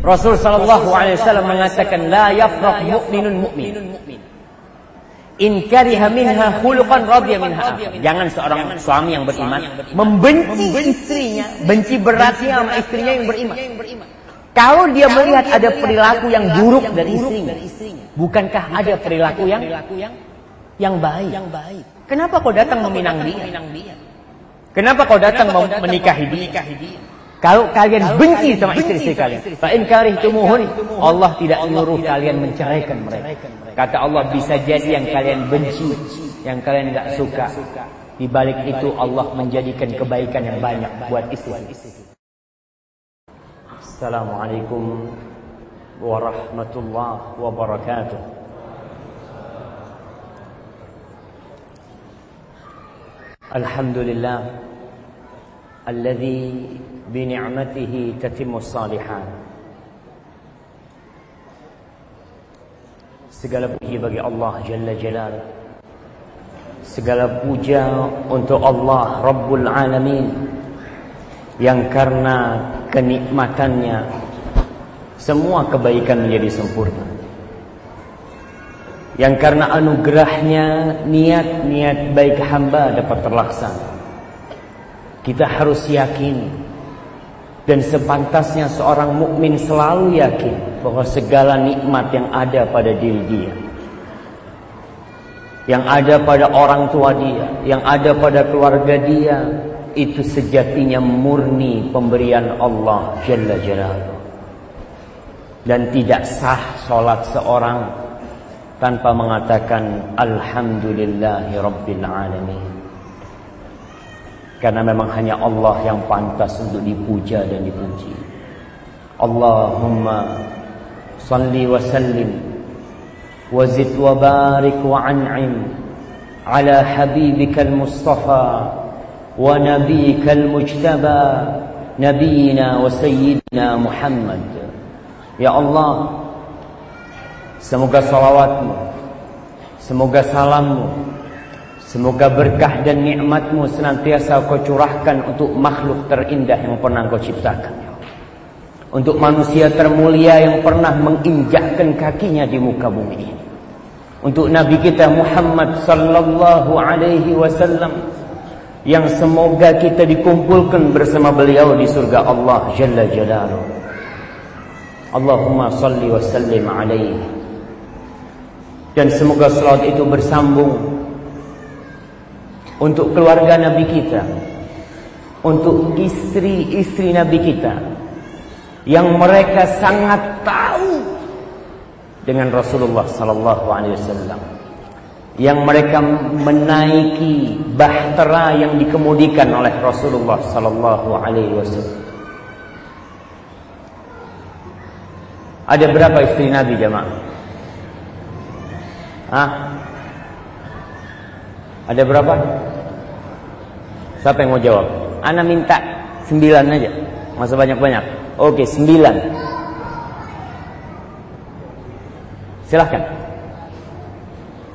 Rasul sallallahu alaihi wasallam mengatakan la yafraq mu'minun mu'min. In kariha minha khuluqan radiya minha. Jangan seorang suami yang beriman membenci istrinya, benci beratnya sama istrinya yang beriman. Kalau dia melihat ada perilaku yang buruk dari istrinya, bukankah ada perilaku yang yang baik? Kenapa kau datang meminang dia? Kenapa kau datang menikahi dia? Kalau kalian benci sama istri-istri kalian, fa in karihtumuhun, Allah tidak menyuruh kalian menceraikan mereka. Kata Allah bisa jadi yang kalian benci, yang kalian enggak suka. Di balik itu Allah menjadikan kebaikan yang banyak buat istri. Assalamualaikum warahmatullahi wabarakatuh. Alhamdulillah alladzi بنعمته تتم الصالحات Segala puji bagi Allah Jalla Jalal Segala puja untuk Allah Rabbul Alamin Yang karena kenikmatannya Semua kebaikan menjadi sempurna Yang karena anugerahnya Niat-niat baik hamba dapat terlaksana kita harus yakin dan sepantasnya seorang mukmin selalu yakin bahwa segala nikmat yang ada pada diri dia yang ada pada orang tua dia, yang ada pada keluarga dia itu sejatinya murni pemberian Allah Jalla Jalaluhu. Dan tidak sah solat seorang tanpa mengatakan Alhamdulillahi Rabbil Alamin. Karena memang hanya Allah yang pantas untuk dipuja dan dipuji. Allahumma salli wa sallim wa zid wa barik wa an'im ala habibikal mustafa wa nabiyikal mujtaba nabiyina wa sayyidina Muhammad. Ya Allah, semoga salawatmu, semoga salammu Semoga berkah dan nikmatmu senantiasa kau curahkan untuk makhluk terindah yang pernah kau ciptakan. Untuk manusia termulia yang pernah menginjakkan kakinya di muka bumi ini. Untuk Nabi kita Muhammad sallallahu alaihi wasallam yang semoga kita dikumpulkan bersama beliau di surga Allah Jalla Jalaluhu. Allahumma salli wa sallim alaihi. Dan semoga salat itu bersambung untuk keluarga Nabi kita, untuk istri-istri Nabi kita yang mereka sangat tahu dengan Rasulullah wasallam yang mereka menaiki bahtera yang dikemudikan oleh Rasulullah wasallam Ada berapa istri Nabi jemaah? Hah? Ada berapa? Siapa yang mau jawab? Ana minta sembilan aja. Masa banyak-banyak. Oke, sembilan. Silahkan.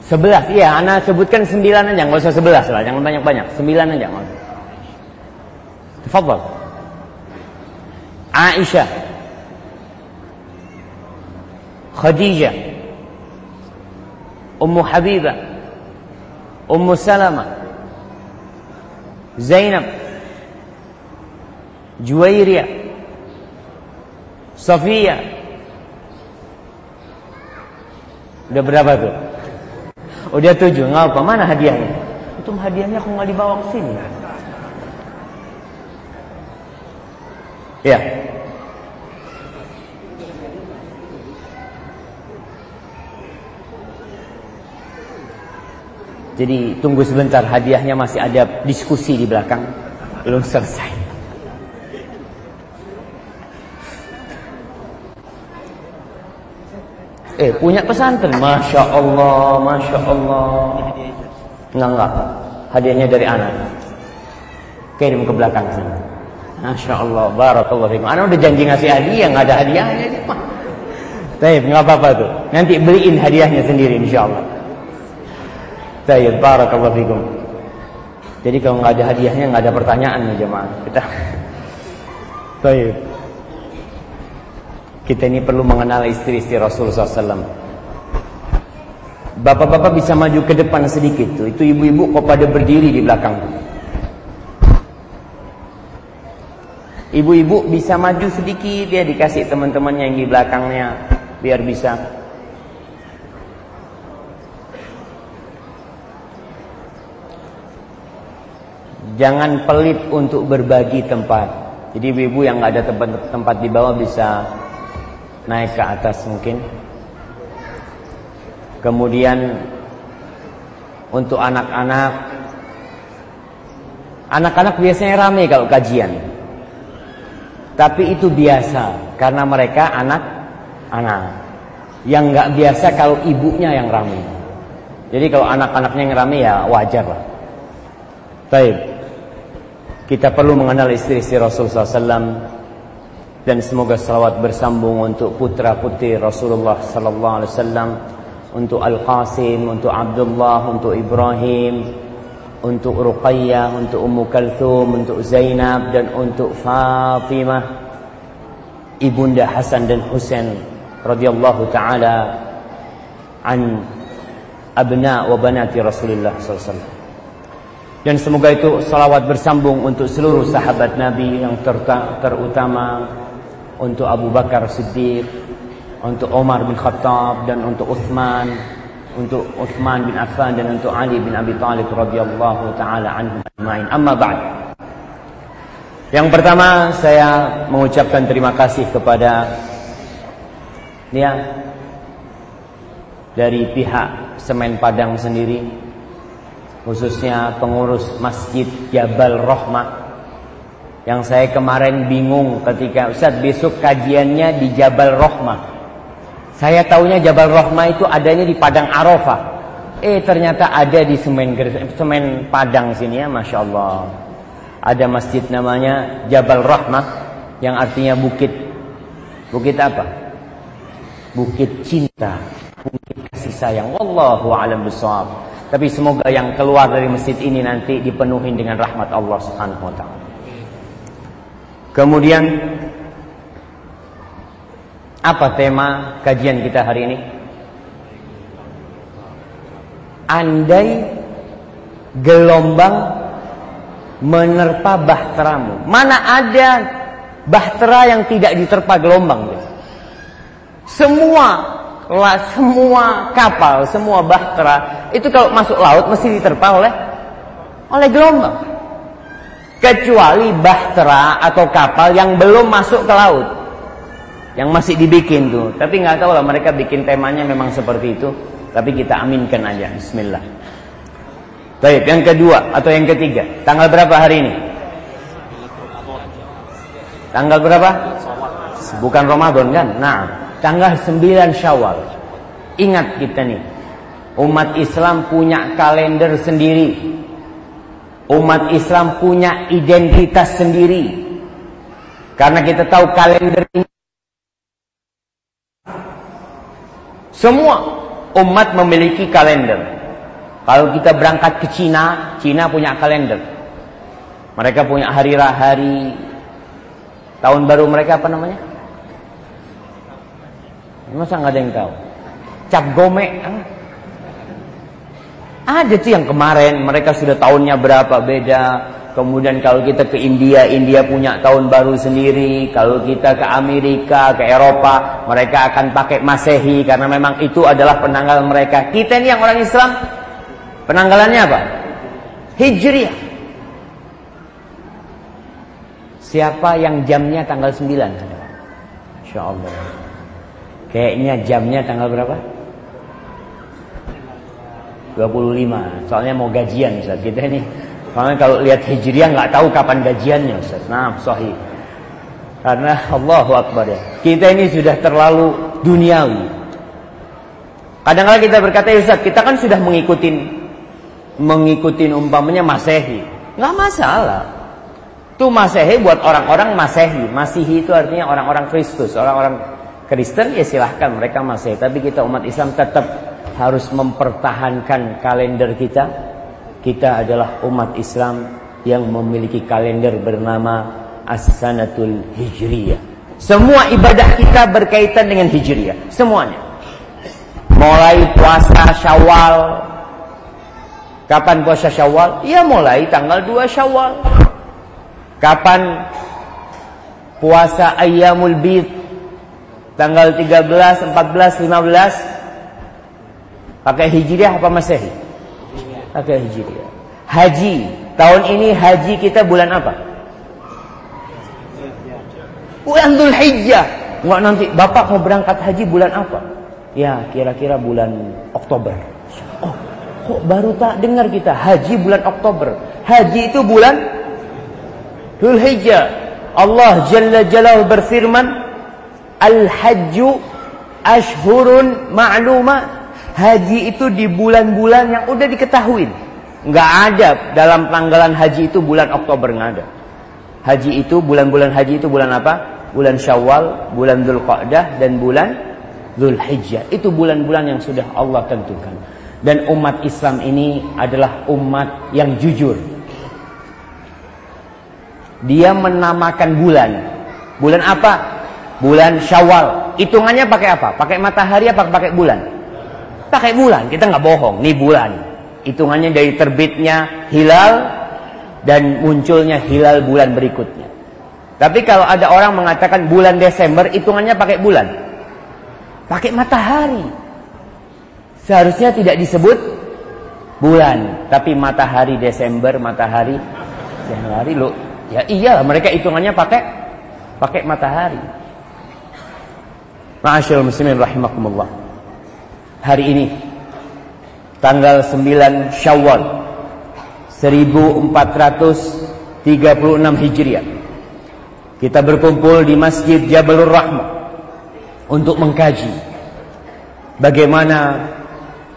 Sebelas, iya. Ana sebutkan sembilan aja. Nggak usah sebelas lah. Jangan banyak-banyak. Sembilan aja. Tafadhal. Aisyah. Khadijah. Ummu Habibah. Ummu Salamah. Zainab Juwairia Sofia Udah berapa tuh? Udah tujuh, ngapa? Mana hadiahnya? Itu hadiahnya aku nggak dibawa ke sini. Ya. Jadi tunggu sebentar hadiahnya masih ada diskusi di belakang. Belum selesai. Eh punya pesantren? Masya Allah Masya Allah. Enggak enggak. Hadiahnya dari anak. Kirim ke belakang sana. Masya Allah Barakallah fikum. Anak udah janji ngasih hadiah nggak ada hadiahnya Tapi nggak apa-apa tuh. Nanti beliin hadiahnya sendiri insya Allah Tayyib, barakallahu fikum. Jadi kalau nggak ada hadiahnya nggak ada pertanyaan nih jemaah. Kita Tayyib. Kita ini perlu mengenal istri-istri Rasulullah SAW. Bapak-bapak bisa maju ke depan sedikit tuh. Itu ibu-ibu kok pada berdiri di belakang. Ibu-ibu bisa maju sedikit dia dikasih teman-teman yang di belakangnya biar bisa. Jangan pelit untuk berbagi tempat. Jadi ibu-ibu yang nggak ada tempat tempat di bawah bisa naik ke atas mungkin. Kemudian untuk anak-anak anak-anak biasanya ramai kalau kajian. Tapi itu biasa karena mereka anak-anak. Yang nggak biasa kalau ibunya yang ramai. Jadi kalau anak-anaknya yang ramai ya wajar lah. Baik. Kita perlu mengenal istri-istri Rasulullah SAW dan semoga salawat bersambung untuk putra putri Rasulullah Sallallahu Alaihi Wasallam, untuk Al Qasim, untuk Abdullah, untuk Ibrahim, untuk Ruqayyah, untuk Ummu Kalthum, untuk Zainab dan untuk Fatimah ibunda Hasan dan Husain radhiyallahu taala an abna wa banati Rasulullah sallallahu dan semoga itu salawat bersambung untuk seluruh sahabat Nabi yang terutama untuk Abu Bakar Siddiq, untuk Umar bin Khattab dan untuk Uthman untuk Uthman bin Affan dan untuk Ali bin Abi Talib radhiyallahu taala anhum. Amma ba'd. Yang pertama saya mengucapkan terima kasih kepada ya dari pihak Semen Padang sendiri khususnya pengurus Masjid Jabal Rahmah yang saya kemarin bingung ketika Ustaz besok kajiannya di Jabal Rahmah saya tahunya Jabal Rohma itu adanya di Padang Arafah. Eh ternyata ada di Semen, Semen Padang sini ya, Masya Allah. Ada masjid namanya Jabal Rahmah yang artinya bukit. Bukit apa? Bukit cinta, bukit kasih sayang. Wallahu a'lam. Tapi semoga yang keluar dari masjid ini nanti dipenuhi dengan rahmat Allah Subhanahu wa taala. Kemudian apa tema kajian kita hari ini? Andai gelombang menerpa bahteramu. Mana ada bahtera yang tidak diterpa gelombang? Semua lah, semua kapal, semua bahtera itu kalau masuk laut mesti diterpa oleh oleh gelombang. Kecuali bahtera atau kapal yang belum masuk ke laut yang masih dibikin tuh. Tapi nggak tahu lah mereka bikin temanya memang seperti itu. Tapi kita aminkan aja. Bismillah. Baik, yang kedua atau yang ketiga. Tanggal berapa hari ini? Tanggal berapa? Bukan Ramadan kan? Nah, tanggal 9 Syawal. Ingat kita nih. Umat Islam punya kalender sendiri. Umat Islam punya identitas sendiri. Karena kita tahu kalender ini Semua umat memiliki kalender. Kalau kita berangkat ke Cina, Cina punya kalender. Mereka punya hari hari tahun baru mereka apa namanya? Masa nggak ada yang tahu? Cap gome. Ada tuh yang kemarin mereka sudah tahunnya berapa beda. Kemudian kalau kita ke India, India punya tahun baru sendiri. Kalau kita ke Amerika, ke Eropa, mereka akan pakai Masehi karena memang itu adalah penanggal mereka. Kita ini yang orang Islam, penanggalannya apa? Hijriah. Siapa yang jamnya tanggal 9? Insya Allah. Kayaknya jamnya tanggal berapa? 25. Soalnya mau gajian Ustaz. Kita ini karena kalau lihat Hijriah nggak tahu kapan gajiannya Ustaz. Nah, sahih. Karena Allahu Akbar ya. Kita ini sudah terlalu duniawi. Kadang-kadang kita berkata, ya Ustaz, kita kan sudah mengikutin mengikutin umpamanya Masehi. Nggak masalah. Itu Masehi buat orang-orang Masehi. Masihi itu artinya orang-orang Kristus, orang-orang Kristen ya silahkan mereka Masehi. Tapi kita umat Islam tetap harus mempertahankan kalender kita kita adalah umat Islam yang memiliki kalender bernama As-Sanatul Hijriyah. Semua ibadah kita berkaitan dengan Hijriah. Semuanya. Mulai puasa Syawal. Kapan puasa Syawal? Ya mulai tanggal 2 Syawal. Kapan puasa Ayyamul Bid? Tanggal 13, 14, 15. Pakai Hijriah apa Masehi? Pakai Hijriah. Haji. Tahun ini haji kita bulan apa? Bulan Dhul Hijjah. Enggak nanti Bapak mau berangkat haji bulan apa? Ya, kira-kira bulan Oktober. Oh, kok baru tak dengar kita haji bulan Oktober. Haji itu bulan Dhul Hijjah. Allah Jalla Jalaluhu berfirman, Al-Hajju ashhurun ma'lumat. Haji itu di bulan-bulan yang udah diketahui. Enggak ada dalam tanggalan haji itu bulan Oktober enggak ada. Haji itu bulan-bulan haji itu bulan apa? bulan Syawal, bulan Dzulqa'dah dan bulan Dzulhijjah. Itu bulan-bulan yang sudah Allah tentukan. Dan umat Islam ini adalah umat yang jujur. Dia menamakan bulan. Bulan apa? Bulan Syawal. Hitungannya pakai apa? Pakai matahari apa pakai bulan? Pakai bulan. Kita nggak bohong. Nih bulan. Hitungannya dari terbitnya hilal dan munculnya hilal bulan berikutnya. Tapi kalau ada orang mengatakan bulan Desember, hitungannya pakai bulan. Pakai matahari. Seharusnya tidak disebut bulan. Tapi matahari Desember, matahari Januari. Lo, ya iya mereka hitungannya pakai pakai matahari. Ma'asyil muslimin rahimakumullah. Hari ini, tanggal 9 Syawal 1436 Hijriah kita berkumpul di Masjid Jabalur Rahmah untuk mengkaji bagaimana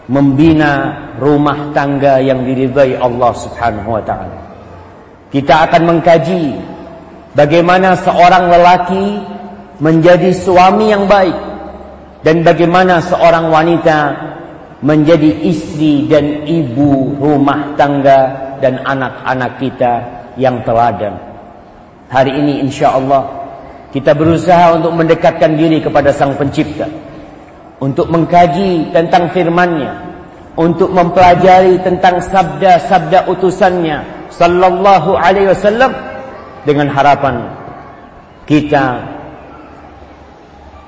membina rumah tangga yang diridhai Allah Subhanahu wa taala. Kita akan mengkaji bagaimana seorang lelaki menjadi suami yang baik dan bagaimana seorang wanita menjadi istri dan ibu rumah tangga dan anak-anak kita yang teladan. Hari ini insya Allah kita berusaha untuk mendekatkan diri kepada Sang Pencipta. Untuk mengkaji tentang firmannya. Untuk mempelajari tentang sabda-sabda utusannya. Sallallahu alaihi wasallam. Dengan harapan kita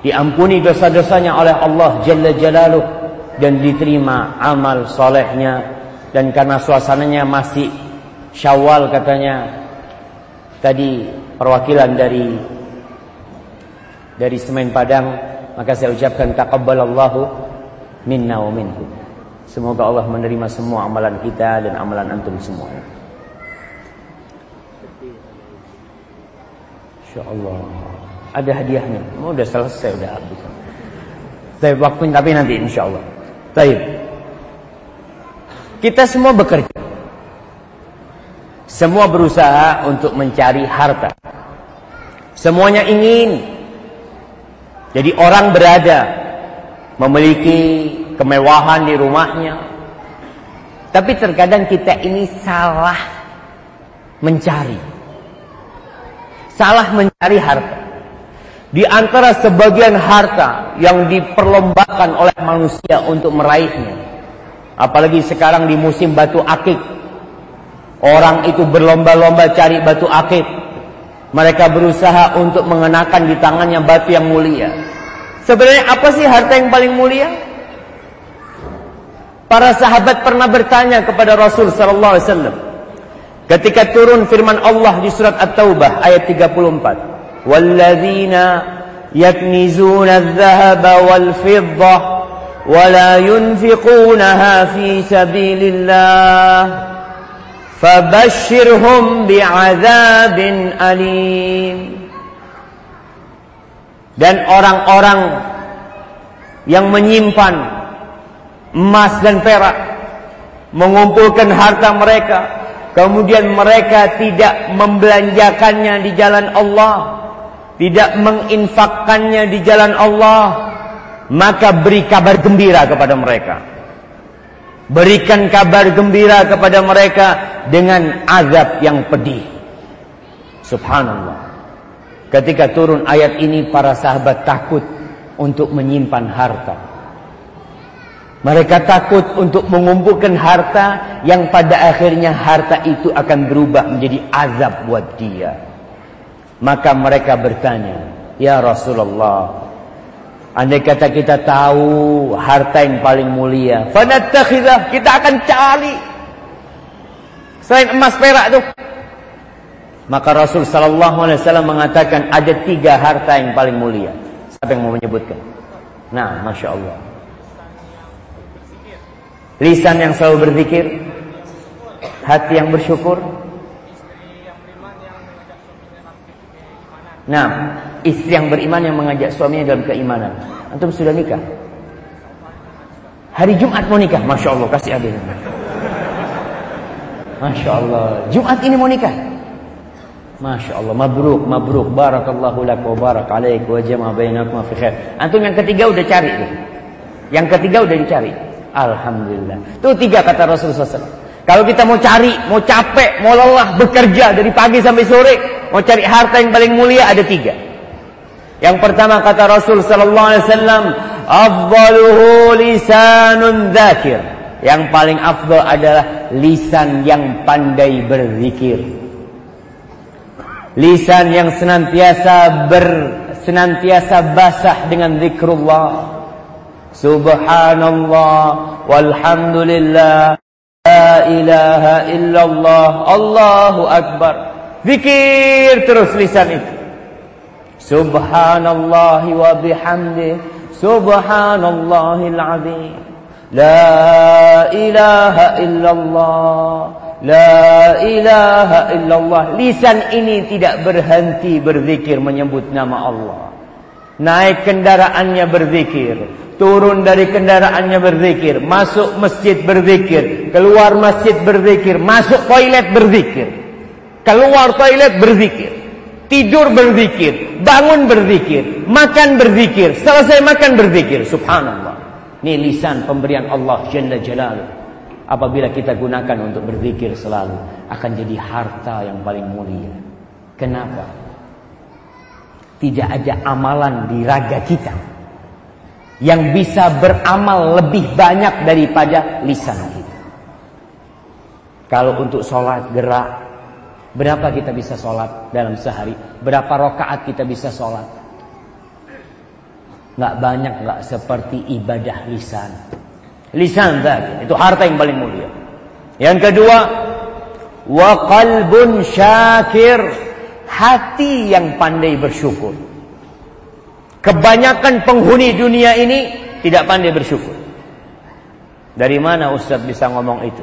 diampuni dosa-dosanya oleh Allah Jalla Jalaluh. Dan diterima amal solehnya. Dan karena suasananya masih syawal katanya tadi perwakilan dari dari Semen Padang maka saya ucapkan taqabbalallahu minna wa minkum semoga Allah menerima semua amalan kita dan amalan antum semua insyaallah ada hadiahnya mau udah selesai udah habis saya waktu tapi nanti insyaallah baik kita semua bekerja semua berusaha untuk mencari harta. Semuanya ingin. Jadi orang berada memiliki kemewahan di rumahnya. Tapi terkadang kita ini salah mencari. Salah mencari harta. Di antara sebagian harta yang diperlombakan oleh manusia untuk meraihnya. Apalagi sekarang di musim batu akik Orang itu berlomba-lomba cari batu akik. Mereka berusaha untuk mengenakan di tangannya batu yang mulia. Sebenarnya apa sih harta yang paling mulia? Para sahabat pernah bertanya kepada Rasul sallallahu alaihi wasallam. Ketika turun firman Allah di surat At-Taubah ayat 34. Walladzina yaknizuna adh-dhahaba wal-fiddah wa la yunfiqunaha fi sabilillah Fabashirhum bi'adzabin alim. Dan orang-orang yang menyimpan emas dan perak, mengumpulkan harta mereka, kemudian mereka tidak membelanjakannya di jalan Allah, tidak menginfakkannya di jalan Allah, maka beri kabar gembira kepada mereka. Berikan kabar gembira kepada mereka dengan azab yang pedih. Subhanallah. Ketika turun ayat ini para sahabat takut untuk menyimpan harta. Mereka takut untuk mengumpulkan harta yang pada akhirnya harta itu akan berubah menjadi azab buat dia. Maka mereka bertanya, "Ya Rasulullah, andai kata kita tahu harta yang paling mulia, fanattakhidah, kita akan cari selain emas perak itu." Maka Rasul sallallahu alaihi wasallam mengatakan ada tiga harta yang paling mulia. Siapa yang mau menyebutkan? Nah, masya Allah. Lisan yang selalu berzikir, hati yang bersyukur. Nah, istri yang beriman yang mengajak suaminya dalam keimanan. Antum sudah nikah? Hari Jumat mau nikah, masya Allah kasih adil. Masya Allah, Jumat ini mau nikah. Masya Allah, mabruk, mabruk, barakallahu lak wa barak alaik wa jama'a bainakum fi khair. Antum yang ketiga udah cari. Yang ketiga udah dicari. Alhamdulillah. Itu tiga kata Rasulullah SAW. Kalau kita mau cari, mau capek, mau lelah, bekerja dari pagi sampai sore, mau cari harta yang paling mulia ada tiga. Yang pertama kata Rasul Sallallahu Alaihi Wasallam, "Afdaluhu lisanun dzakir." Yang paling afdal adalah lisan yang pandai berzikir. Lisan yang senantiasa ber senantiasa basah dengan zikrullah. Subhanallah walhamdulillah la ilaha illallah Allahu akbar. Zikir terus lisan itu. Subhanallah wa bihamdi subhanallahil azim. La ilaha illallah La ilaha illallah Lisan ini tidak berhenti berzikir menyebut nama Allah Naik kendaraannya berzikir turun dari kendaraannya berzikir, masuk masjid berzikir, keluar masjid berzikir, masuk toilet berzikir, keluar toilet berzikir, tidur berzikir, bangun berzikir, makan berzikir, selesai makan berzikir. Subhanallah. Ini lisan pemberian Allah Jalla Jalaluh. Apabila kita gunakan untuk berzikir selalu, akan jadi harta yang paling mulia. Kenapa? Tidak ada amalan di raga kita yang bisa beramal lebih banyak daripada lisan kita. Kalau untuk sholat gerak, berapa kita bisa sholat dalam sehari? Berapa rokaat kita bisa sholat? Nggak banyak, nggak seperti ibadah lisan. Lisan tadi itu harta yang paling mulia. Yang kedua, wa qalbun syakir, hati yang pandai bersyukur. Kebanyakan penghuni dunia ini tidak pandai bersyukur. Dari mana Ustaz bisa ngomong itu?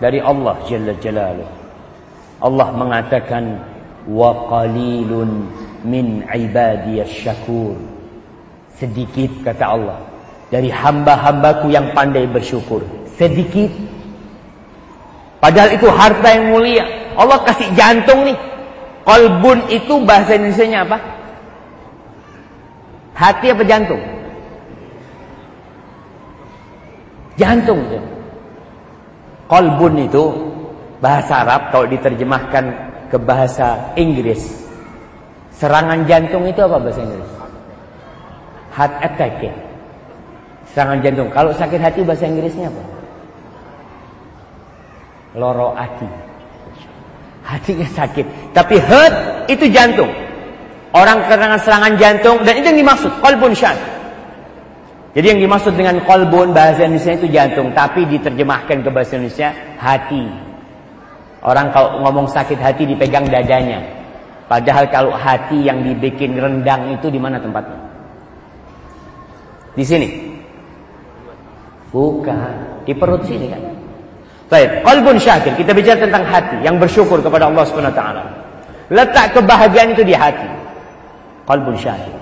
Dari Allah Jalla Jalaluh. Allah mengatakan wa qalilun min ibadiyas syakur. Sedikit kata Allah dari hamba-hambaku yang pandai bersyukur. Sedikit. Padahal itu harta yang mulia. Allah kasih jantung nih. Kolbun itu bahasa Indonesia apa? Hati apa jantung? Jantung. Kolbun itu bahasa Arab kalau diterjemahkan ke bahasa Inggris. Serangan jantung itu apa bahasa Inggris? Heart attack ya. Serangan jantung. Kalau sakit hati bahasa Inggrisnya apa? Loro hati. Hatinya sakit. Tapi heart itu jantung. Orang kena serangan jantung dan itu yang dimaksud kolbun syad. Jadi yang dimaksud dengan kolbun bahasa Indonesia itu jantung, tapi diterjemahkan ke bahasa Indonesia hati. Orang kalau ngomong sakit hati dipegang dadanya. Padahal kalau hati yang dibikin rendang itu di mana tempatnya? Di sini. Bukan, di perut sini kan. Baik, kolbun syakir. Kita bicara tentang hati yang bersyukur kepada Allah Subhanahu wa taala. Letak kebahagiaan itu di hati. Qalbun syahid.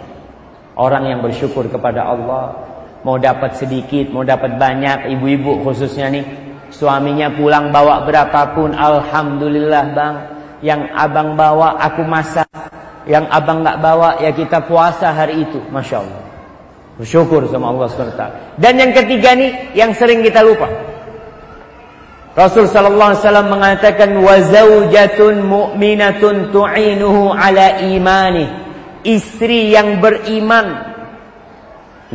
Orang yang bersyukur kepada Allah mau dapat sedikit, mau dapat banyak, ibu-ibu khususnya nih, suaminya pulang bawa berapapun, alhamdulillah Bang. Yang abang bawa aku masak, yang abang nggak bawa ya kita puasa hari itu, masya Allah. Bersyukur sama Allah SWT. Dan yang ketiga nih, yang sering kita lupa. Rasul sallallahu alaihi wasallam mengatakan wa zaujatun mu'minatun tu'inuhu ala imani. Istri yang beriman.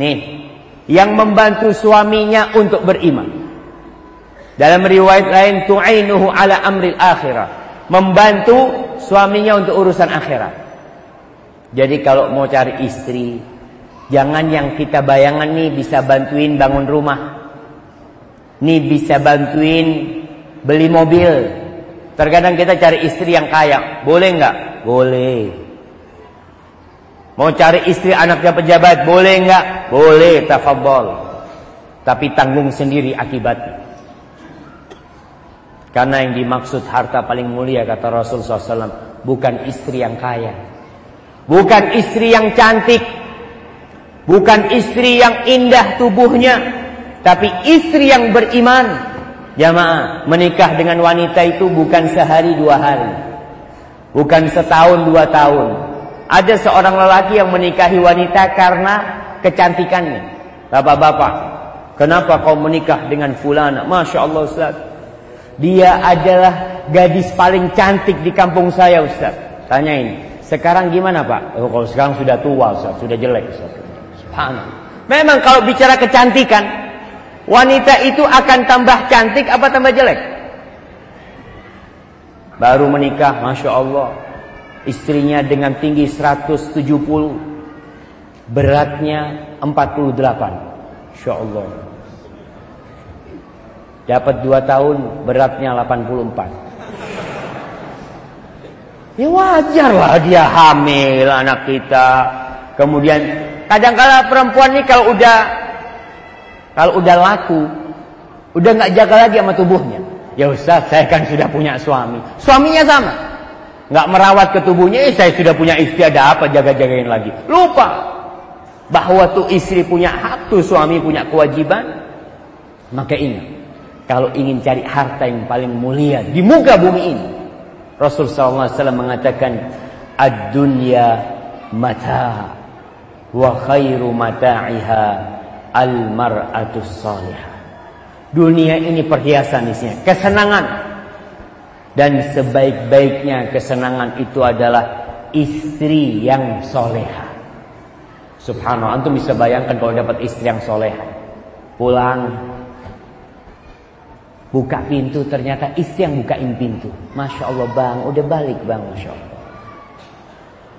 Nih, yang membantu suaminya untuk beriman. Dalam riwayat lain tu'inuhu ala amril akhirah. Membantu suaminya untuk urusan akhirat. Jadi kalau mau cari istri, jangan yang kita bayangan nih bisa bantuin bangun rumah. Nih bisa bantuin beli mobil. Terkadang kita cari istri yang kaya, boleh nggak? Boleh. Mau cari istri anaknya pejabat, boleh nggak? Boleh, tafadhol. Tapi tanggung sendiri akibatnya. Karena yang dimaksud harta paling mulia kata Rasul SAW bukan istri yang kaya, bukan istri yang cantik, bukan istri yang indah tubuhnya, tapi istri yang beriman. Jamaah menikah dengan wanita itu bukan sehari dua hari, bukan setahun dua tahun. Ada seorang lelaki yang menikahi wanita karena kecantikannya. Bapak-bapak, kenapa kau menikah dengan fulana? Masya Allah Ustaz. Dia adalah gadis paling cantik di kampung saya Ustaz. Tanyain. Sekarang gimana Pak? Oh, kalau sekarang sudah tua Ustaz, sudah jelek Ustaz. Subhanallah. Memang kalau bicara kecantikan, wanita itu akan tambah cantik apa tambah jelek? Baru menikah, Masya Allah. Istrinya dengan tinggi 170. Beratnya 48. Insya Allah. Dapat dua tahun, beratnya 84. Ya wajar lah dia hamil anak kita. Kemudian kadang-kala perempuan ini kalau udah kalau udah laku, udah nggak jaga lagi sama tubuhnya. Ya Ustaz, saya kan sudah punya suami. Suaminya sama. Nggak merawat ke tubuhnya, eh saya sudah punya istri, ada apa jaga-jagain lagi. Lupa bahwa tuh istri punya hak, tuh suami punya kewajiban. Maka ingat, kalau ingin cari harta yang paling mulia di muka bumi ini. Rasul SAW mengatakan, Ad-dunya mata wa khairu mata'iha al-mar'atus salihah. Dunia ini perhiasan isinya, kesenangan. Dan sebaik-baiknya kesenangan itu adalah istri yang soleha. Subhanallah, antum bisa bayangkan kalau dapat istri yang soleha. Pulang Buka pintu ternyata istri yang bukain pintu. Masya Allah bang, udah balik bang, Masya Allah.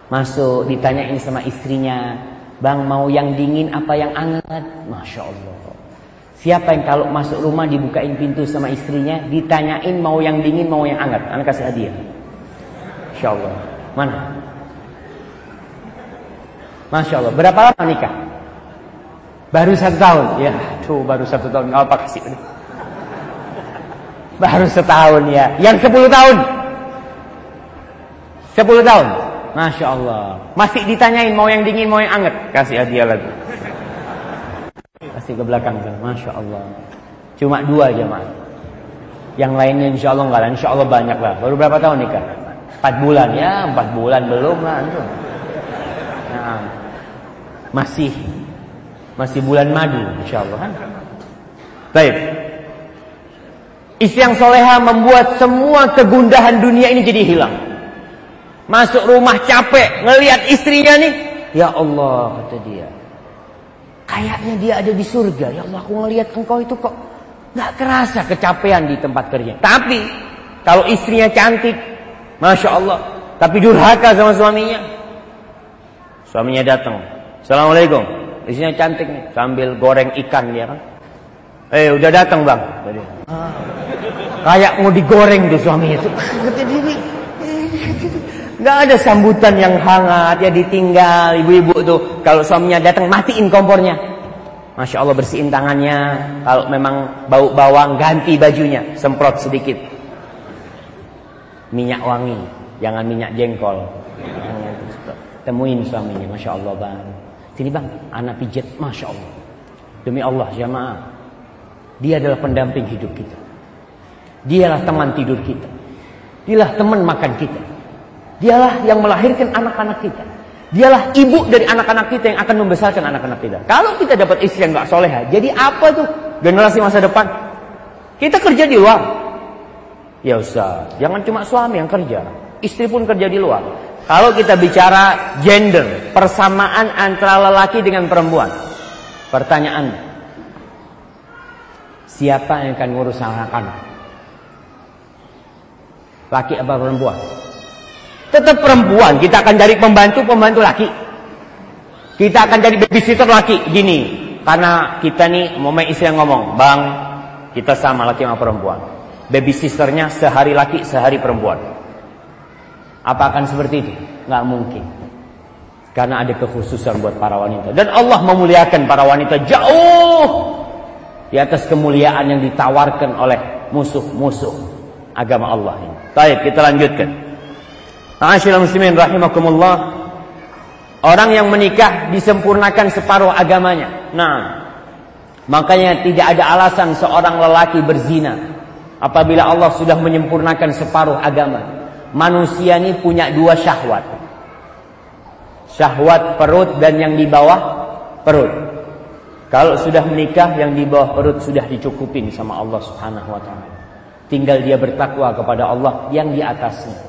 Masuk ditanyain sama istrinya, bang mau yang dingin apa yang hangat? Masya Allah. Siapa yang kalau masuk rumah dibukain pintu sama istrinya, ditanyain mau yang dingin mau yang hangat? Anak kasih hadiah. Masya Allah. Mana? Masya Allah. Berapa lama nikah? Baru satu tahun. Ya, tuh baru satu tahun. Apa kasih. Baru setahun ya. Yang sepuluh tahun. Sepuluh tahun. Masya Allah. Masih ditanyain mau yang dingin mau yang anget. Kasih hadiah lagi. Kasih ke belakang. Masya Allah. Cuma dua aja mas. Yang lainnya insya Allah enggak lah. Insya Allah banyak lah. Baru berapa tahun nikah? Empat bulan ya. Empat bulan belum lah. Nah, masih masih bulan madu insya Allah kan. Baik. Istri yang soleha membuat semua kegundahan dunia ini jadi hilang. Masuk rumah capek, ngelihat istrinya nih. Ya Allah, kata dia. Kayaknya dia ada di surga. Ya Allah, aku ngelihat engkau itu kok nggak kerasa kecapean di tempat kerja. Tapi kalau istrinya cantik, masya Allah. Tapi durhaka sama suaminya. Suaminya datang. Assalamualaikum. Istrinya cantik nih, sambil goreng ikan dia kan. Eh, udah datang bang. Tadi. Ah. Kayak mau digoreng tuh suaminya tuh. Gak ada sambutan yang hangat ya ditinggal ibu-ibu tuh. Kalau suaminya datang matiin kompornya. Masya Allah bersihin tangannya. Kalau memang bau bawang ganti bajunya. Semprot sedikit. Minyak wangi. Jangan minyak jengkol. Temuin suaminya. Masya Allah bang. Sini bang. Anak pijat. Masya Allah. Demi Allah jamaah. Dia adalah pendamping hidup kita. Dialah teman tidur kita. Dialah teman makan kita. Dialah yang melahirkan anak-anak kita. Dialah ibu dari anak-anak kita yang akan membesarkan anak-anak kita. Kalau kita dapat istri yang gak soleha, jadi apa tuh generasi masa depan? Kita kerja di luar. Ya Ustaz, jangan cuma suami yang kerja. Istri pun kerja di luar. Kalau kita bicara gender, persamaan antara lelaki dengan perempuan. Pertanyaan, siapa yang akan ngurus anak-anak? Laki apa perempuan? Tetap perempuan, kita akan cari pembantu, pembantu laki. Kita akan cari babysitter laki. Gini, karena kita nih, momen istri yang ngomong, Bang, kita sama laki sama perempuan. Babysitternya sehari laki, sehari perempuan. Apa akan seperti itu? Nggak mungkin. Karena ada kekhususan buat para wanita. Dan Allah memuliakan para wanita jauh di atas kemuliaan yang ditawarkan oleh musuh-musuh agama Allah ini. Baik, kita lanjutkan. Ma'asyiral muslimin rahimakumullah. Orang yang menikah disempurnakan separuh agamanya. Nah, makanya tidak ada alasan seorang lelaki berzina apabila Allah sudah menyempurnakan separuh agama. Manusia ini punya dua syahwat. Syahwat perut dan yang di bawah perut. Kalau sudah menikah yang di bawah perut sudah dicukupin sama Allah Subhanahu wa taala. Tinggal dia bertakwa kepada Allah yang di atasnya.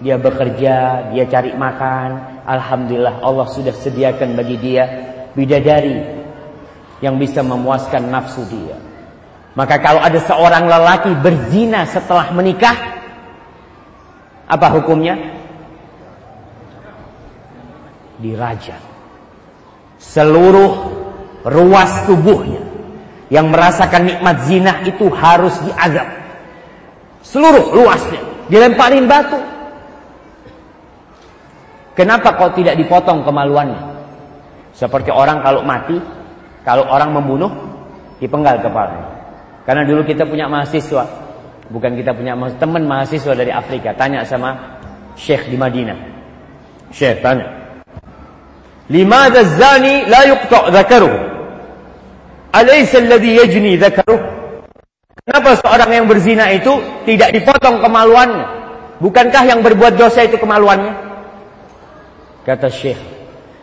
Dia bekerja, dia cari makan. Alhamdulillah Allah sudah sediakan bagi dia bidadari yang bisa memuaskan nafsu dia. Maka kalau ada seorang lelaki berzina setelah menikah, apa hukumnya? Dirajam. Seluruh ruas tubuhnya yang merasakan nikmat zina itu harus diazab. Seluruh luasnya dilemparin batu. Kenapa kau tidak dipotong kemaluannya? Seperti orang kalau mati, kalau orang membunuh, dipenggal kepalanya. Karena dulu kita punya mahasiswa, bukan kita punya teman mahasiswa dari Afrika, tanya sama Syekh di Madinah. Syekh tanya, "Limadza zani la yuqta' dzakaruh? Alaysa alladhi yajni dzakaruh?" Kenapa seorang yang berzina itu tidak dipotong kemaluannya? Bukankah yang berbuat dosa itu kemaluannya? Kata Syekh,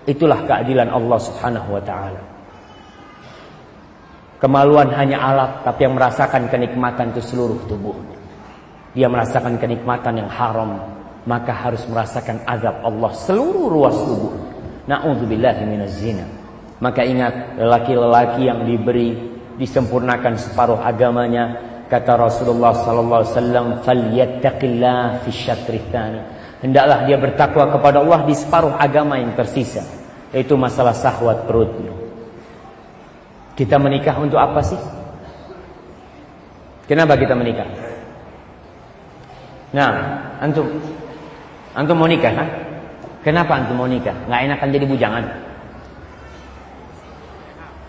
itulah keadilan Allah Subhanahu wa taala. Kemaluan hanya alat, tapi yang merasakan kenikmatan itu seluruh tubuhnya. Dia merasakan kenikmatan yang haram, maka harus merasakan azab Allah seluruh ruas tubuh. Nauzubillahi minaz zina. Maka ingat lelaki-lelaki yang diberi disempurnakan separuh agamanya kata Rasulullah sallallahu alaihi wasallam falyattaqillah fi syatri hendaklah dia bertakwa kepada Allah di separuh agama yang tersisa yaitu masalah sahwat perutnya. Kita menikah untuk apa sih? Kenapa kita menikah? Nah antum antum mau nikah kan kenapa antum mau nikah? Nggak enakan jadi bujangan?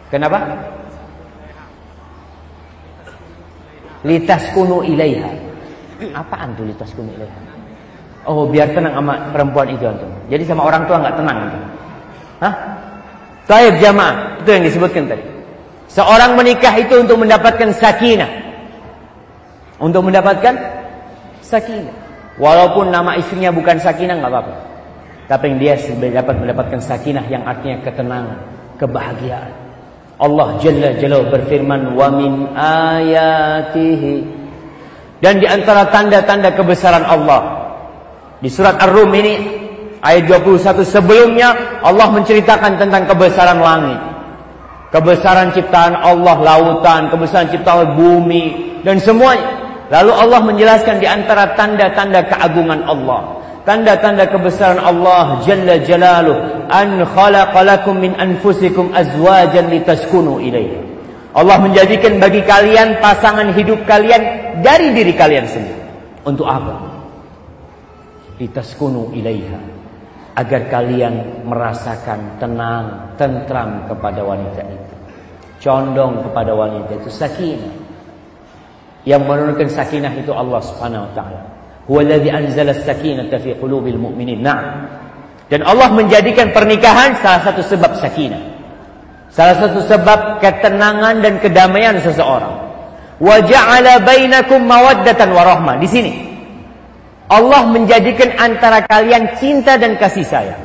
Kenapa? Litas kunu ilaiha apaan tuh litas kunu ilaiha Oh biar tenang sama perempuan itu antum. Jadi sama orang tua nggak tenang antum. Hah? Taib jamaah itu yang disebutkan tadi. Seorang menikah itu untuk mendapatkan sakinah. Untuk mendapatkan sakinah. Walaupun nama istrinya bukan sakinah nggak apa-apa. Tapi dia dapat mendapatkan sakinah yang artinya ketenangan, kebahagiaan. Allah Jalla Jalla berfirman, "Wa min ayatihi" Dan di antara tanda-tanda kebesaran Allah di surat Ar-Rum ini ayat 21 sebelumnya Allah menceritakan tentang kebesaran langit. Kebesaran ciptaan Allah lautan, kebesaran ciptaan bumi dan semuanya. Lalu Allah menjelaskan di antara tanda-tanda keagungan Allah. Tanda-tanda kebesaran Allah Jalla Jalaluh an khalaqalakum min anfusikum azwajan litaskunu ilaiha. Allah menjadikan bagi kalian pasangan hidup kalian dari diri kalian sendiri. Untuk apa? Litaskunu ilaiha agar kalian merasakan tenang, tentram kepada wanita itu. Condong kepada wanita itu sakinah. Yang menurunkan sakinah itu Allah Subhanahu wa taala. Huwa alladhi anzala as-sakinata fi qulubil mu'minin. Nah. Dan Allah menjadikan pernikahan salah satu sebab sakinah. Salah satu sebab ketenangan dan kedamaian seseorang. Wa ja'ala bainakum mawaddatan wa rahmah. Di sini Allah menjadikan antara kalian cinta dan kasih sayang.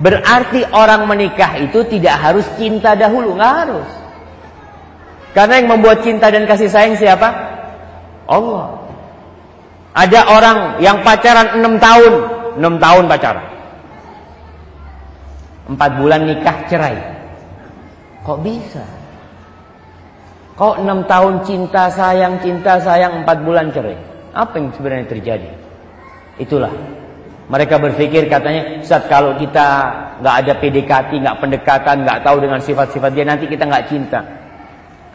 Berarti orang menikah itu tidak harus cinta dahulu, nggak harus. Karena yang membuat cinta dan kasih sayang siapa? Allah. Ada orang yang pacaran 6 tahun, 6 tahun pacaran. 4 bulan nikah cerai. Kok bisa? Kok 6 tahun cinta sayang, cinta sayang, 4 bulan cerai? Apa yang sebenarnya terjadi? Itulah. Mereka berpikir katanya, saat kalau kita nggak ada PDKT, nggak pendekatan, nggak tahu dengan sifat-sifat dia, nanti kita nggak cinta.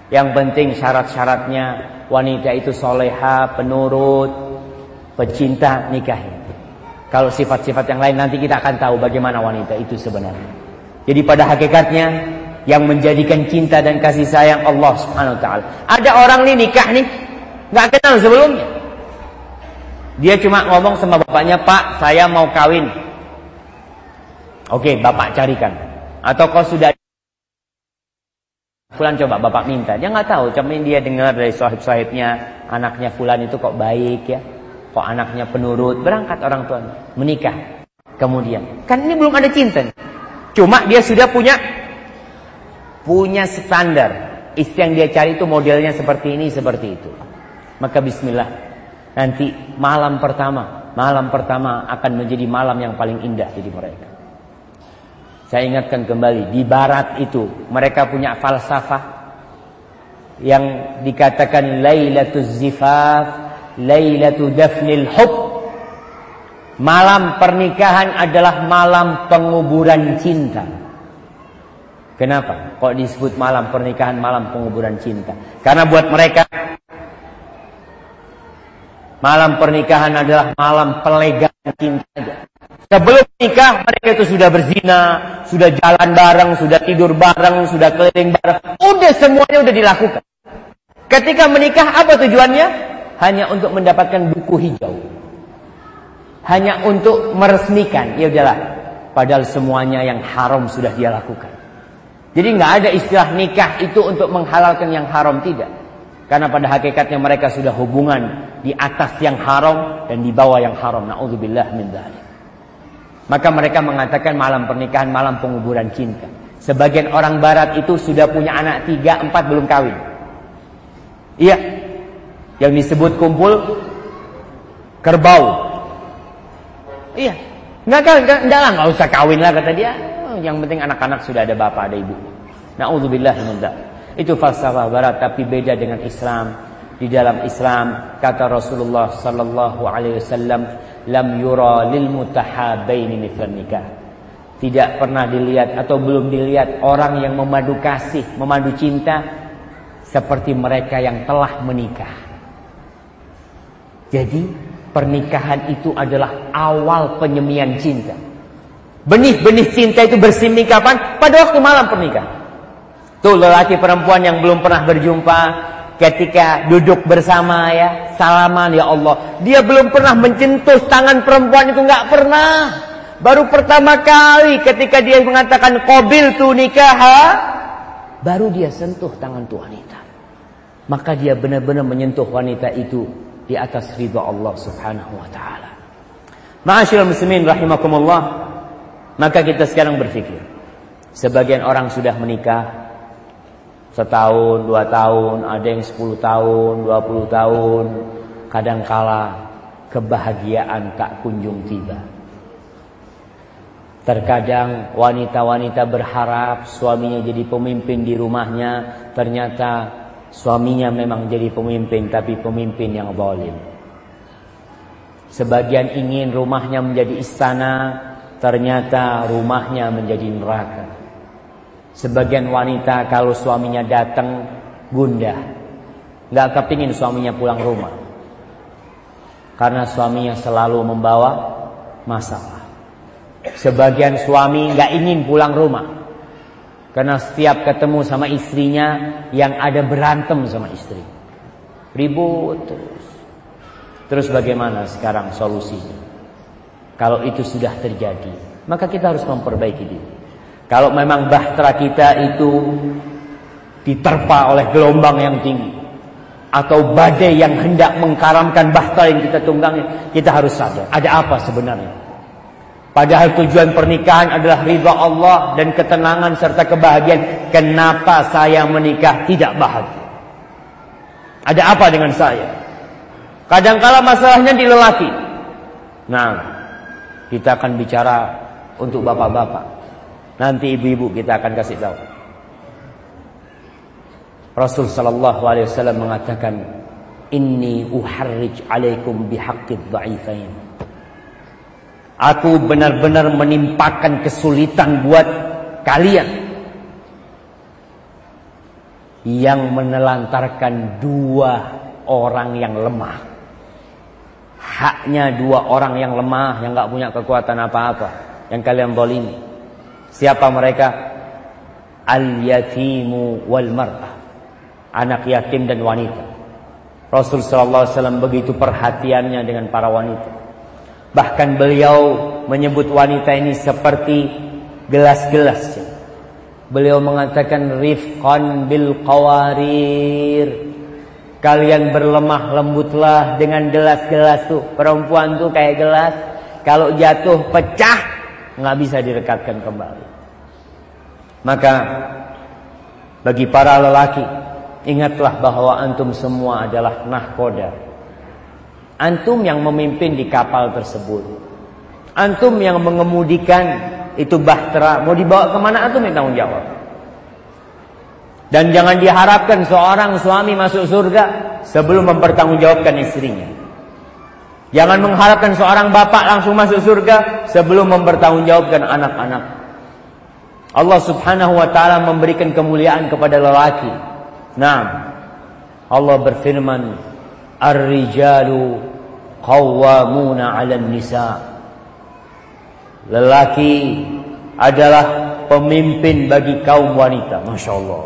Yang penting syarat-syaratnya wanita itu soleha, penurut, pecinta, nikahin. Kalau sifat-sifat yang lain nanti kita akan tahu bagaimana wanita itu sebenarnya. Jadi pada hakikatnya yang menjadikan cinta dan kasih sayang Allah Subhanahu wa taala. Ada orang nih nikah nih nggak kenal sebelumnya. Dia cuma ngomong sama bapaknya, "Pak, saya mau kawin." Oke, bapak carikan. Atau kau sudah Fulan coba bapak minta. Dia nggak tahu, cuma dia dengar dari sahib-sahibnya, anaknya Fulan itu kok baik ya. Kok anaknya penurut, berangkat orang tua menikah. Kemudian, kan ini belum ada cinta. Cuma dia sudah punya punya standar. Istri yang dia cari itu modelnya seperti ini, seperti itu. Maka bismillah. Nanti malam pertama, malam pertama akan menjadi malam yang paling indah jadi mereka. Saya ingatkan kembali, di barat itu mereka punya falsafah yang dikatakan Lailatul Zifaf Lailatu Dafnil Hub Malam pernikahan adalah malam penguburan cinta Kenapa? Kok disebut malam pernikahan malam penguburan cinta? Karena buat mereka Malam pernikahan adalah malam pelegaan cinta Sebelum nikah mereka itu sudah berzina, sudah jalan bareng, sudah tidur bareng, sudah keliling bareng. Udah semuanya udah dilakukan. Ketika menikah apa tujuannya? hanya untuk mendapatkan buku hijau. Hanya untuk meresmikan, ya udahlah. Padahal semuanya yang haram sudah dia lakukan. Jadi nggak ada istilah nikah itu untuk menghalalkan yang haram tidak. Karena pada hakikatnya mereka sudah hubungan di atas yang haram dan di bawah yang haram. Nauzubillah min dzalik. Maka mereka mengatakan malam pernikahan, malam penguburan cinta. Sebagian orang barat itu sudah punya anak tiga, empat belum kawin. Iya, yang disebut kumpul kerbau. Iya, nggak kan, nggak lah, nggak usah kawin lah kata dia. Oh, yang penting anak-anak sudah ada bapak, ada ibu. Nauzubillah min Itu falsafah barat tapi beda dengan Islam. Di dalam Islam kata Rasulullah sallallahu alaihi wasallam, "Lam yura lil mutahabaini mithlan nikah." Tidak pernah dilihat atau belum dilihat orang yang memadu kasih, memadu cinta seperti mereka yang telah menikah. Jadi pernikahan itu adalah awal penyemian cinta. Benih-benih cinta itu bersimih kapan? Pada waktu malam pernikahan. Tuh lelaki perempuan yang belum pernah berjumpa ketika duduk bersama ya, salaman ya Allah. Dia belum pernah mencentuh tangan perempuan itu nggak pernah. Baru pertama kali ketika dia mengatakan qabil tu nikah, baru dia sentuh tangan tuh wanita. Maka dia benar-benar menyentuh wanita itu di atas ridha Allah Subhanahu wa taala. Ma'asyiral muslimin rahimakumullah, maka kita sekarang berpikir, sebagian orang sudah menikah setahun, dua tahun, ada yang sepuluh tahun, dua puluh tahun, kadangkala kebahagiaan tak kunjung tiba. Terkadang wanita-wanita berharap suaminya jadi pemimpin di rumahnya, ternyata Suaminya memang jadi pemimpin tapi pemimpin yang zalim. Sebagian ingin rumahnya menjadi istana, ternyata rumahnya menjadi neraka. Sebagian wanita kalau suaminya datang gundah, nggak kepingin suaminya pulang rumah, karena suaminya selalu membawa masalah. Sebagian suami nggak ingin pulang rumah, karena setiap ketemu sama istrinya yang ada berantem sama istri. Ribut terus. Terus bagaimana sekarang solusinya? Kalau itu sudah terjadi, maka kita harus memperbaiki diri. Kalau memang bahtera kita itu diterpa oleh gelombang yang tinggi atau badai yang hendak mengkaramkan bahtera yang kita tunggangi, kita harus sadar ada apa sebenarnya. Padahal tujuan pernikahan adalah ridha Allah dan ketenangan serta kebahagiaan. Kenapa saya menikah tidak bahagia? Ada apa dengan saya? Kadangkala masalahnya di lelaki. Nah, kita akan bicara untuk bapak-bapak. Nanti ibu-ibu kita akan kasih tahu. Rasul sallallahu alaihi wasallam mengatakan, "Inni uharrij alaikum bihaqqid dha'ifain." Aku benar-benar menimpakan kesulitan buat kalian yang menelantarkan dua orang yang lemah. Haknya dua orang yang lemah yang nggak punya kekuatan apa-apa yang kalian zalimi. Siapa mereka? Al-yatimu wal mar'ah. Anak yatim dan wanita. Rasul sallallahu alaihi wasallam begitu perhatiannya dengan para wanita. Bahkan beliau menyebut wanita ini seperti gelas-gelas. Beliau mengatakan rifqan bil qawarir. Kalian berlemah lembutlah dengan gelas-gelas tuh. Perempuan tuh kayak gelas. Kalau jatuh pecah nggak bisa direkatkan kembali. Maka bagi para lelaki ingatlah bahwa antum semua adalah nahkoda Antum yang memimpin di kapal tersebut. Antum yang mengemudikan itu bahtera. Mau dibawa ke mana antum yang tanggung jawab. Dan jangan diharapkan seorang suami masuk surga sebelum mempertanggungjawabkan istrinya. Jangan mengharapkan seorang bapak langsung masuk surga sebelum mempertanggungjawabkan anak-anak. Allah Subhanahu wa taala memberikan kemuliaan kepada lelaki. Nah, Allah berfirman, "Ar-rijalu qawwamuna 'alan nisa. Lelaki adalah pemimpin bagi kaum wanita, Masya Allah.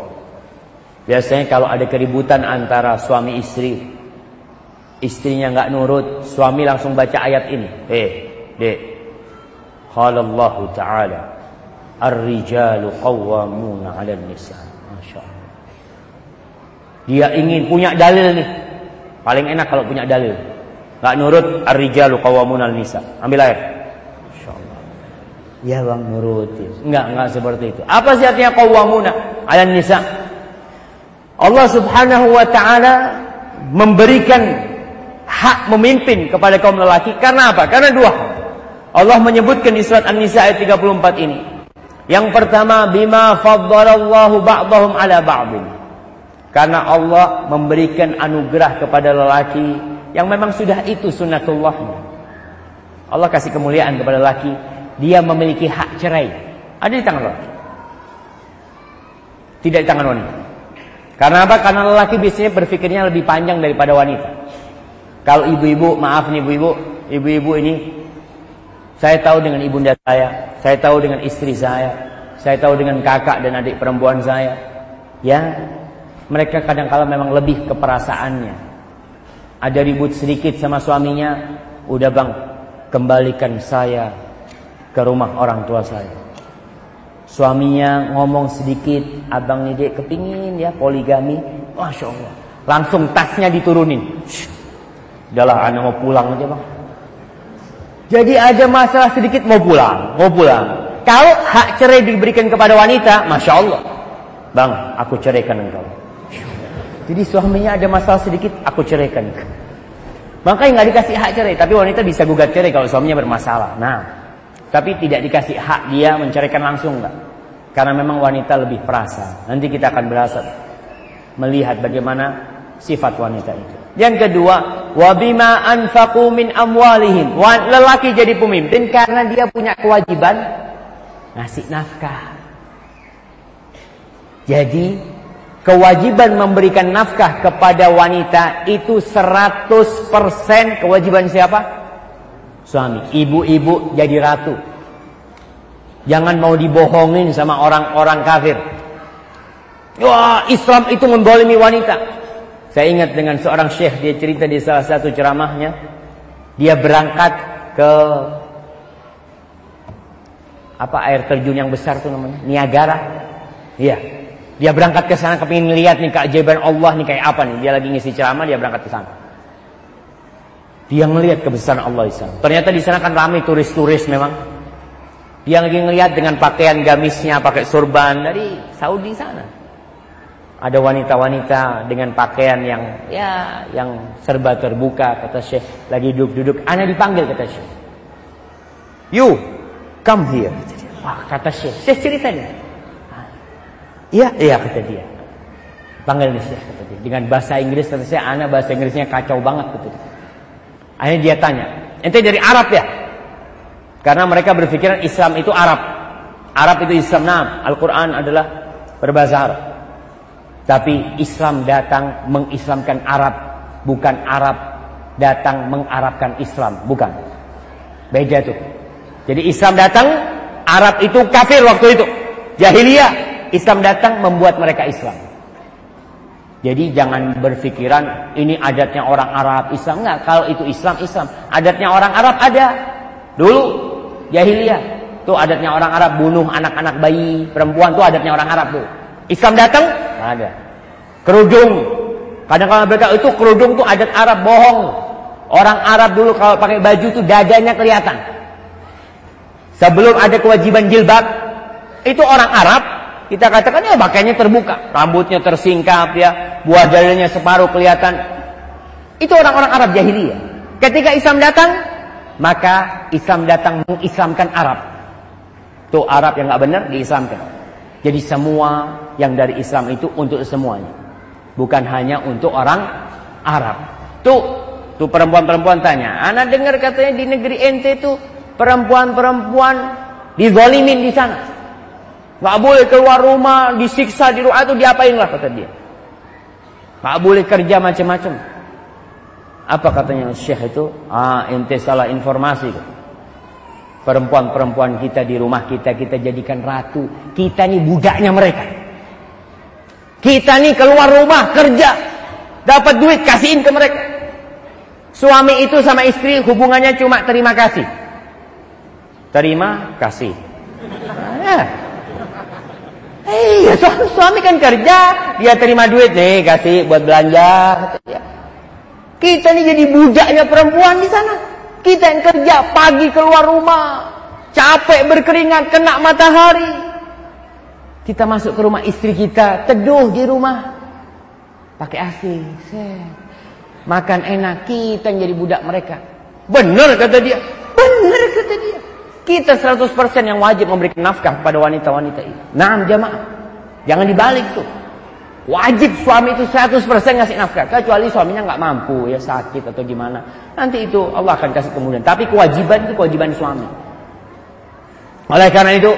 Biasanya kalau ada keributan antara suami istri, istrinya nggak nurut, suami langsung baca ayat ini. Eh, dek, Allah Ta'ala, Ar-rijalu qawwamuna 'alan nisa. Masya Allah. Dia ingin punya dalil nih. Paling enak kalau punya dalil. Gak nurut ar-rijalu qawamun nisa Ambil air. Insyaallah. Ya bang nurutin. Enggak, enggak seperti itu. Apa sih artinya qawamuna ala nisa? Allah subhanahu wa ta'ala memberikan hak memimpin kepada kaum lelaki. Karena apa? Karena dua Allah menyebutkan di surat An-Nisa ayat 34 ini. Yang pertama, bima faddalallahu ba'dahum ala ba'din. Karena Allah memberikan anugerah kepada lelaki yang memang sudah itu sunnatullahnya. Allah kasih kemuliaan kepada laki, dia memiliki hak cerai. Ada di tangan laki. Tidak di tangan wanita. Karena apa? Karena lelaki biasanya berpikirnya lebih panjang daripada wanita. Kalau ibu-ibu, maaf nih ibu-ibu, ibu-ibu ini saya tahu dengan ibunda saya, saya tahu dengan istri saya, saya tahu dengan kakak dan adik perempuan saya. Ya, mereka kadang-kala memang lebih keperasaannya ada ribut sedikit sama suaminya, udah bang, kembalikan saya ke rumah orang tua saya. Suaminya ngomong sedikit, abang nih dek kepingin ya poligami, masya Allah. Langsung tasnya diturunin. Udahlah anak mau pulang aja bang. Jadi ada masalah sedikit mau pulang, mau pulang. Kalau hak cerai diberikan kepada wanita, masya Allah, bang, aku ceraikan engkau. Jadi suaminya ada masalah sedikit, aku ceraikan. Maka yang nggak dikasih hak cerai, tapi wanita bisa gugat cerai kalau suaminya bermasalah. Nah, tapi tidak dikasih hak dia menceraikan langsung enggak. Karena memang wanita lebih perasa. Nanti kita akan berasal melihat bagaimana sifat wanita itu. Yang kedua, wabima anfaqu min amwalihim. Lelaki jadi pemimpin karena dia punya kewajiban ngasih nafkah. Jadi kewajiban memberikan nafkah kepada wanita itu 100% kewajiban siapa? Suami. Ibu-ibu jadi ratu. Jangan mau dibohongin sama orang-orang kafir. Wah, Islam itu membolimi wanita. Saya ingat dengan seorang syekh dia cerita di salah satu ceramahnya, dia berangkat ke apa air terjun yang besar tuh namanya? Niagara. Iya, dia berangkat ke sana kepingin lihat nih keajaiban Allah nih kayak apa nih. Dia lagi ngisi ceramah, dia berangkat ke sana. Dia ngelihat kebesaran Allah di sana. Ternyata di sana kan ramai turis-turis memang. Dia lagi ngelihat dengan pakaian gamisnya, pakai surban dari Saudi sana. Ada wanita-wanita dengan pakaian yang ya yang serba terbuka kata Syekh lagi duduk-duduk. Ana dipanggil kata Syekh. You come here. Wah kata Syekh. Syekh cerita nih. Iya iya kata dia. Panggil nih Syekh kata dia. Dengan bahasa Inggris kata saya, Ana bahasa Inggrisnya kacau banget kata dia. Akhirnya dia tanya, ente dari Arab ya? Karena mereka berpikiran Islam itu Arab. Arab itu Islam. Nah, Al-Quran adalah berbahasa Arab. Tapi Islam datang mengislamkan Arab, bukan Arab datang mengarabkan Islam, bukan. Beda tuh. Jadi Islam datang, Arab itu kafir waktu itu. Jahiliyah, Islam datang membuat mereka Islam. Jadi jangan berpikiran ini adatnya orang Arab Islam enggak. Kalau itu Islam Islam. Adatnya orang Arab ada. Dulu jahiliyah. Tuh adatnya orang Arab bunuh anak-anak bayi, perempuan tuh adatnya orang Arab tuh. Islam datang ada. Kerudung. Kadang-kadang mereka itu kerudung tuh adat Arab bohong. Orang Arab dulu kalau pakai baju tuh dadanya kelihatan. Sebelum ada kewajiban jilbab, itu orang Arab kita katakan ya pakainya terbuka, rambutnya tersingkap ya, buah dadanya separuh kelihatan. Itu orang-orang Arab jahiliyah. Ketika Islam datang, maka Islam datang mengislamkan Arab. Tuh Arab yang nggak benar diislamkan. Jadi semua yang dari Islam itu untuk semuanya. Bukan hanya untuk orang Arab. Tuh, tuh perempuan-perempuan tanya. Anak dengar katanya di negeri ente tuh perempuan-perempuan dizolimin di sana. Gak boleh keluar rumah, disiksa di rumah itu diapain lah kata dia. Gak boleh kerja macam-macam. Apa katanya Syekh itu? Ah, ente salah informasi. Perempuan-perempuan kita di rumah kita kita jadikan ratu. Kita nih budaknya mereka. Kita nih keluar rumah kerja, dapat duit kasihin ke mereka. Suami itu sama istri hubungannya cuma terima kasih. Terima kasih. Nah, Iya, suami, suami kan kerja, dia terima duit nih, kasih buat belanja. Kita nih jadi budaknya perempuan di sana. Kita yang kerja pagi keluar rumah, capek berkeringat, kena matahari. Kita masuk ke rumah istri kita, teduh di rumah, pakai AC, makan enak, kita jadi budak mereka. Benar kata dia, benar kata dia. Kita 100% yang wajib memberikan nafkah kepada wanita-wanita itu. Nah, jamaah. Jangan dibalik tuh. Wajib suami itu 100% ngasih nafkah. Kecuali suaminya nggak mampu, ya sakit atau gimana. Nanti itu Allah akan kasih kemudian. Tapi kewajiban itu kewajiban suami. Oleh karena itu,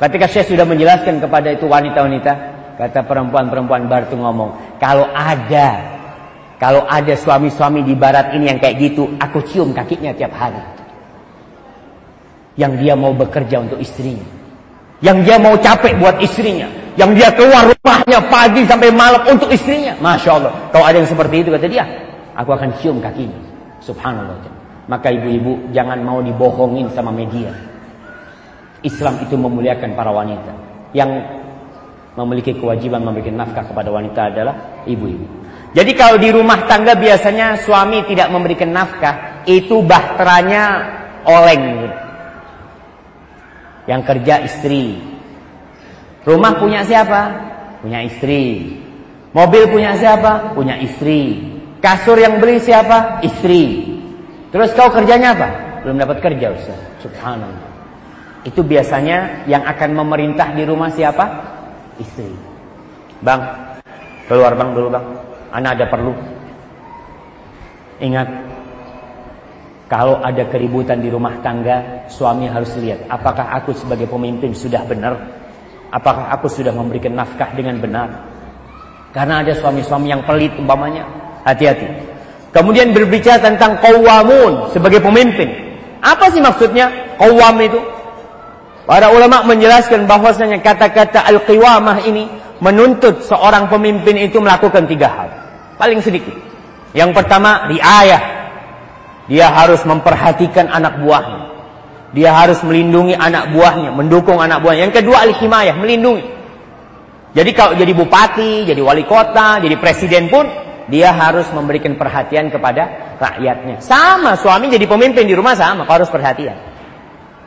ketika saya sudah menjelaskan kepada itu wanita-wanita, kata perempuan-perempuan baru ngomong, kalau ada, kalau ada suami-suami di barat ini yang kayak gitu, aku cium kakinya tiap hari yang dia mau bekerja untuk istrinya, yang dia mau capek buat istrinya, yang dia keluar rumahnya pagi sampai malam untuk istrinya. Masya Allah. Kalau ada yang seperti itu kata dia, aku akan cium kakinya. Subhanallah. Maka ibu-ibu jangan mau dibohongin sama media. Islam itu memuliakan para wanita. Yang memiliki kewajiban memberikan nafkah kepada wanita adalah ibu-ibu. Jadi kalau di rumah tangga biasanya suami tidak memberikan nafkah, itu bahteranya oleng. Yang kerja istri. Rumah punya siapa? Punya istri. Mobil punya siapa? Punya istri. Kasur yang beli siapa? Istri. Terus kau kerjanya apa? Belum dapat kerja Ustaz. Subhanallah. Itu biasanya yang akan memerintah di rumah siapa? Istri. Bang, keluar bang dulu bang. Anak ada perlu. Ingat, kalau ada keributan di rumah tangga, suami harus lihat apakah aku sebagai pemimpin sudah benar, apakah aku sudah memberikan nafkah dengan benar. Karena ada suami-suami yang pelit umpamanya, hati-hati. Kemudian berbicara tentang kawamun sebagai pemimpin. Apa sih maksudnya kawam itu? Para ulama menjelaskan bahwasanya kata-kata al-qiwamah ini menuntut seorang pemimpin itu melakukan tiga hal. Paling sedikit. Yang pertama, riayah dia harus memperhatikan anak buahnya. Dia harus melindungi anak buahnya, mendukung anak buahnya. Yang kedua al-himayah, melindungi. Jadi kalau jadi bupati, jadi wali kota, jadi presiden pun dia harus memberikan perhatian kepada rakyatnya. Sama suami jadi pemimpin di rumah sama, harus perhatian.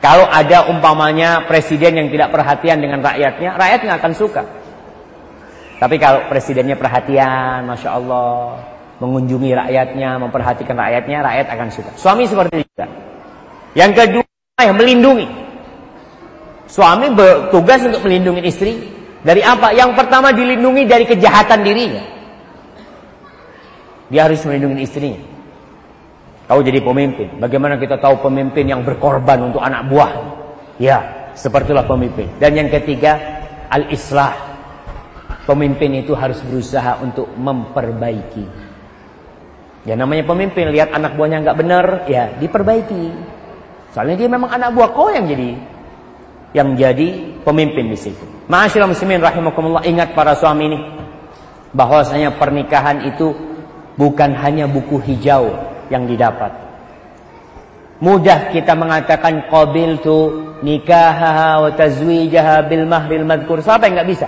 Kalau ada umpamanya presiden yang tidak perhatian dengan rakyatnya, rakyat nggak akan suka. Tapi kalau presidennya perhatian, Masya Allah, mengunjungi rakyatnya, memperhatikan rakyatnya, rakyat akan suka. Suami seperti itu juga. Yang kedua, yang melindungi. Suami bertugas untuk melindungi istri. Dari apa? Yang pertama dilindungi dari kejahatan dirinya. Dia harus melindungi istrinya. Kau jadi pemimpin. Bagaimana kita tahu pemimpin yang berkorban untuk anak buah? Ya, sepertilah pemimpin. Dan yang ketiga, al-islah. Pemimpin itu harus berusaha untuk memperbaiki. Ya namanya pemimpin, lihat anak buahnya nggak benar, ya diperbaiki. Soalnya dia memang anak buah kau yang jadi yang jadi pemimpin di situ. Ma'asyiral muslimin rahimakumullah, ingat para suami ini bahwasanya pernikahan itu bukan hanya buku hijau yang didapat. Mudah kita mengatakan qabil tu nikahaha wa tazwijaha bil mahril madkur. Siapa yang nggak bisa?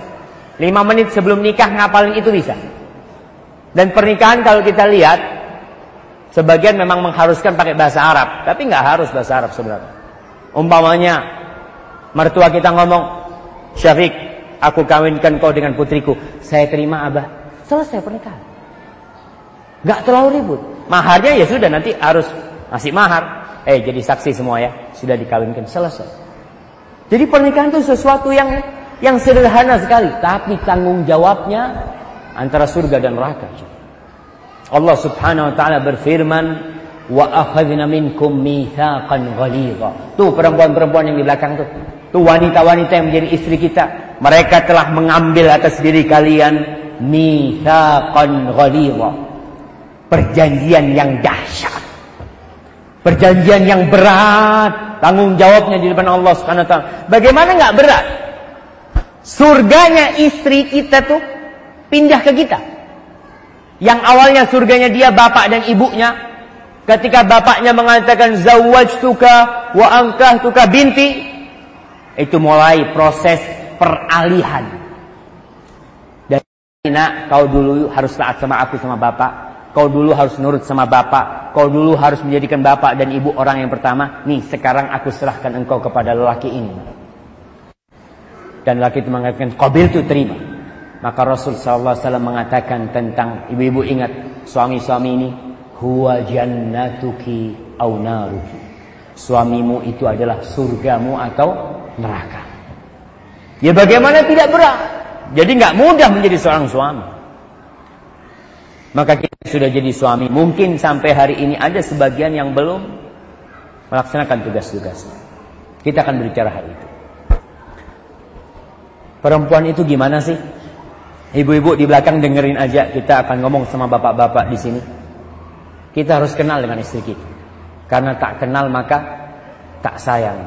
Lima menit sebelum nikah ngapalin itu bisa. Dan pernikahan kalau kita lihat sebagian memang mengharuskan pakai bahasa Arab, tapi nggak harus bahasa Arab sebenarnya. Umpamanya mertua kita ngomong, Syafiq, aku kawinkan kau dengan putriku. Saya terima abah. Selesai pernikahan. Nggak terlalu ribut. Maharnya ya sudah nanti harus ngasih mahar. Eh jadi saksi semua ya. Sudah dikawinkan selesai. Jadi pernikahan itu sesuatu yang yang sederhana sekali, tapi tanggung jawabnya antara surga dan neraka. Allah Subhanahu wa taala berfirman, "Wa akhadna minkum mitsaqan ghalidha." Tuh perempuan-perempuan yang di belakang tuh. Tuh wanita-wanita yang menjadi istri kita. Mereka telah mengambil atas diri kalian mitsaqan ghalidha perjanjian yang dahsyat. Perjanjian yang berat, tanggung jawabnya di depan Allah taala. Bagaimana nggak berat? Surganya istri kita tuh pindah ke kita. Yang awalnya surganya dia bapak dan ibunya, ketika bapaknya mengatakan zawwajtuka wa tuka binti, itu mulai proses peralihan. Dan nak kau dulu harus taat sama aku sama bapak, Kau dulu harus nurut sama bapak. Kau dulu harus menjadikan bapak dan ibu orang yang pertama. Nih, sekarang aku serahkan engkau kepada lelaki ini. Dan lelaki itu mengatakan, Qabil itu terima. Maka Rasul SAW mengatakan tentang ibu-ibu ingat suami-suami ini. Huwa jannatuki au. Suamimu itu adalah surgamu atau neraka. Ya bagaimana tidak berat. Jadi nggak mudah menjadi seorang suami. Maka kita sudah jadi suami. Mungkin sampai hari ini ada sebagian yang belum melaksanakan tugas-tugasnya. Kita akan berbicara hal itu. Perempuan itu gimana sih? Ibu-ibu di belakang dengerin aja. Kita akan ngomong sama bapak-bapak di sini. Kita harus kenal dengan istri kita. Karena tak kenal maka tak sayang.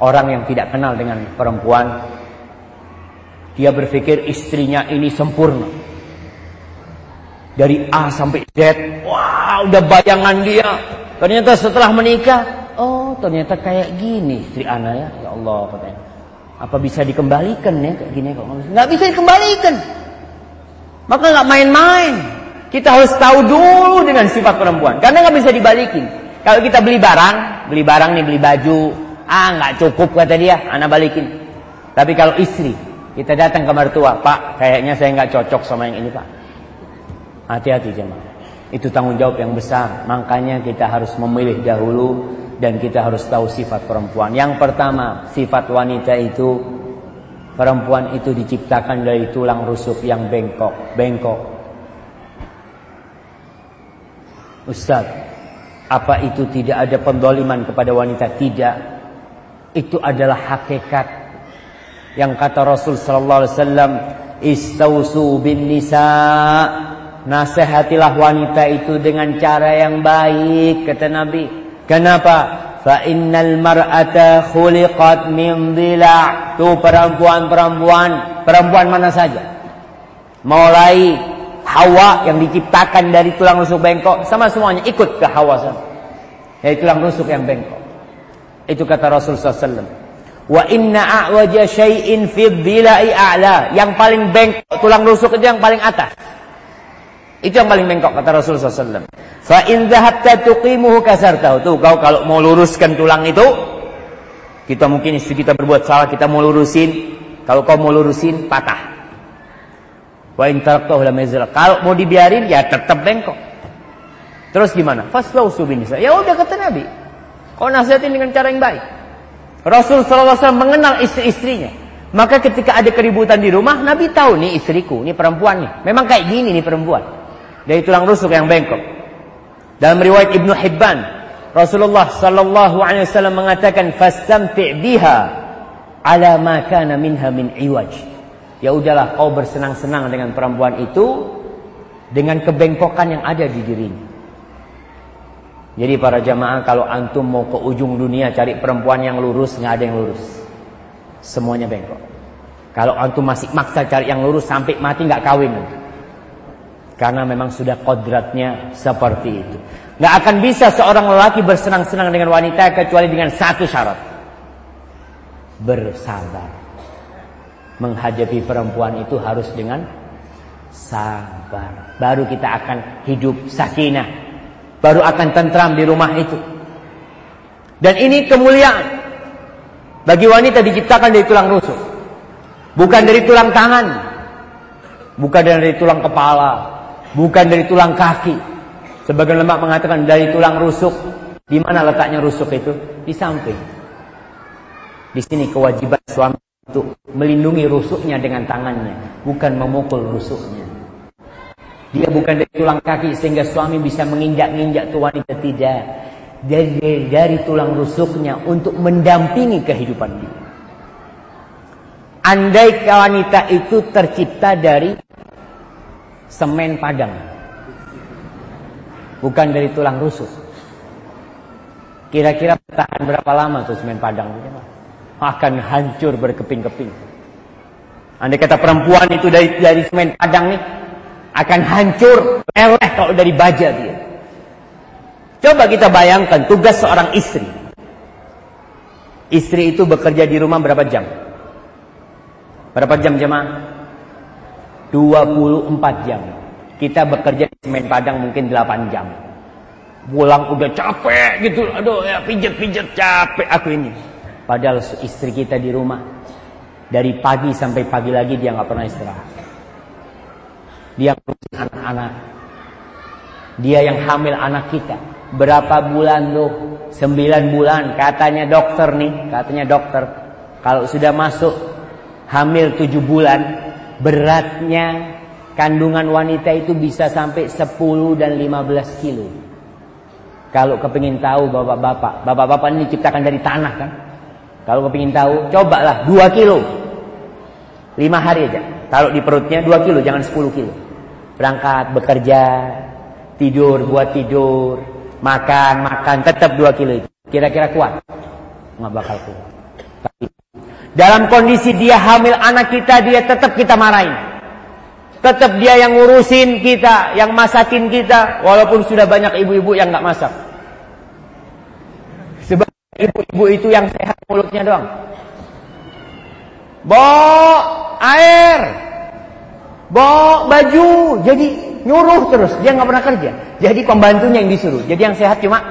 Orang yang tidak kenal dengan perempuan, dia berpikir istrinya ini sempurna dari A sampai Z. Wah, udah bayangan dia. Ternyata setelah menikah, oh ternyata kayak gini istri Ana ya. Ya Allah katanya. Apa bisa dikembalikan ya kayak gini kok nggak bisa dikembalikan. Maka nggak main-main. Kita harus tahu dulu dengan sifat perempuan. Karena nggak bisa dibalikin. Kalau kita beli barang, beli barang nih, beli baju, ah nggak cukup kata dia, anak balikin. Tapi kalau istri, kita datang ke mertua, Pak, kayaknya saya nggak cocok sama yang ini Pak. Hati-hati jemaah. Itu tanggung jawab yang besar. Makanya kita harus memilih dahulu dan kita harus tahu sifat perempuan. Yang pertama, sifat wanita itu perempuan itu diciptakan dari tulang rusuk yang bengkok, bengkok. Ustaz, apa itu tidak ada pendoliman kepada wanita? Tidak. Itu adalah hakikat yang kata Rasul sallallahu alaihi wasallam, "Istausu bin nisa' Nasihatilah wanita itu dengan cara yang baik kata Nabi. Kenapa? Fa innal mar'ata khuliqat min dhila'. Tuh perempuan-perempuan, perempuan mana saja. Mulai Hawa yang diciptakan dari tulang rusuk bengkok sama semuanya ikut ke Hawa sana. Dari tulang rusuk yang bengkok. Itu kata Rasul SAW. Wa inna a'waja syai'in fi dhila'i a'la. Yang paling bengkok tulang rusuk itu yang paling atas. Itu yang paling bengkok kata Rasulullah SAW. Fa in dhahabta tuqimuhu kasartahu. Tuh kau kalau mau luruskan tulang itu, kita mungkin istri kita berbuat salah, kita mau lurusin, Kalau kau mau lurusin, patah. Wa in taraktahu lam Kalau mau dibiarin ya tetap bengkok. Terus gimana? Faslausu bin Ya udah kata Nabi. Kau nasihatin dengan cara yang baik. Rasul SAW mengenal istri-istrinya. Maka ketika ada keributan di rumah, Nabi tahu nih istriku, ini perempuan nih. Memang kayak gini nih perempuan. Dari tulang rusuk yang bengkok. Dalam riwayat Ibnu Hibban, Rasulullah sallallahu alaihi wasallam mengatakan fastamti' biha ala ma kana minha min iwaj. Ya udahlah kau bersenang-senang dengan perempuan itu dengan kebengkokan yang ada di dirinya. Jadi para jamaah kalau antum mau ke ujung dunia cari perempuan yang lurus nggak ada yang lurus. Semuanya bengkok. Kalau antum masih maksa cari yang lurus sampai mati nggak kawin. Karena memang sudah kodratnya seperti itu. Nggak akan bisa seorang lelaki bersenang-senang dengan wanita kecuali dengan satu syarat. Bersabar menghadapi perempuan itu harus dengan sabar. Baru kita akan hidup sakinah. Baru akan tentram di rumah itu. Dan ini kemuliaan. Bagi wanita diciptakan dari tulang rusuk. Bukan dari tulang tangan. Bukan dari tulang kepala. Bukan dari tulang kaki. Sebagian lemak mengatakan dari tulang rusuk. Di mana letaknya rusuk itu? Di samping. Di sini kewajiban suami untuk melindungi rusuknya dengan tangannya, bukan memukul rusuknya. Dia bukan dari tulang kaki sehingga suami bisa menginjak-injak tuh wanita tidak. Dari, dari tulang rusuknya untuk mendampingi kehidupan dia. Andai wanita itu tercipta dari semen padang. Bukan dari tulang rusuk. Kira-kira bertahan berapa lama tuh semen padang? akan hancur berkeping-keping. Andai kata perempuan itu dari dari semen padang nih akan hancur leleh kalau dari baja dia. Coba kita bayangkan tugas seorang istri. Istri itu bekerja di rumah berapa jam? Berapa jam jemaah? 24 jam. Kita bekerja di semen padang mungkin 8 jam. Pulang udah capek gitu. Aduh ya pijet-pijet capek aku ini. Padahal istri kita di rumah dari pagi sampai pagi lagi dia nggak pernah istirahat. Dia ngurusin anak-anak. Dia yang hamil anak kita. Berapa bulan tuh? Sembilan bulan. Katanya dokter nih, katanya dokter. Kalau sudah masuk hamil tujuh bulan, beratnya kandungan wanita itu bisa sampai 10 dan 15 kilo. Kalau kepingin tahu bapak-bapak, bapak-bapak ini diciptakan dari tanah kan? Kalau kepingin tahu, cobalah 2 kilo. 5 hari aja. Taruh di perutnya 2 kilo, jangan 10 kilo. Berangkat, bekerja, tidur, buat tidur, makan, makan, tetap 2 kilo itu. Kira-kira kuat? Nggak bakal kuat. Tapi dalam kondisi dia hamil anak kita, dia tetap kita marahin. Tetap dia yang ngurusin kita, yang masakin kita, walaupun sudah banyak ibu-ibu yang nggak masak. Ibu-ibu itu yang sehat mulutnya doang. Bawa air. Bawa baju. Jadi nyuruh terus. Dia nggak pernah kerja. Jadi pembantunya yang disuruh. Jadi yang sehat cuma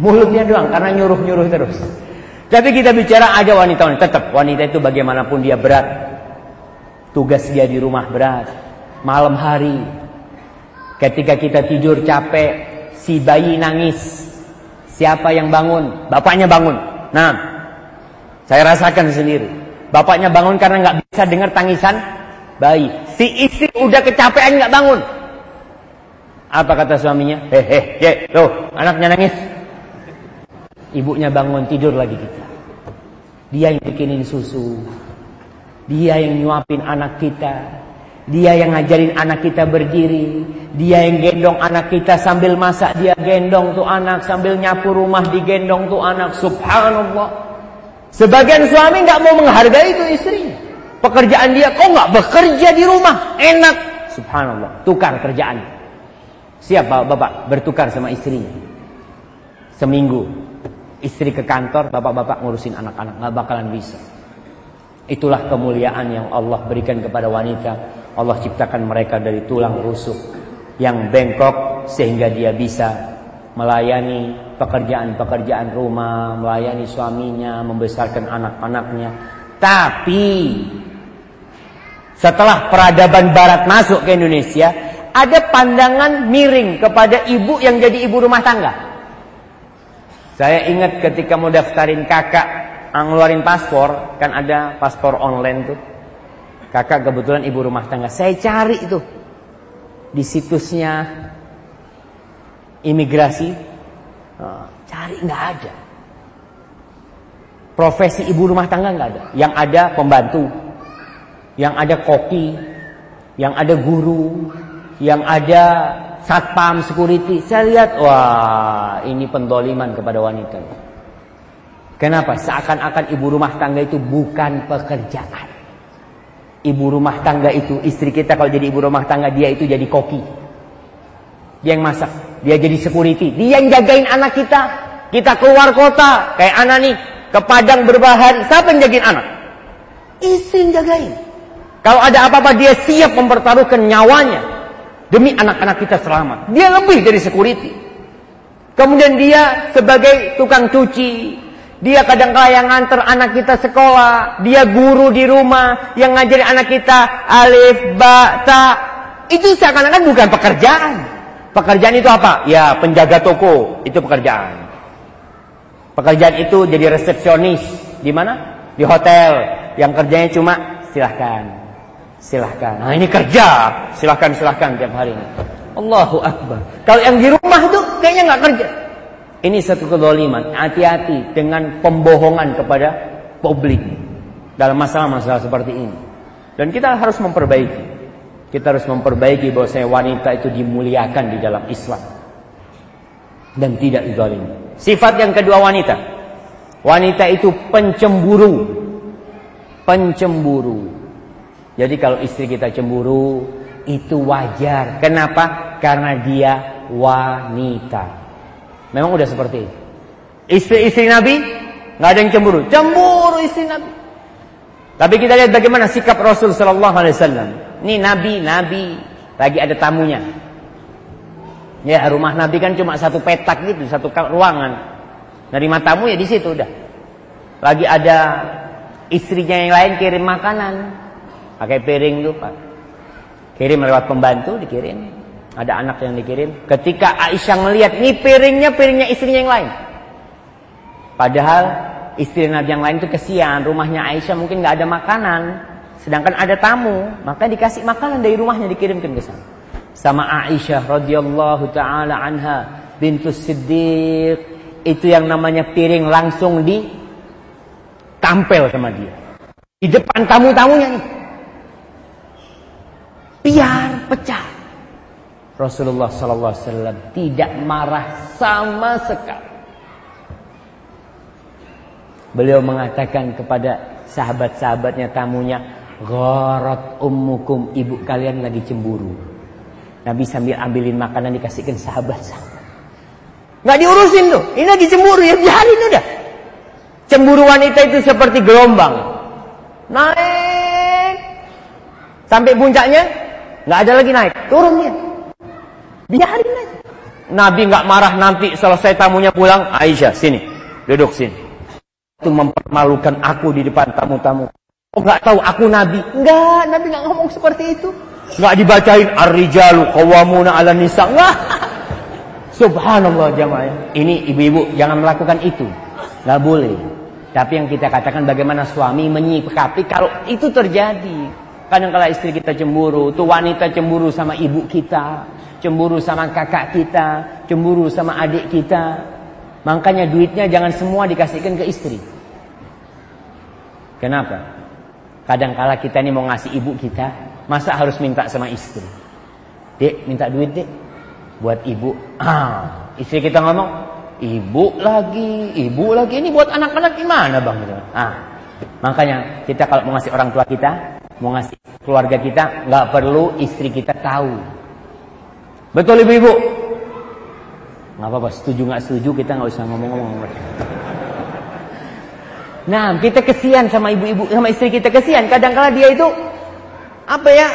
mulutnya doang. Karena nyuruh-nyuruh terus. Tapi kita bicara ada wanita-wanita. Tetap wanita itu bagaimanapun dia berat. Tugas dia di rumah berat. Malam hari. Ketika kita tidur capek. Si bayi nangis. Siapa yang bangun? Bapaknya bangun. Nah, saya rasakan sendiri. Bapaknya bangun karena nggak bisa dengar tangisan bayi. Si istri udah kecapean nggak bangun. Apa kata suaminya? Hehe, ye, tuh anaknya nangis. Ibunya bangun tidur lagi kita. Dia yang bikinin susu. Dia yang nyuapin anak kita. Dia yang ngajarin anak kita berdiri. Dia yang gendong anak kita sambil masak. Dia gendong tuh anak sambil nyapu rumah digendong tuh anak. Subhanallah. Sebagian suami nggak mau menghargai itu istrinya. Pekerjaan dia kok nggak bekerja di rumah enak. Subhanallah. Tukar kerjaan. Siap bapak-bapak bertukar sama istrinya. Seminggu istri ke kantor, bapak-bapak ngurusin anak-anak nggak bakalan bisa. Itulah kemuliaan yang Allah berikan kepada wanita Allah ciptakan mereka dari tulang rusuk yang bengkok sehingga dia bisa melayani pekerjaan-pekerjaan rumah, melayani suaminya, membesarkan anak-anaknya Tapi setelah peradaban barat masuk ke Indonesia, ada pandangan miring kepada ibu yang jadi ibu rumah tangga. Saya ingat ketika mau daftarin kakak ngeluarin paspor, kan ada paspor online tuh. Kakak kebetulan ibu rumah tangga. Saya cari itu di situsnya imigrasi. Oh, cari nggak ada. Profesi ibu rumah tangga nggak ada. Yang ada pembantu, yang ada koki, yang ada guru, yang ada satpam security. Saya lihat, wah ini pendoliman kepada wanita. Kenapa? Seakan-akan ibu rumah tangga itu bukan pekerjaan. Ibu rumah tangga itu, istri kita kalau jadi ibu rumah tangga, dia itu jadi koki. Dia yang masak, dia jadi security, dia yang jagain anak kita. Kita keluar kota, kayak anak nih, ke Padang berbahari, siapa yang jagain anak? Istri yang jagain. Kalau ada apa-apa dia siap mempertaruhkan nyawanya demi anak-anak kita selamat. Dia lebih dari security. Kemudian dia sebagai tukang cuci, dia kadang-kala yang nganter anak kita sekolah, dia guru di rumah yang ngajari anak kita alif, ba, ta. Itu seakan-akan bukan pekerjaan. Pekerjaan itu apa? Ya, penjaga toko, itu pekerjaan. Pekerjaan itu jadi resepsionis di mana? Di hotel. Yang kerjanya cuma silahkan silahkan. Nah ini kerja, silahkan silahkan tiap hari. Allahu Akbar. Kalau yang di rumah tuh kayaknya nggak kerja. Ini satu kedoliman. Hati-hati dengan pembohongan kepada publik dalam masalah-masalah seperti ini. Dan kita harus memperbaiki. Kita harus memperbaiki bahwa saya wanita itu dimuliakan di dalam Islam dan tidak dizalimi. Sifat yang kedua wanita. Wanita itu pencemburu. Pencemburu. Jadi kalau istri kita cemburu itu wajar. Kenapa? Karena dia wanita. Memang udah seperti itu. Istri-istri Nabi nggak ada yang cemburu. Cemburu istri Nabi. Tapi kita lihat bagaimana sikap Rasul Sallallahu Alaihi Wasallam. Ini Nabi, Nabi lagi ada tamunya. Ya rumah Nabi kan cuma satu petak gitu, satu ruangan. Nerima tamu ya di situ udah. Lagi ada istrinya yang lain kirim makanan. Pakai piring tuh Pak. Kirim lewat pembantu dikirim. Ada anak yang dikirim. Ketika Aisyah melihat ini piringnya piringnya istrinya yang lain. Padahal istri Nabi yang lain itu kesian. Rumahnya Aisyah mungkin nggak ada makanan. Sedangkan ada tamu. Maka dikasih makanan dari rumahnya dikirimkan ke sana. Sama Aisyah radhiyallahu taala anha bintu Siddiq itu yang namanya piring langsung di tampil sama dia. Di depan tamu-tamunya nih biar pecah. Rasulullah sallallahu alaihi wasallam tidak marah sama sekali. Beliau mengatakan kepada sahabat-sahabatnya tamunya, "Gharat ummukum, ibu kalian lagi cemburu." Nabi sambil ambilin makanan dikasihkan sahabat-sahabat. Nggak diurusin tuh. Ini lagi cemburu ya biarin udah. Cemburu wanita itu seperti gelombang. Naik sampai puncaknya nggak ada lagi naik, turun dia. Biarin aja. Nabi nggak marah nanti selesai tamunya pulang, Aisyah sini, duduk sini. Itu mempermalukan aku di depan tamu-tamu. Oh nggak tahu aku Nabi? Enggak, Nabi nggak ngomong seperti itu. Nggak dibacain ar-rijalu qawwamuna 'ala nisa. Enggak. Subhanallah jamaah. Ini ibu-ibu jangan melakukan itu. Nggak boleh. Tapi yang kita katakan bagaimana suami menyikapi kalau itu terjadi. Kadang kala istri kita cemburu, tuh wanita cemburu sama ibu kita, cemburu sama kakak kita, cemburu sama adik kita. Makanya duitnya jangan semua dikasihkan ke istri. Kenapa? Kadang kala kita ini mau ngasih ibu kita, masa harus minta sama istri? Dek, minta duit dek. Buat ibu. Ah, istri kita ngomong, ibu lagi, ibu lagi. Ini buat anak-anak gimana bang? Ah, makanya kita kalau mau ngasih orang tua kita, mau ngasih. Keluarga kita nggak perlu istri kita tahu. Betul ibu-ibu? Nggak apa-apa setuju nggak setuju kita nggak usah ngomong-ngomong. Nah kita kesian sama ibu-ibu sama istri kita kesian. Kadang-kala dia itu apa ya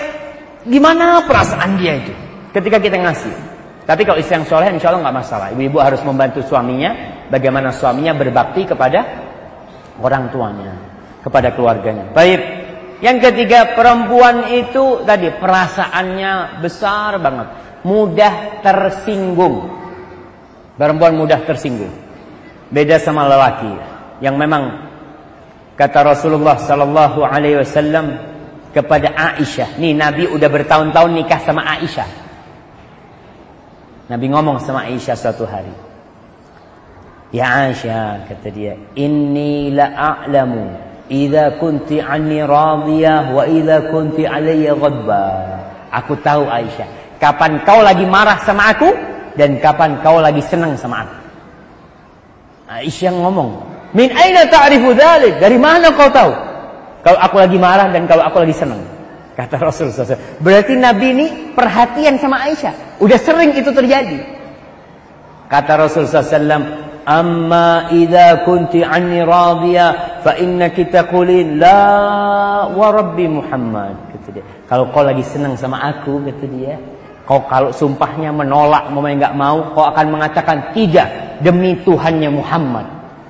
gimana perasaan dia itu? Ketika kita ngasih. Tapi kalau istri yang soleh insya Allah nggak masalah. Ibu-ibu harus membantu suaminya bagaimana suaminya berbakti kepada orang tuanya kepada keluarganya. Baik. Yang ketiga, perempuan itu tadi perasaannya besar banget, mudah tersinggung. Perempuan mudah tersinggung. Beda sama lelaki yang memang kata Rasulullah sallallahu alaihi wasallam kepada Aisyah. Nih Nabi udah bertahun-tahun nikah sama Aisyah. Nabi ngomong sama Aisyah suatu hari. Ya Aisyah kata dia, "Inni la a'lamu idza kunti anni radiyah wa idza kunti alayya ghadba." Aku tahu Aisyah, kapan kau lagi marah sama aku dan kapan kau lagi senang sama aku. Aisyah ngomong, "Min aina ta'rifu dzalik?" Dari mana kau tahu? Kalau aku lagi marah dan kalau aku lagi senang. Kata Rasul SAW. Berarti Nabi ini perhatian sama Aisyah. Udah sering itu terjadi. Kata Rasul SAW. Kunti anni radiyah. Fa innaki taqulin la wa rabbi Muhammad. Kata dia. Kalau kau lagi senang sama aku. Kata dia. Kau kalau sumpahnya menolak. Mau nggak mau. Kau akan mengatakan tidak. Demi Tuhannya Muhammad.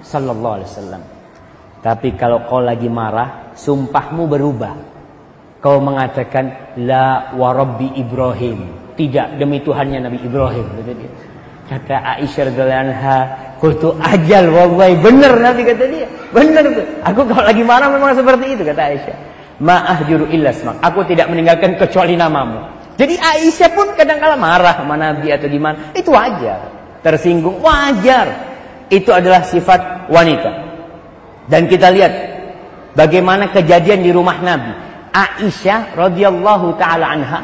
Sallallahu alaihi wasallam. Tapi kalau kau lagi marah, sumpahmu berubah. Kau mengatakan la warabbi Ibrahim. Tidak demi Tuhannya Nabi Ibrahim. Kata Aisyah radhiyallahu anha, "Qultu ajal wallahi benar Nabi kata dia. Benar tuh. Aku kalau lagi marah memang seperti itu kata Aisyah. Ma ahjuru illa smak. Aku tidak meninggalkan kecuali namamu. Jadi Aisyah pun kadang kala marah sama Nabi atau gimana. Itu wajar. Tersinggung wajar. Itu adalah sifat wanita. Dan kita lihat bagaimana kejadian di rumah Nabi. Aisyah radhiyallahu taala anha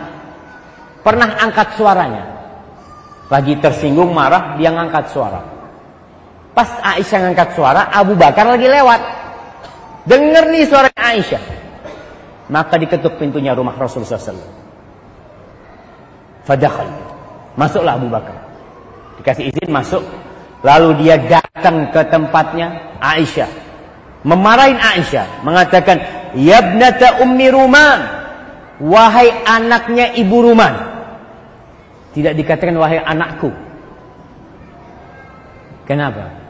pernah angkat suaranya. Lagi tersinggung marah dia ngangkat suara. Pas Aisyah ngangkat suara, Abu Bakar lagi lewat. Dengar nih suara Aisyah. Maka diketuk pintunya rumah Rasulullah SAW. Fadakhal. Masuklah Abu Bakar. Dikasih izin masuk. Lalu dia datang ke tempatnya Aisyah memarahin Aisyah, mengatakan, "Yabnata ummi Ruman, wahai anaknya ibu Ruman." Tidak dikatakan wahai anakku. Kenapa?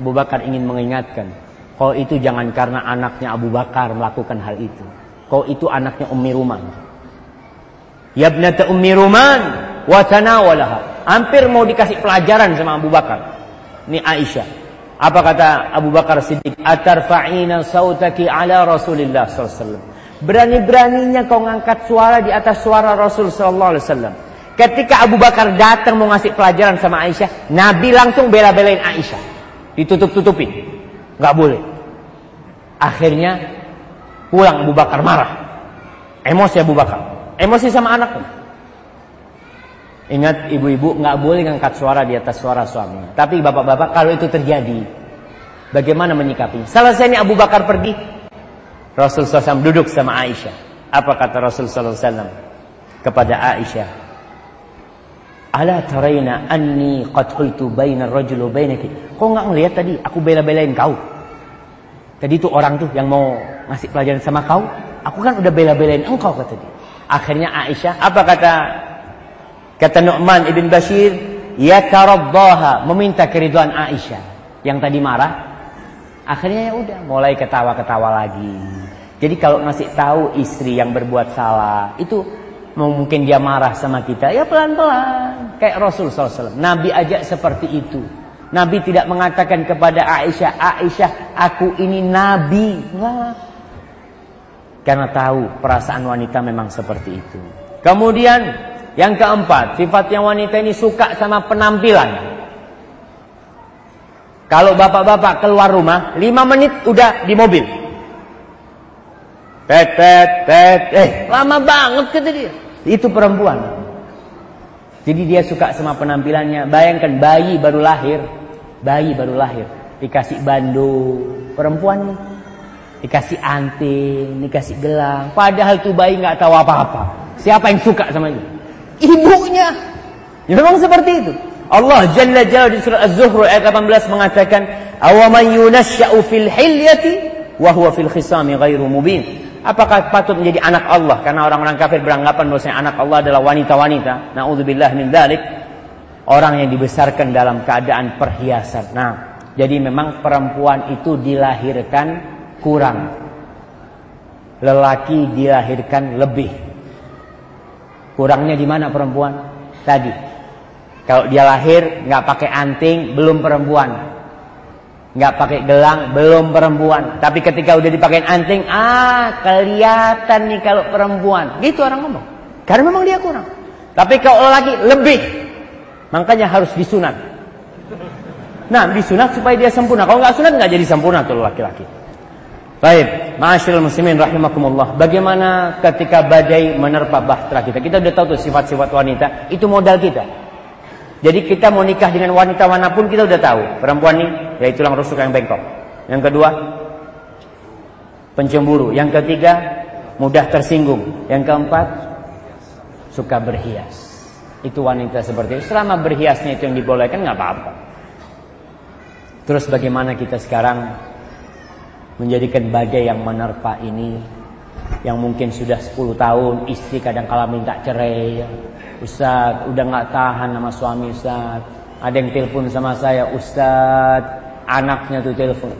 Abu Bakar ingin mengingatkan, kau itu jangan karena anaknya Abu Bakar melakukan hal itu. Kau itu anaknya Ummi Ruman. Yabnata Ummi Ruman wa tanawalaha. Hampir mau dikasih pelajaran sama Abu Bakar. Ini Aisyah. Apa kata Abu Bakar Siddiq? Atarfa'ina sautaki ala Rasulillah SAW. Berani-beraninya kau ngangkat suara di atas suara Rasul Wasallam. Ketika Abu Bakar datang mau ngasih pelajaran sama Aisyah, Nabi langsung bela-belain Aisyah. Ditutup-tutupin. Gak boleh. Akhirnya pulang Abu Bakar marah. Emosi Abu Bakar. Emosi sama anaknya. Ingat ibu-ibu nggak boleh ngangkat suara di atas suara suami. Tapi bapak-bapak kalau itu terjadi, bagaimana menyikapinya? Selesai ini Abu Bakar pergi, Rasul SAW duduk sama Aisyah. Apa kata Rasul SAW kepada Aisyah? Ala taraina anni qad qultu baina rajul bainaki. Kau nggak ngelihat tadi aku bela-belain kau? Tadi itu orang tuh yang mau ngasih pelajaran sama kau, aku kan udah bela-belain engkau kata dia. Akhirnya Aisyah, apa kata Kata Nu'man ibn Bashir, ya taraddaha, meminta keriduan Aisyah yang tadi marah. Akhirnya ya udah mulai ketawa-ketawa lagi. Jadi kalau ngasih tahu istri yang berbuat salah, itu mungkin dia marah sama kita, ya pelan-pelan. Kayak Rasul SAW. Nabi aja seperti itu. Nabi tidak mengatakan kepada Aisyah, Aisyah, aku ini Nabi. Enggak. Karena tahu perasaan wanita memang seperti itu. Kemudian yang keempat, sifatnya wanita ini suka sama penampilan. Kalau bapak-bapak keluar rumah, lima menit udah di mobil. Tet, tet, tet. Eh, lama banget kata dia. Itu perempuan. Jadi dia suka sama penampilannya. Bayangkan bayi baru lahir. Bayi baru lahir. Dikasih bando. Perempuan nih. Dikasih anting, dikasih gelang. Padahal tuh bayi nggak tahu apa-apa. Siapa yang suka sama itu? ibunya. Ya, memang seperti itu. Allah Jalla Jalla di surah Az-Zuhruf ayat 18 mengatakan, "Awaman yunasya'u fil hilyati wa huwa fil khisami ghairu mubin." Apakah patut menjadi anak Allah? Karena orang-orang kafir beranggapan bahwasanya anak Allah adalah wanita-wanita. Nauzubillah min dzalik. Orang yang dibesarkan dalam keadaan perhiasan. Nah, jadi memang perempuan itu dilahirkan kurang. Lelaki dilahirkan lebih. Kurangnya di mana perempuan? Tadi. Kalau dia lahir nggak pakai anting, belum perempuan. Nggak pakai gelang, belum perempuan. Tapi ketika udah dipakai anting, ah kelihatan nih kalau perempuan. Gitu orang ngomong. Karena memang dia kurang. Tapi kalau lagi lebih. Makanya harus disunat. Nah, disunat supaya dia sempurna. Kalau nggak sunat nggak jadi sempurna tuh laki-laki. Baik, ma'asyiral muslimin rahimakumullah. Bagaimana ketika badai menerpa bahtera kita? Kita udah tahu tuh sifat-sifat wanita, itu modal kita. Jadi kita mau nikah dengan wanita mana pun kita udah tahu. Perempuan ini yaitu tulang rusuk yang bengkok. Yang kedua, pencemburu. Yang ketiga, mudah tersinggung. Yang keempat, suka berhias. Itu wanita seperti itu. Selama berhiasnya itu yang dibolehkan nggak apa-apa. Terus bagaimana kita sekarang menjadikan badai yang menerpa ini yang mungkin sudah 10 tahun istri kadang kala minta cerai Ustaz udah nggak tahan sama suami Ustaz. Ada yang telepon sama saya Ustaz anaknya tuh telepon.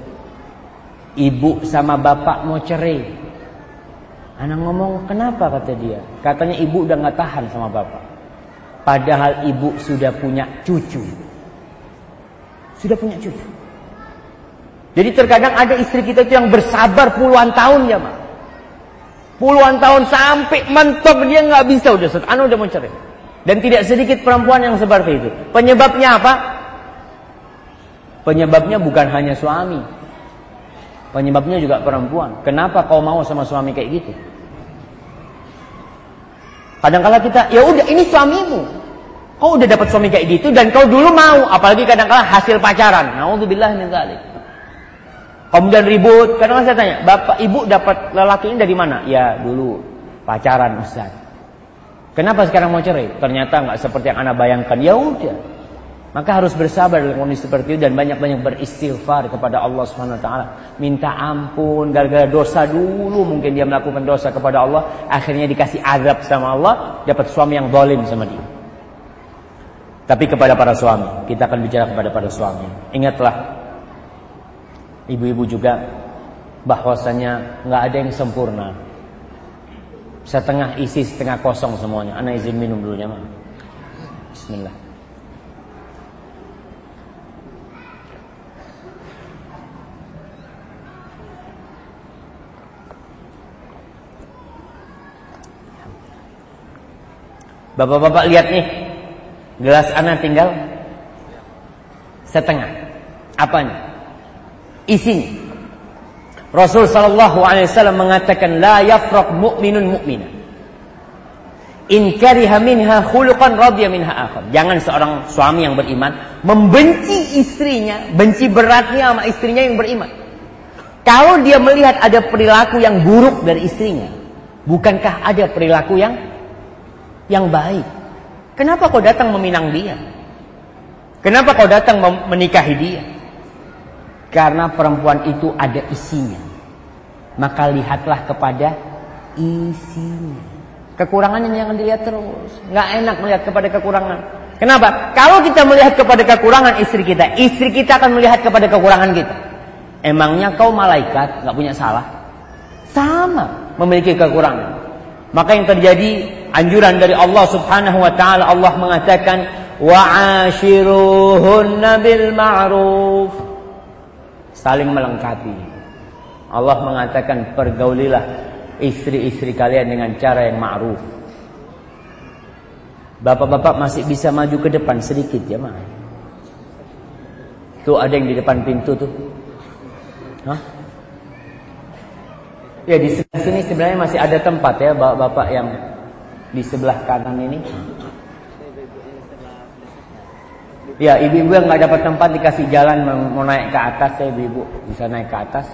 Ibu sama bapak mau cerai. Anak ngomong kenapa? kata dia. Katanya ibu udah nggak tahan sama bapak. Padahal ibu sudah punya cucu. Sudah punya cucu. Jadi terkadang ada istri kita itu yang bersabar puluhan tahun ya mak. Puluhan tahun sampai mentok dia nggak bisa. Udah anu udah mau cerai. Dan tidak sedikit perempuan yang seperti itu. Penyebabnya apa? Penyebabnya bukan hanya suami. Penyebabnya juga perempuan. Kenapa kau mau sama suami kayak gitu? Kadang-kala kita, ya udah ini suamimu. Kau udah dapat suami kayak gitu dan kau dulu mau, apalagi kadang-kala hasil pacaran. Nauzubillah min dzalik. Kemudian ribut. Kadang, kadang saya tanya, bapak ibu dapat lelaki ini dari mana? Ya dulu pacaran Ustaz. Kenapa sekarang mau cerai? Ternyata nggak seperti yang anda bayangkan. Ya udah. Maka harus bersabar dalam kondisi seperti itu dan banyak-banyak beristighfar kepada Allah Subhanahu wa taala. Minta ampun gara-gara dosa dulu mungkin dia melakukan dosa kepada Allah, akhirnya dikasih azab sama Allah, dapat suami yang zalim sama dia. Tapi kepada para suami, kita akan bicara kepada para suami. Ingatlah ibu-ibu juga bahwasanya nggak ada yang sempurna. Setengah isi, setengah kosong semuanya. Anak izin minum dulu ya, Bismillah. Bapak-bapak lihat nih, gelas anak tinggal setengah. Apanya? isinya. Rasul sallallahu alaihi wasallam mengatakan la yafraq mu'minun mu'mina. In kariha minha khuluqan radiya minha akhar. Jangan seorang suami yang beriman membenci istrinya, benci beratnya sama istrinya yang beriman. Kalau dia melihat ada perilaku yang buruk dari istrinya, bukankah ada perilaku yang yang baik? Kenapa kau datang meminang dia? Kenapa kau datang menikahi dia? Karena perempuan itu ada isinya. Maka lihatlah kepada isinya. Kekurangannya jangan dilihat terus. Nggak enak melihat kepada kekurangan. Kenapa? Kalau kita melihat kepada kekurangan istri kita, istri kita akan melihat kepada kekurangan kita. Emangnya kau malaikat nggak punya salah? Sama memiliki kekurangan. Maka yang terjadi anjuran dari Allah Subhanahu wa taala Allah mengatakan wa'ashiruhunna bil ma'ruf saling melengkapi. Allah mengatakan pergaulilah istri-istri kalian dengan cara yang ma'ruf. Bapak-bapak masih bisa maju ke depan sedikit ya, mah. Tuh ada yang di depan pintu tuh. Hah? Ya di sebelah sini sebenarnya masih ada tempat ya bapak-bapak yang di sebelah kanan ini. Ya, ibu-ibu yang nggak dapat tempat dikasih jalan mau naik ke atas ya ibu-ibu bisa naik ke atas.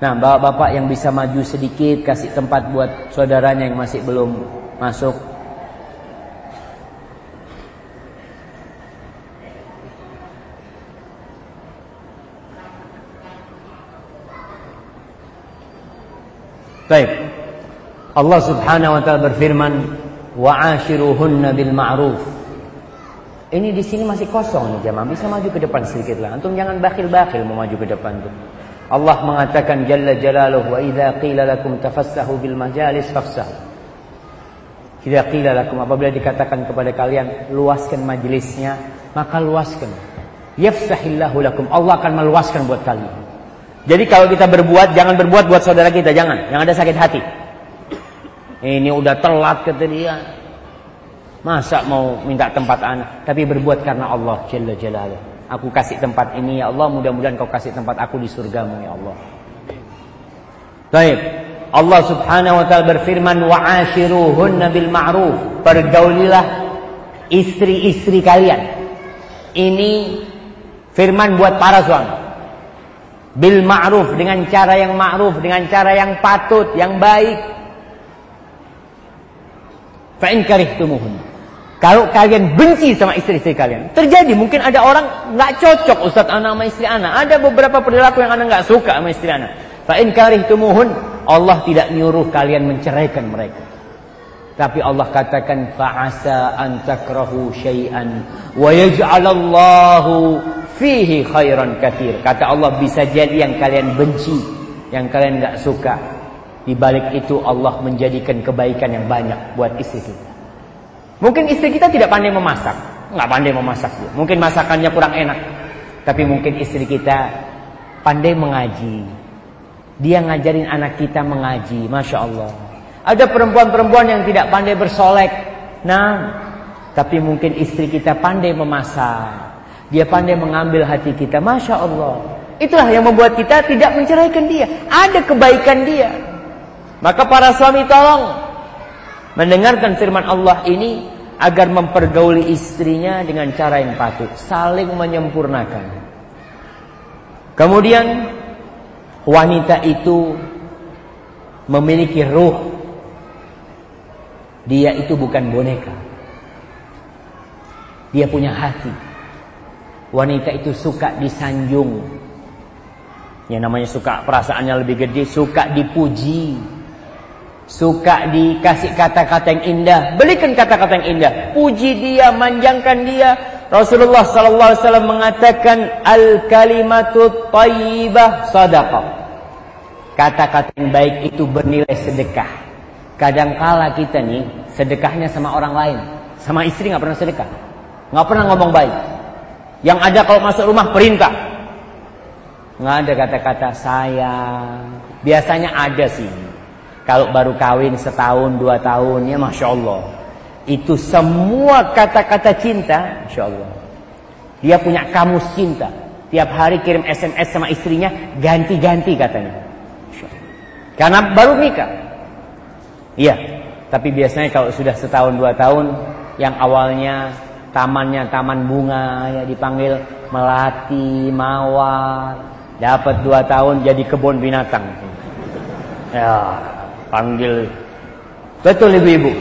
Nah, bapak-bapak yang bisa maju sedikit kasih tempat buat saudaranya yang masih belum masuk. Baik. Allah Subhanahu wa taala berfirman, wa'ashiruhunna bil ma'ruf Ini di sini masih kosong nih jamaah. Bisa maju ke depan sedikit lah. Antum jangan bakhil-bakhil mau maju ke depan tuh. Allah mengatakan Jalla Jalaluhu wa idza qila lakum tafassahu bil majalis fafsahu. Idza qila lakum apabila dikatakan kepada kalian luaskan majelisnya, maka luaskan. Yafsahillahu lakum. Allah akan meluaskan buat kalian. Jadi kalau kita berbuat jangan berbuat buat saudara kita, jangan. Yang ada sakit hati. Ini udah telat kata dia. Masa mau minta tempat anak, tapi berbuat karena Allah Jalla Jalaluhu. Aku kasih tempat ini ya Allah Mudah-mudahan kau kasih tempat aku di surgamu ya Allah. Baik. Allah subhanahu wa ta'ala berfirman Wa'ashiruhunna bil ma'ruf. Pergaulilah istri-istri kalian. Ini firman buat para suami. Bil ma'ruf Dengan cara yang ma'ruf Dengan cara yang patut, yang baik Fa'in karihtumuhunna kalau kalian benci sama istri-istri kalian, terjadi mungkin ada orang nggak cocok Ustadz anak sama istri anak. Ada beberapa perilaku yang anak nggak suka sama istri anak. Fa'in tumuhun, Allah tidak nyuruh kalian menceraikan mereka. Tapi Allah katakan fa'asa an takrahu syai'an wa yaj'alallahu fihi khairan katsir. Kata Allah bisa jadi yang kalian benci, yang kalian nggak suka. Di balik itu Allah menjadikan kebaikan yang banyak buat istri kita. Mungkin istri kita tidak pandai memasak, nggak pandai memasak dia. Mungkin masakannya kurang enak, tapi mungkin istri kita pandai mengaji. Dia ngajarin anak kita mengaji, masya Allah. Ada perempuan-perempuan yang tidak pandai bersolek, nah, tapi mungkin istri kita pandai memasak. Dia pandai mengambil hati kita, masya Allah. Itulah yang membuat kita tidak menceraikan dia. Ada kebaikan dia. Maka para suami tolong mendengarkan firman Allah ini agar mempergauli istrinya dengan cara yang patut, saling menyempurnakan. Kemudian wanita itu memiliki ruh. Dia itu bukan boneka. Dia punya hati. Wanita itu suka disanjung. Yang namanya suka perasaannya lebih gede, suka dipuji Suka dikasih kata-kata yang indah, belikan kata-kata yang indah. Puji dia, manjangkan dia. Rasulullah sallallahu alaihi wasallam mengatakan al kalimatu thayyibah sadaqah. Kata-kata yang baik itu bernilai sedekah. Kadangkala kita nih sedekahnya sama orang lain, sama istri nggak pernah sedekah. nggak pernah ngomong baik. Yang ada kalau masuk rumah perintah. nggak ada kata-kata sayang. Biasanya ada sih kalau baru kawin setahun dua tahun ya masya Allah. Itu semua kata-kata cinta, masya Allah. Dia punya kamus cinta. Tiap hari kirim SMS sama istrinya ganti-ganti katanya. Karena baru nikah. Iya. Tapi biasanya kalau sudah setahun dua tahun, yang awalnya tamannya taman bunga ya dipanggil melati, mawar, dapat dua tahun jadi kebun binatang. Ya, panggil. Betul ibu-ibu.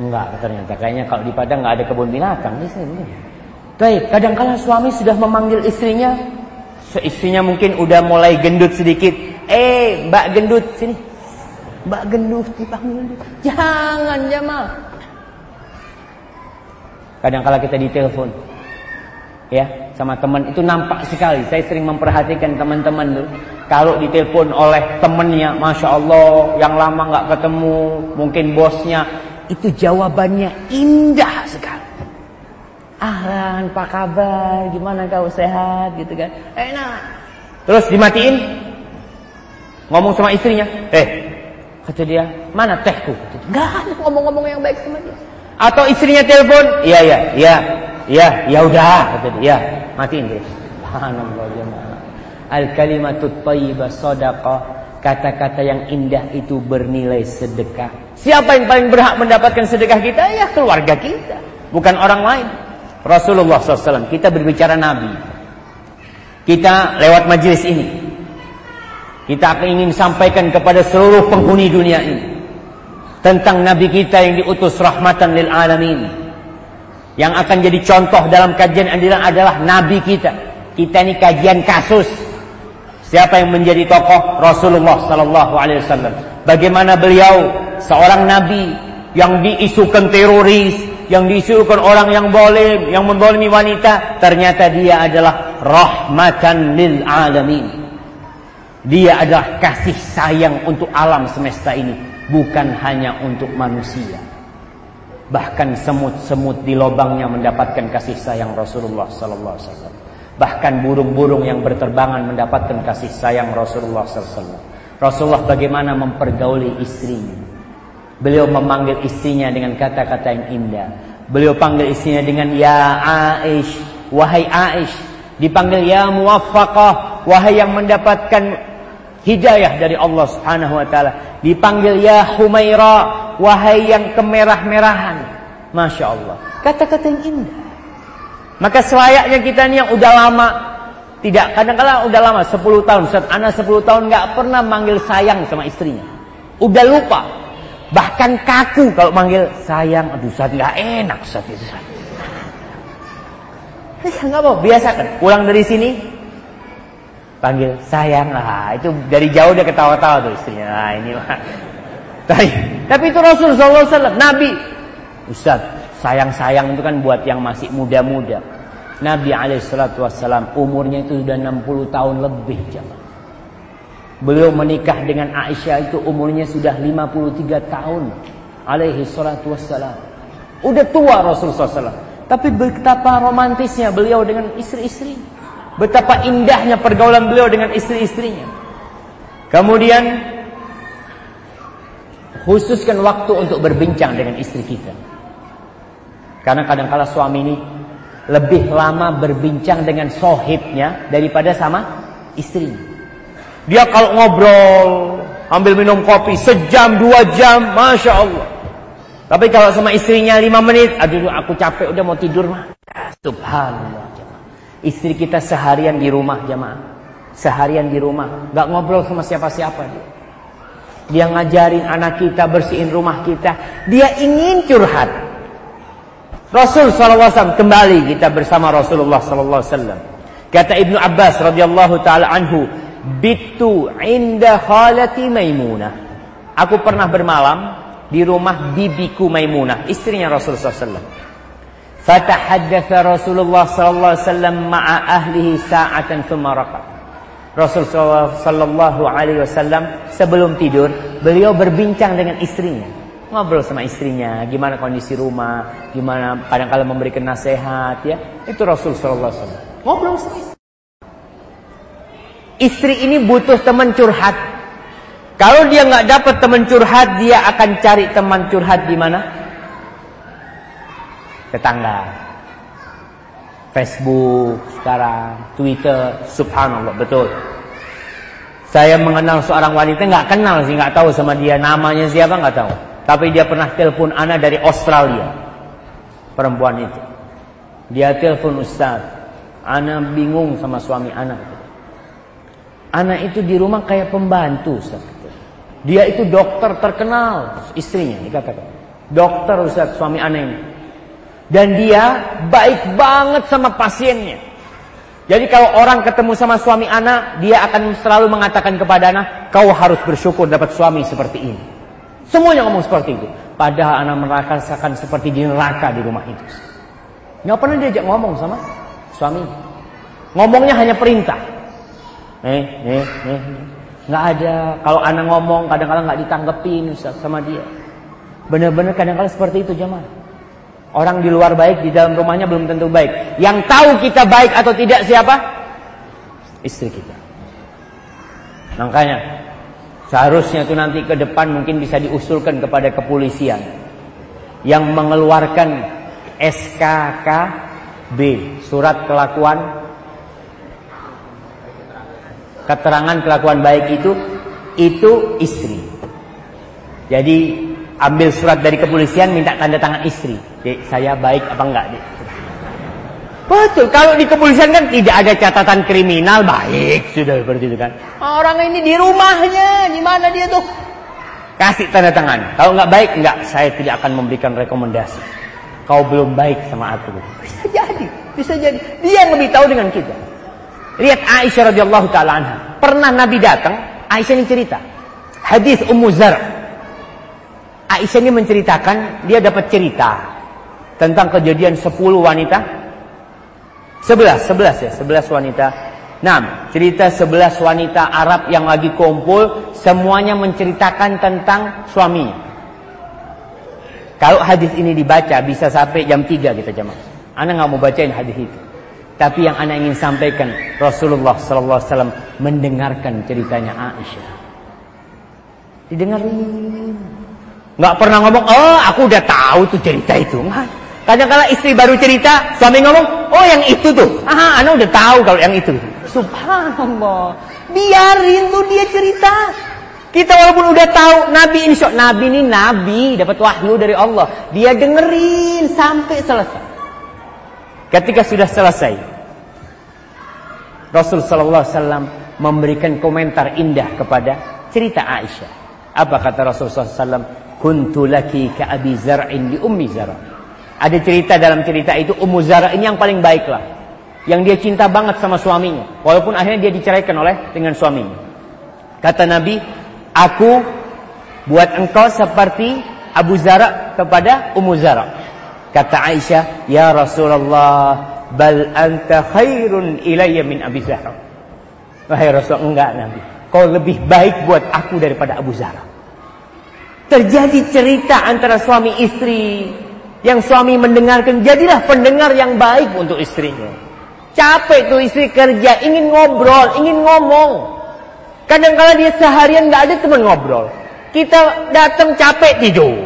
Enggak ternyata kayaknya kalau di Padang nggak ada kebun binatang di sini. Baik kadang-kala suami sudah memanggil istrinya. Istrinya mungkin udah mulai gendut sedikit. Eh mbak gendut sini. Mbak gendut dipanggil jangan jamaah kadang-kala kita ditelepon ya sama teman. Itu nampak sekali. Saya sering memperhatikan teman-teman tuh kalau ditelepon oleh temennya masya Allah yang lama nggak ketemu mungkin bosnya itu jawabannya indah sekali. Ahlan apa kabar? Gimana kau? Sehat? Gitu kan? Enak. Terus dimatiin? Ngomong sama istrinya? Eh kata dia mana tehku? Nggak ada ngomong-ngomong yang baik sama dia. Atau istrinya telepon iya iya iya Ya, ya udah. Kata dia. Ya, matiin terus. Subhanallah. Al kalimatut thayyibah sadaqah. Kata-kata yang indah itu bernilai sedekah. Siapa yang paling berhak mendapatkan sedekah kita? Ya keluarga kita, bukan orang lain. Rasulullah SAW. Kita berbicara Nabi. Kita lewat majelis ini. Kita ingin sampaikan kepada seluruh penghuni dunia ini tentang Nabi kita yang diutus rahmatan lil alamin yang akan jadi contoh dalam kajian andilan adalah Nabi kita. Kita ini kajian kasus. Siapa yang menjadi tokoh Rasulullah Sallallahu Alaihi Wasallam? Bagaimana beliau seorang Nabi yang diisukan teroris, yang disuruhkan orang yang boleh, yang membolimi wanita, ternyata dia adalah rahmatan lil alamin. Dia adalah kasih sayang untuk alam semesta ini, bukan hanya untuk manusia. Bahkan semut-semut di lubangnya mendapatkan kasih sayang Rasulullah sallallahu alaihi wasallam. Bahkan burung-burung yang berterbangan mendapatkan kasih sayang Rasulullah wasallam. Rasulullah bagaimana mempergauli istrinya. Beliau memanggil istrinya dengan kata-kata yang indah. Beliau panggil istrinya dengan ya Aish, wahai Aish. Dipanggil ya muwaffaqah, wahai yang mendapatkan hidayah dari Allah Subhanahu wa taala. Dipanggil ya Humaira, wahai yang kemerah-merahan. Masya Allah. Kata-kata yang indah. Maka selayaknya kita ini yang udah lama tidak kadang-kadang udah lama 10 tahun, Ustaz, anak 10 tahun nggak pernah manggil sayang sama istrinya. Udah lupa. Bahkan kaku kalau manggil sayang. Aduh, Ustaz nggak enak Ustaz itu. Ustaz. Ya nggak apa, biasakan. Pulang dari sini panggil sayang lah. Itu dari jauh dia ketawa-tawa tuh istrinya. Nah, ini mah. Tapi, tapi itu Rasul sallallahu alaihi wasallam, Nabi. Ustaz, sayang-sayang itu kan buat yang masih muda-muda. Nabi alaihissalatu wassalam umurnya itu sudah 60 tahun lebih jamaah. Beliau menikah dengan Aisyah itu umurnya sudah 53 tahun. Alaihi salatu wassalam. Udah tua Rasulullah SAW. Tapi betapa romantisnya beliau dengan istri-istri. Betapa indahnya pergaulan beliau dengan istri-istrinya. Kemudian khususkan waktu untuk berbincang dengan istri kita. Karena kadang-kala suami ini lebih lama berbincang dengan sohibnya daripada sama istrinya. Dia kalau ngobrol, ambil minum kopi sejam dua jam, masya Allah. Tapi kalau sama istrinya lima menit, aduh aku capek udah mau tidur mah. Subhanallah. Istri kita seharian di rumah jemaah, seharian di rumah, nggak ngobrol sama siapa-siapa dia. Dia ngajarin anak kita bersihin rumah kita. Dia ingin curhat. Rasul SAW kembali kita bersama Rasulullah SAW. Kata Ibnu Abbas radhiyallahu taala anhu, "Bitu inda khalati Maimunah." Aku pernah bermalam di rumah bibiku Maimunah, istrinya Rasulullah SAW. Fatahaddatha Rasulullah sallallahu alaihi wasallam ma'a ahlihi sa'atan thumma raqa. Rasul sallallahu alaihi wasallam sebelum tidur, beliau berbincang dengan istrinya ngobrol sama istrinya, gimana kondisi rumah, gimana kadang-kala memberikan nasihat ya. Itu Rasul sallallahu alaihi wasallam. Ngobrol sama istri. Istri ini butuh teman curhat. Kalau dia nggak dapat teman curhat, dia akan cari teman curhat di mana? Tetangga. Facebook sekarang, Twitter, subhanallah, betul. Saya mengenal seorang wanita nggak kenal sih, nggak tahu sama dia namanya siapa nggak tahu. Tapi dia pernah telepon Ana dari Australia. Perempuan itu. Dia telepon Ustaz. Ana bingung sama suami Ana. Ana itu di rumah kayak pembantu Ustaz. Dia itu dokter terkenal. Istrinya dikatakan. Dokter Ustaz suami Ana ini. Dan dia baik banget sama pasiennya. Jadi kalau orang ketemu sama suami anak, dia akan selalu mengatakan kepada anak, kau harus bersyukur dapat suami seperti ini. Semuanya ngomong seperti itu. Padahal anak merasakan seperti di neraka di rumah itu. Nggak pernah diajak ngomong sama suami. Ngomongnya hanya perintah. Eh, eh, eh. Nggak ada. Kalau anak ngomong kadang-kadang nggak ditanggepin sama dia. Benar-benar kadang-kadang seperti itu jemaah. Orang di luar baik, di dalam rumahnya belum tentu baik. Yang tahu kita baik atau tidak siapa? Istri kita. Makanya Seharusnya itu nanti ke depan mungkin bisa diusulkan kepada kepolisian yang mengeluarkan SKKB, surat kelakuan keterangan kelakuan baik itu itu istri. Jadi ambil surat dari kepolisian minta tanda tangan istri. Dek, saya baik apa enggak, Dek? Betul, kalau di kepolisian kan tidak ada catatan kriminal, baik sudah seperti itu kan. Orang ini di rumahnya, di mana dia tuh? Kasih tanda tangan. Kalau nggak baik, nggak, saya tidak akan memberikan rekomendasi. Kau belum baik sama aku. Bisa jadi, bisa jadi. Dia yang lebih tahu dengan kita. Lihat Aisyah radhiyallahu taala anha. Pernah Nabi datang, Aisyah ini cerita. Hadis Ummu Zar. Aisyah ini menceritakan, dia dapat cerita tentang kejadian 10 wanita? 11, 11 ya, 11 wanita. Nah, cerita 11 wanita Arab yang lagi kumpul, semuanya menceritakan tentang suaminya. Kalau hadis ini dibaca bisa sampai jam 3 kita jamaah. Anda nggak mau bacain hadis itu. Tapi yang anda ingin sampaikan Rasulullah wasallam mendengarkan ceritanya Aisyah. Didengarin. Nggak pernah ngomong, "Oh, aku udah tahu tuh cerita itu." Kadang-kala istri baru cerita, suami ngomong, "Oh, yang itu tuh." Ah, anda udah tahu kalau yang itu. Subhanallah. Biarin tuh dia cerita. Kita walaupun udah tahu Nabi insya Nabi ini Nabi dapat wahyu dari Allah. Dia dengerin sampai selesai. Ketika sudah selesai, Rasul Sallallahu Alaihi Wasallam memberikan komentar indah kepada cerita Aisyah. Apa kata Rasul Sallallahu Alaihi Wasallam? Kuntu ka Abi Zar'in di Ummi Zara. Ada cerita dalam cerita itu Ummu Zara ini yang paling baik lah. Yang dia cinta banget sama suaminya. Walaupun akhirnya dia diceraikan oleh dengan suaminya. Kata Nabi, aku buat engkau seperti Abu Zara kepada Ummu Zara. Kata Aisyah, ya Rasulullah, bal anta khairun ilayya min Abi Zara. Wahai Rasul, enggak Nabi. Kau lebih baik buat aku daripada Abu Zara. Terjadi cerita antara suami istri. Yang suami mendengarkan, jadilah pendengar yang baik untuk istrinya. Capek tuh istri kerja, ingin ngobrol, ingin ngomong. Kadang-kala dia seharian nggak ada teman ngobrol. Kita datang capek tidur.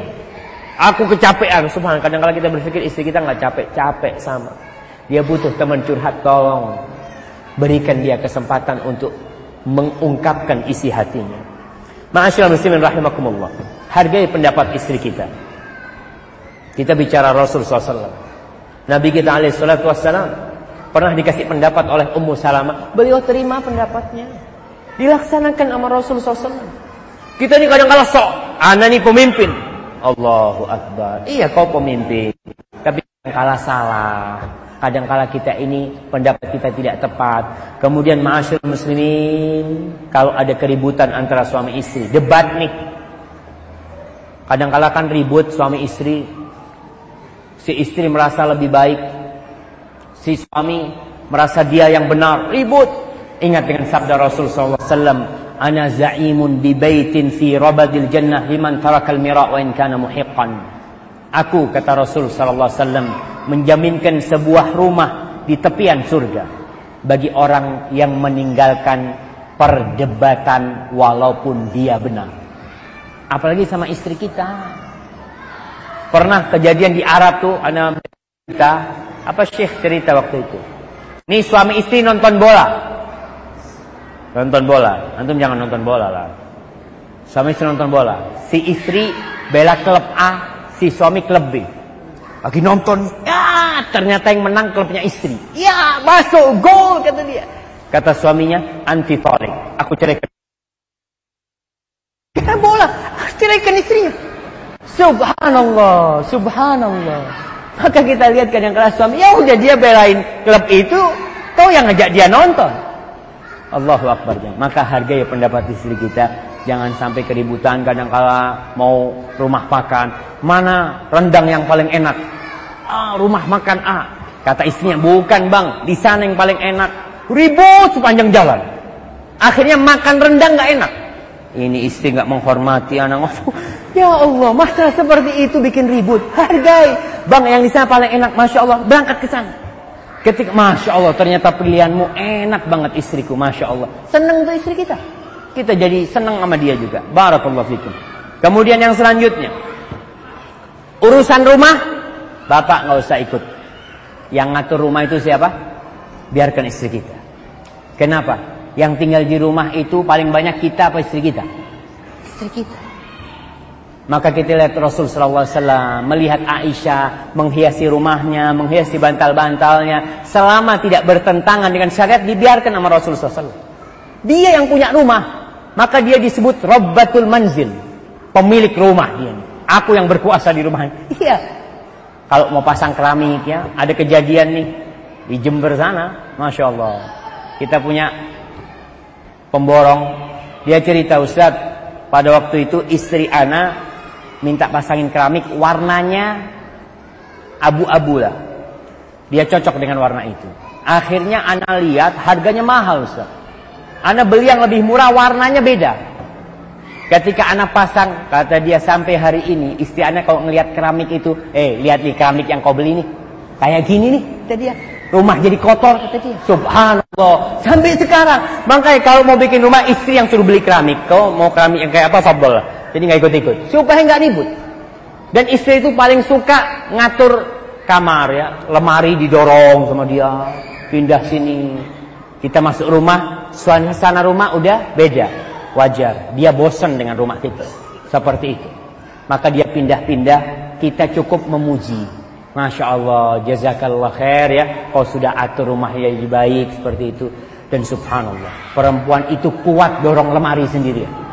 Aku kecapean, subhanallah. Kadang-kala kita berpikir istri kita nggak capek, capek sama. Dia butuh teman curhat, tolong berikan dia kesempatan untuk mengungkapkan isi hatinya. Ma'asyiral muslimin rahimakumullah. Hargai pendapat istri kita. Kita bicara Rasul SAW. Nabi kita alaihi salatu wassalam pernah dikasih pendapat oleh Ummu Salamah. Beliau terima pendapatnya. Dilaksanakan sama Rasul SAW. Kita ini kadang kala sok. Anda ini pemimpin. Allahu Akbar. Iya kau pemimpin. Tapi kadang kala salah. Kadang kala kita ini pendapat kita tidak tepat. Kemudian ma'asyur muslimin. Kalau ada keributan antara suami istri. Debat nih. Kadang kala kan ribut suami istri. Si istri merasa lebih baik. Si suami merasa dia yang benar. Ribut. Ingat dengan sabda Rasul wasallam, "Ana za'imun bi baitin fi rabadil jannah liman taraka al-mira' wa in kana muhiqqan." Aku kata Rasul sallallahu alaihi wasallam menjaminkan sebuah rumah di tepian surga bagi orang yang meninggalkan perdebatan walaupun dia benar. Apalagi sama istri kita. Pernah kejadian di Arab tuh anak kita apa Syekh cerita waktu itu. Nih suami istri nonton bola. Nonton bola. Antum jangan nonton bola lah. Suami istri nonton bola. Si istri bela klub A, si suami klub B. Lagi nonton, ya ternyata yang menang klubnya istri. Ya masuk gol kata dia. Kata suaminya anti tolik. Aku ceraikan. Kita bola, ceraikan istrinya. Subhanallah, subhanallah. Maka kita lihat kadang-kadang suami, ya udah dia belain klub itu, kau yang ngajak dia nonton. Allahu Akbar. Maka hargai pendapat istri kita. Jangan sampai keributan kadang kala mau rumah makan. Mana rendang yang paling enak? Ah, rumah makan A. Kata istrinya, bukan bang, di sana yang paling enak. Ribut sepanjang jalan. Akhirnya makan rendang gak enak. Ini istri gak menghormati anak. Ya Allah, masa seperti itu bikin ribut. Hargai. Bang, yang di sana paling enak, Masya Allah. Berangkat ke sana. Ketika Masya Allah ternyata pilihanmu enak banget istriku Masya Allah Senang tuh istri kita Kita jadi senang sama dia juga Barakallahu fikum Kemudian yang selanjutnya Urusan rumah Bapak nggak usah ikut Yang ngatur rumah itu siapa? Biarkan istri kita Kenapa? Yang tinggal di rumah itu paling banyak kita apa istri kita? Istri kita maka kita lihat Rasul SAW melihat Aisyah menghiasi rumahnya, menghiasi bantal-bantalnya. Selama tidak bertentangan dengan syariat dibiarkan sama Rasul SAW. Dia yang punya rumah. Maka dia disebut Rabbatul Manzil. Pemilik rumah dia. Aku yang berkuasa di rumah. Iya. Kalau mau pasang keramik ya. Ada kejadian nih. Di Jember sana. Masya Allah. Kita punya pemborong. Dia cerita Ustaz. Pada waktu itu istri Ana minta pasangin keramik warnanya abu-abu lah. Dia cocok dengan warna itu. Akhirnya Ana lihat harganya mahal Ustaz. Ana beli yang lebih murah warnanya beda. Ketika anak pasang, kata dia sampai hari ini, istri anak kalau ngelihat keramik itu, eh lihat nih keramik yang kau beli nih, kayak gini nih, kata dia. Rumah jadi kotor, kata dia. Subhanallah. Sampai sekarang. Makanya kalau mau bikin rumah, istri yang suruh beli keramik. Kau mau keramik yang kayak apa, fabel. Jadi nggak ikut-ikut. Supaya nggak ribut. Dan istri itu paling suka ngatur kamar ya. Lemari didorong sama dia. Pindah sini. Kita masuk rumah, suasana rumah udah beda wajar. Dia bosan dengan rumah kita. Seperti itu. Maka dia pindah-pindah. Kita cukup memuji. Masya Allah, jazakallah khair ya. Kau sudah atur rumah yang baik seperti itu. Dan subhanallah. Perempuan itu kuat dorong lemari sendiri.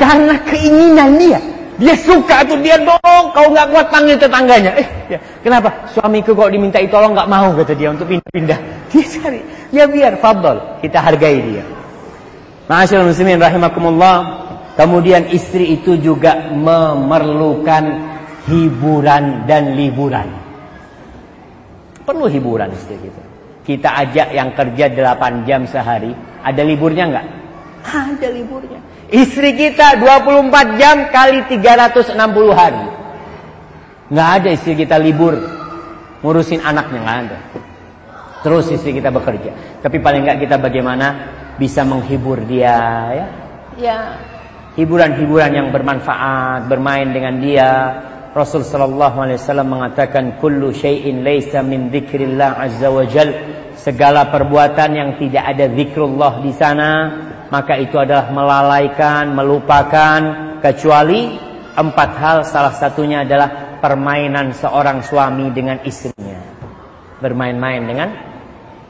Karena keinginan dia. Dia suka tuh dia dorong, kau nggak kuat panggil tetangganya. Eh, ya. kenapa? Suamiku kok diminta tolong nggak mau kata dia untuk pindah-pindah. Dia cari, ya biar fadl, kita hargai dia. Ma'asyiral muslimin rahimakumullah. Kemudian istri itu juga memerlukan hiburan dan liburan. Perlu hiburan istri kita. Kita ajak yang kerja 8 jam sehari, ada liburnya enggak? Ada liburnya. Istri kita 24 jam kali 360 hari. Enggak ada istri kita libur ngurusin anaknya enggak ada. Terus istri kita bekerja. Tapi paling enggak kita bagaimana bisa menghibur dia ya. Ya, hiburan-hiburan yang bermanfaat, bermain dengan dia. Rasul sallallahu alaihi wasallam mengatakan kullu syai'in laisa min dzikrillah azza wa jal. Segala perbuatan yang tidak ada zikrullah di sana, maka itu adalah melalaikan, melupakan kecuali empat hal salah satunya adalah permainan seorang suami dengan istrinya. Bermain-main dengan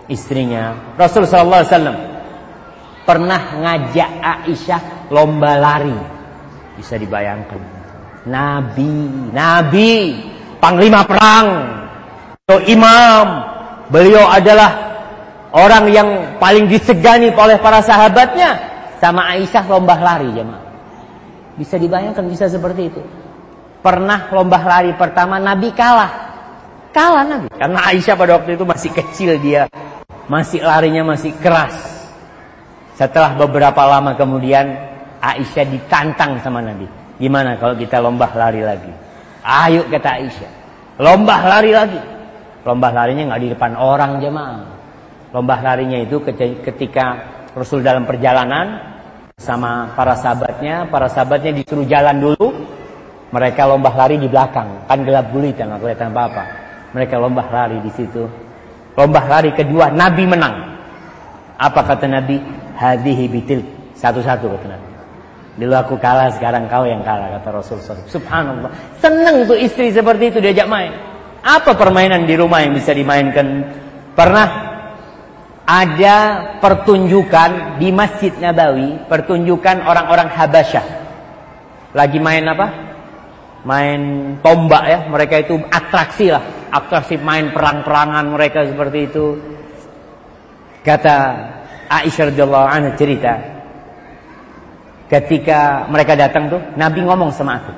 istrinya. Rasul sallallahu alaihi wasallam pernah ngajak Aisyah lomba lari. Bisa dibayangkan. Nabi, Nabi, panglima perang, atau imam. Beliau adalah orang yang paling disegani oleh para sahabatnya. Sama Aisyah lomba lari jemaah. Bisa dibayangkan bisa seperti itu. Pernah lomba lari pertama Nabi kalah. Kalah Nabi. Karena Aisyah pada waktu itu masih kecil dia. Masih larinya masih keras. Setelah beberapa lama kemudian Aisyah ditantang sama Nabi. Gimana kalau kita lomba lari lagi? Ayo kata Aisyah. Lomba lari lagi. Lomba larinya nggak di depan orang jemaah. Lomba larinya itu ketika Rasul dalam perjalanan sama para sahabatnya, para sahabatnya disuruh jalan dulu. Mereka lomba lari di belakang, kan gelap gulita nggak kelihatan apa-apa. Mereka lomba lari di situ. Lomba lari kedua, Nabi menang. Apa kata Nabi? hadhihi bitil satu-satu kata Nabi. Dulu aku kalah, sekarang kau yang kalah kata Rasul Subhanallah. Senang tuh istri seperti itu diajak main. Apa permainan di rumah yang bisa dimainkan? Pernah ada pertunjukan di Masjid Nabawi, pertunjukan orang-orang Habasyah. Lagi main apa? Main tombak ya, mereka itu atraksi lah, atraksi main perang-perangan mereka seperti itu. Kata Aisyah radhiyallahu anha cerita ketika mereka datang tuh Nabi ngomong sama aku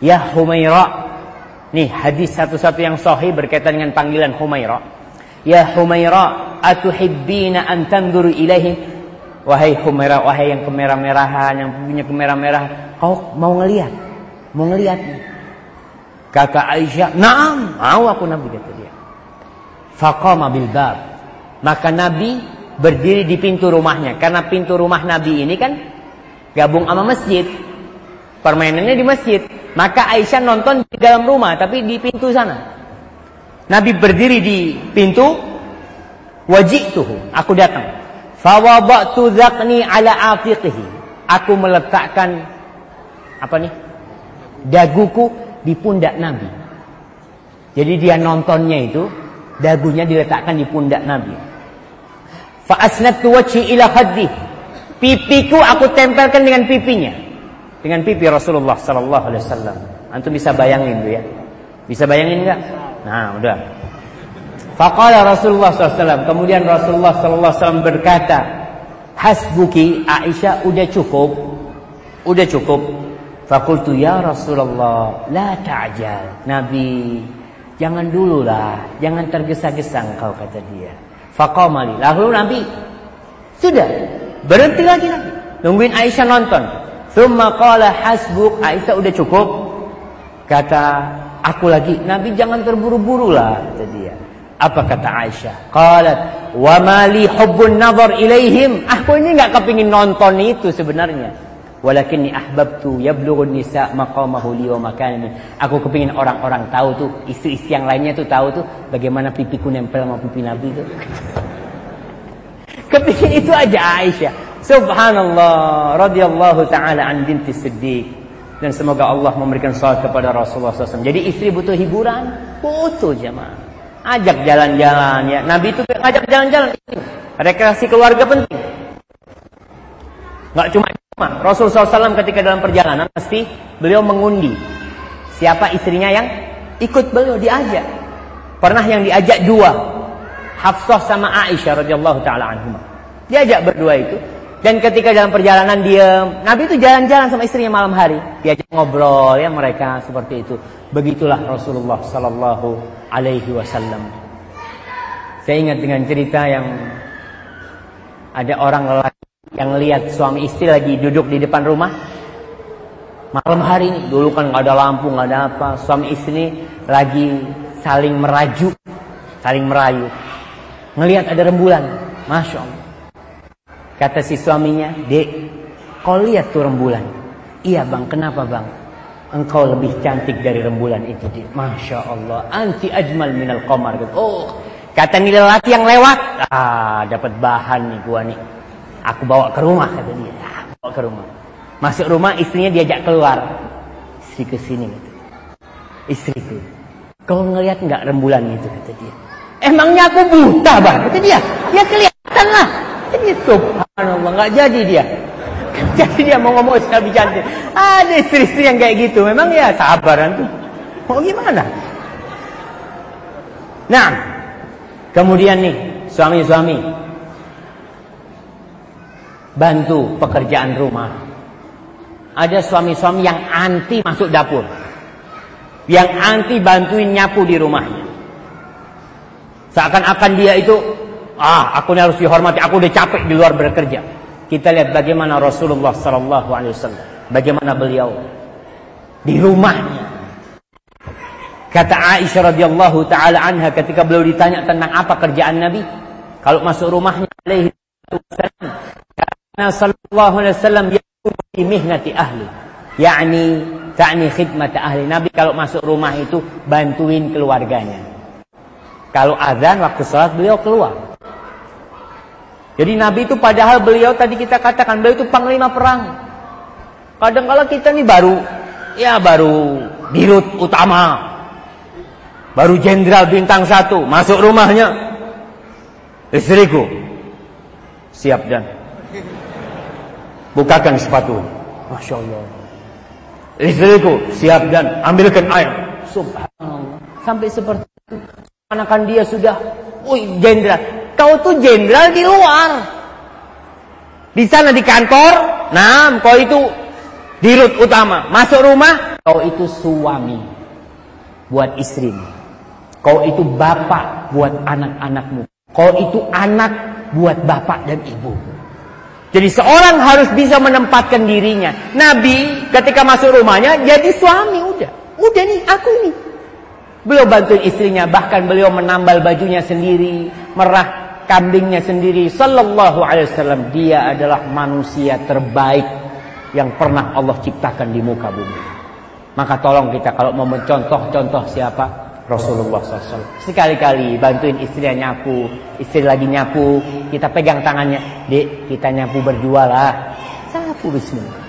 Ya Humaira nih hadis satu-satu yang sahih berkaitan dengan panggilan Humaira Ya Humaira atuhibbina an tanzuru ilaihim wahai Humaira wahai yang kemerah-merahan yang punya kemerah-merahan kau mau ngelihat mau ngelihat kata Aisyah na'am mau aku Nabi kata dia faqama bil bab maka Nabi berdiri di pintu rumahnya. Karena pintu rumah Nabi ini kan gabung sama masjid. Permainannya di masjid. Maka Aisyah nonton di dalam rumah, tapi di pintu sana. Nabi berdiri di pintu. Wajib tuh, aku datang. Fawabatu zakni ala afiqihi. Aku meletakkan apa nih? Daguku di pundak Nabi. Jadi dia nontonnya itu dagunya diletakkan di pundak Nabi. Fa asnadtu wajhi ila khaddi. Pipiku aku tempelkan dengan pipinya. Dengan pipi Rasulullah sallallahu alaihi wasallam. Antum bisa bayangin tuh ya. Bisa bayangin enggak? Nah, udah. Faqala Rasulullah SAW. Kemudian Rasulullah SAW berkata, Hasbuki Aisyah udah cukup. Udah cukup. Fakultu ya Rasulullah, la ta'jal. Nabi, jangan dululah, jangan tergesa-gesa engkau kata dia. Faqamali. Lalu Nabi sudah berhenti lagi Nabi. Nungguin Aisyah nonton. Thumma qala hasbuk. Aisyah udah cukup. Kata aku lagi, Nabi jangan terburu-buru lah kata dia. Apa kata Aisyah? Qalat, "Wa mali hubbun nazar ilaihim." Aku ini enggak kepingin nonton itu sebenarnya. Walakinni ahbabtu yablughun nisa maqamahu li wa makani. Aku kepingin orang-orang tahu tuh, istri-istri yang lainnya tuh tahu tuh bagaimana pipiku nempel sama pipi Nabi itu. kepingin itu aja Aisyah. Subhanallah radhiyallahu taala an binti Siddiq. Dan semoga Allah memberikan salat kepada Rasulullah SAW. Jadi istri butuh hiburan, butuh jemaah. Ajak jalan-jalan ya. Nabi itu ngajak jalan-jalan. Rekreasi keluarga penting. Enggak cuma Rasulullah SAW ketika dalam perjalanan pasti beliau mengundi siapa istrinya yang ikut beliau diajak. Pernah yang diajak dua, Hafsah sama Aisyah radhiyallahu taala anhuma. Diajak berdua itu. Dan ketika dalam perjalanan dia, Nabi itu jalan-jalan sama istrinya malam hari, diajak ngobrol ya mereka seperti itu. Begitulah Rasulullah Sallallahu Alaihi Wasallam. Saya ingat dengan cerita yang ada orang lelaki yang lihat suami istri lagi duduk di depan rumah. Malam hari ini dulu kan nggak ada lampu nggak ada apa. Suami istri lagi saling merajuk saling merayu. Ngelihat ada rembulan. Masya kata si suaminya dek kau lihat tuh rembulan iya bang kenapa bang engkau lebih cantik dari rembulan itu dek masya allah anti ajmal minal qamar oh kata nih lelaki yang lewat ah dapat bahan nih gua nih Aku bawa ke rumah kata dia. Ah, bawa ke rumah. Masuk rumah istrinya diajak keluar. Istri ke sini kata. Istriku. Kau ngelihat nggak rembulan itu kata dia. Emangnya aku buta bang kata dia. Ya kelihatan lah. Jadi subhanallah nggak jadi dia. Jadi dia mau ngomong lebih cantik. Ada istri-istri yang kayak gitu. Memang ya sabaran tuh. Mau gimana? Nah, kemudian nih suami-suami bantu pekerjaan rumah. Ada suami-suami yang anti masuk dapur. Yang anti bantuin nyapu di rumahnya. Seakan-akan dia itu, ah aku ini harus dihormati, aku udah capek di luar bekerja. Kita lihat bagaimana Rasulullah Sallallahu Alaihi Wasallam, bagaimana beliau di rumahnya. Kata Aisyah radhiyallahu taala anha ketika beliau ditanya tentang apa kerjaan Nabi, kalau masuk rumahnya alaihi wasallam Nabi sallallahu alaihi wasallam yakunu fi mihnati ahli. yakni ta'ni khidmat ahli. Nabi kalau masuk rumah itu bantuin keluarganya. Kalau azan waktu sholat beliau keluar. Jadi Nabi itu padahal beliau tadi kita katakan beliau itu panglima perang. Kadang kala kita nih baru ya baru dirut utama. Baru jenderal bintang satu masuk rumahnya. Istriku siap dan bukakan sepatu. Masya. Istriku siap dan ambilkan air. Subhanallah. Sampai seperti itu. Anakan dia sudah, wih jenderal. Kau tuh jenderal di luar. Di sana di kantor, nah kau itu dirut utama. Masuk rumah, kau itu suami buat istrimu. Kau itu bapak buat anak-anakmu. Kau itu anak buat bapak dan ibu. Jadi seorang harus bisa menempatkan dirinya. Nabi ketika masuk rumahnya jadi suami udah. Udah nih aku nih. Beliau bantuin istrinya bahkan beliau menambal bajunya sendiri, merah kambingnya sendiri. Sallallahu alaihi wasallam dia adalah manusia terbaik yang pernah Allah ciptakan di muka bumi. Maka tolong kita kalau mau mencontoh-contoh siapa Rasulullah SAW. Sekali-kali bantuin istrinya nyapu, istri lagi nyapu, kita pegang tangannya, dek kita nyapu berdua lah. Sapu bismillah.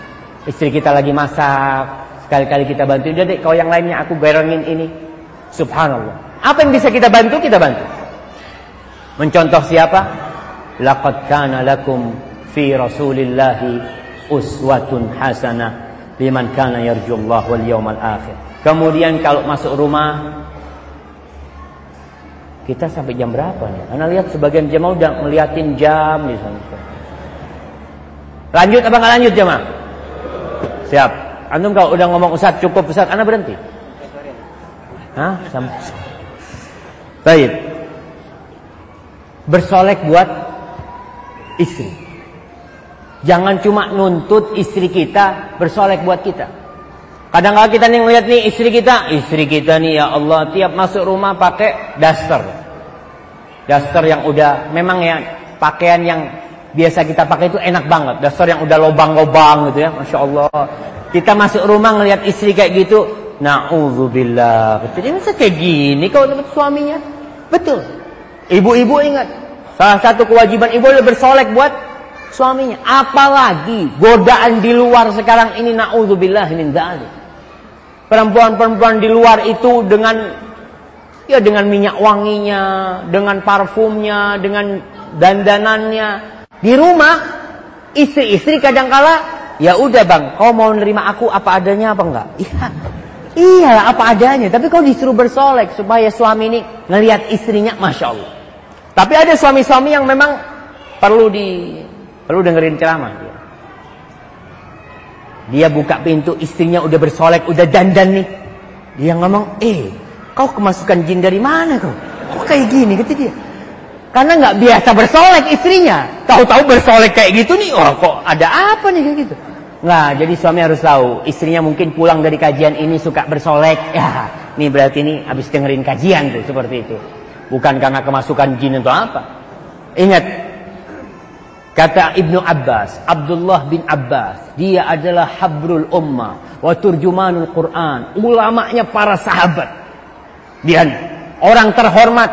Istri kita lagi masak, sekali-kali kita bantu, dek kau yang lainnya aku berengin ini. Subhanallah. Apa yang bisa kita bantu, kita bantu. Mencontoh siapa? Laqad kana lakum fi Rasulillahi uswatun hasanah liman kana yarjullah wal yawmal akhir. Kemudian kalau masuk rumah kita sampai jam berapa nih? Anda lihat sebagian jemaah udah melihatin jam di sana. Lanjut apa nggak lanjut jemaah? Siap. Antum kalau udah ngomong Ustaz cukup Ustaz, Anda berhenti. Hah? Sampai. Baik. Bersolek buat istri. Jangan cuma nuntut istri kita bersolek buat kita. Kadang-kadang kita nih ngeliat nih istri kita, istri kita nih ya Allah tiap masuk rumah pakai daster. Daster yang udah memang ya pakaian yang biasa kita pakai itu enak banget. Daster yang udah lobang-lobang gitu ya, masya Allah. Kita masuk rumah ngeliat istri kayak gitu, Na'udzubillah. Betul. Masa kayak gini kalau dapat suaminya. Betul. Ibu-ibu ingat. Salah satu kewajiban ibu adalah bersolek buat suaminya. Apalagi godaan di luar sekarang ini na'udzubillah min dzalik. Perempuan-perempuan di luar itu dengan ya dengan minyak wanginya, dengan parfumnya, dengan dandanannya. Di rumah istri-istri kadang-kala ya udah bang, kau mau nerima aku apa adanya apa enggak? Iya. Iya apa adanya. Tapi kau disuruh bersolek supaya suami ini ngelihat istrinya, masya Allah. Tapi ada suami-suami yang memang perlu di perlu dengerin ceramah. Dia. dia buka pintu, istrinya udah bersolek, udah dandan nih. Dia ngomong, eh, kau kemasukan jin dari mana kau? Kok kayak gini? Kata dia. Karena nggak biasa bersolek istrinya. Tahu-tahu bersolek kayak gitu nih, oh kok ada apa nih kayak gitu? Nah, jadi suami harus tahu, istrinya mungkin pulang dari kajian ini suka bersolek. Ya, ini berarti ini habis dengerin kajian tuh seperti itu. Bukan karena kemasukan jin atau apa. Ingat, kata Ibnu Abbas, Abdullah bin Abbas, dia adalah habrul ummah wa turjumanul Quran, ulamanya para sahabat. Dia orang terhormat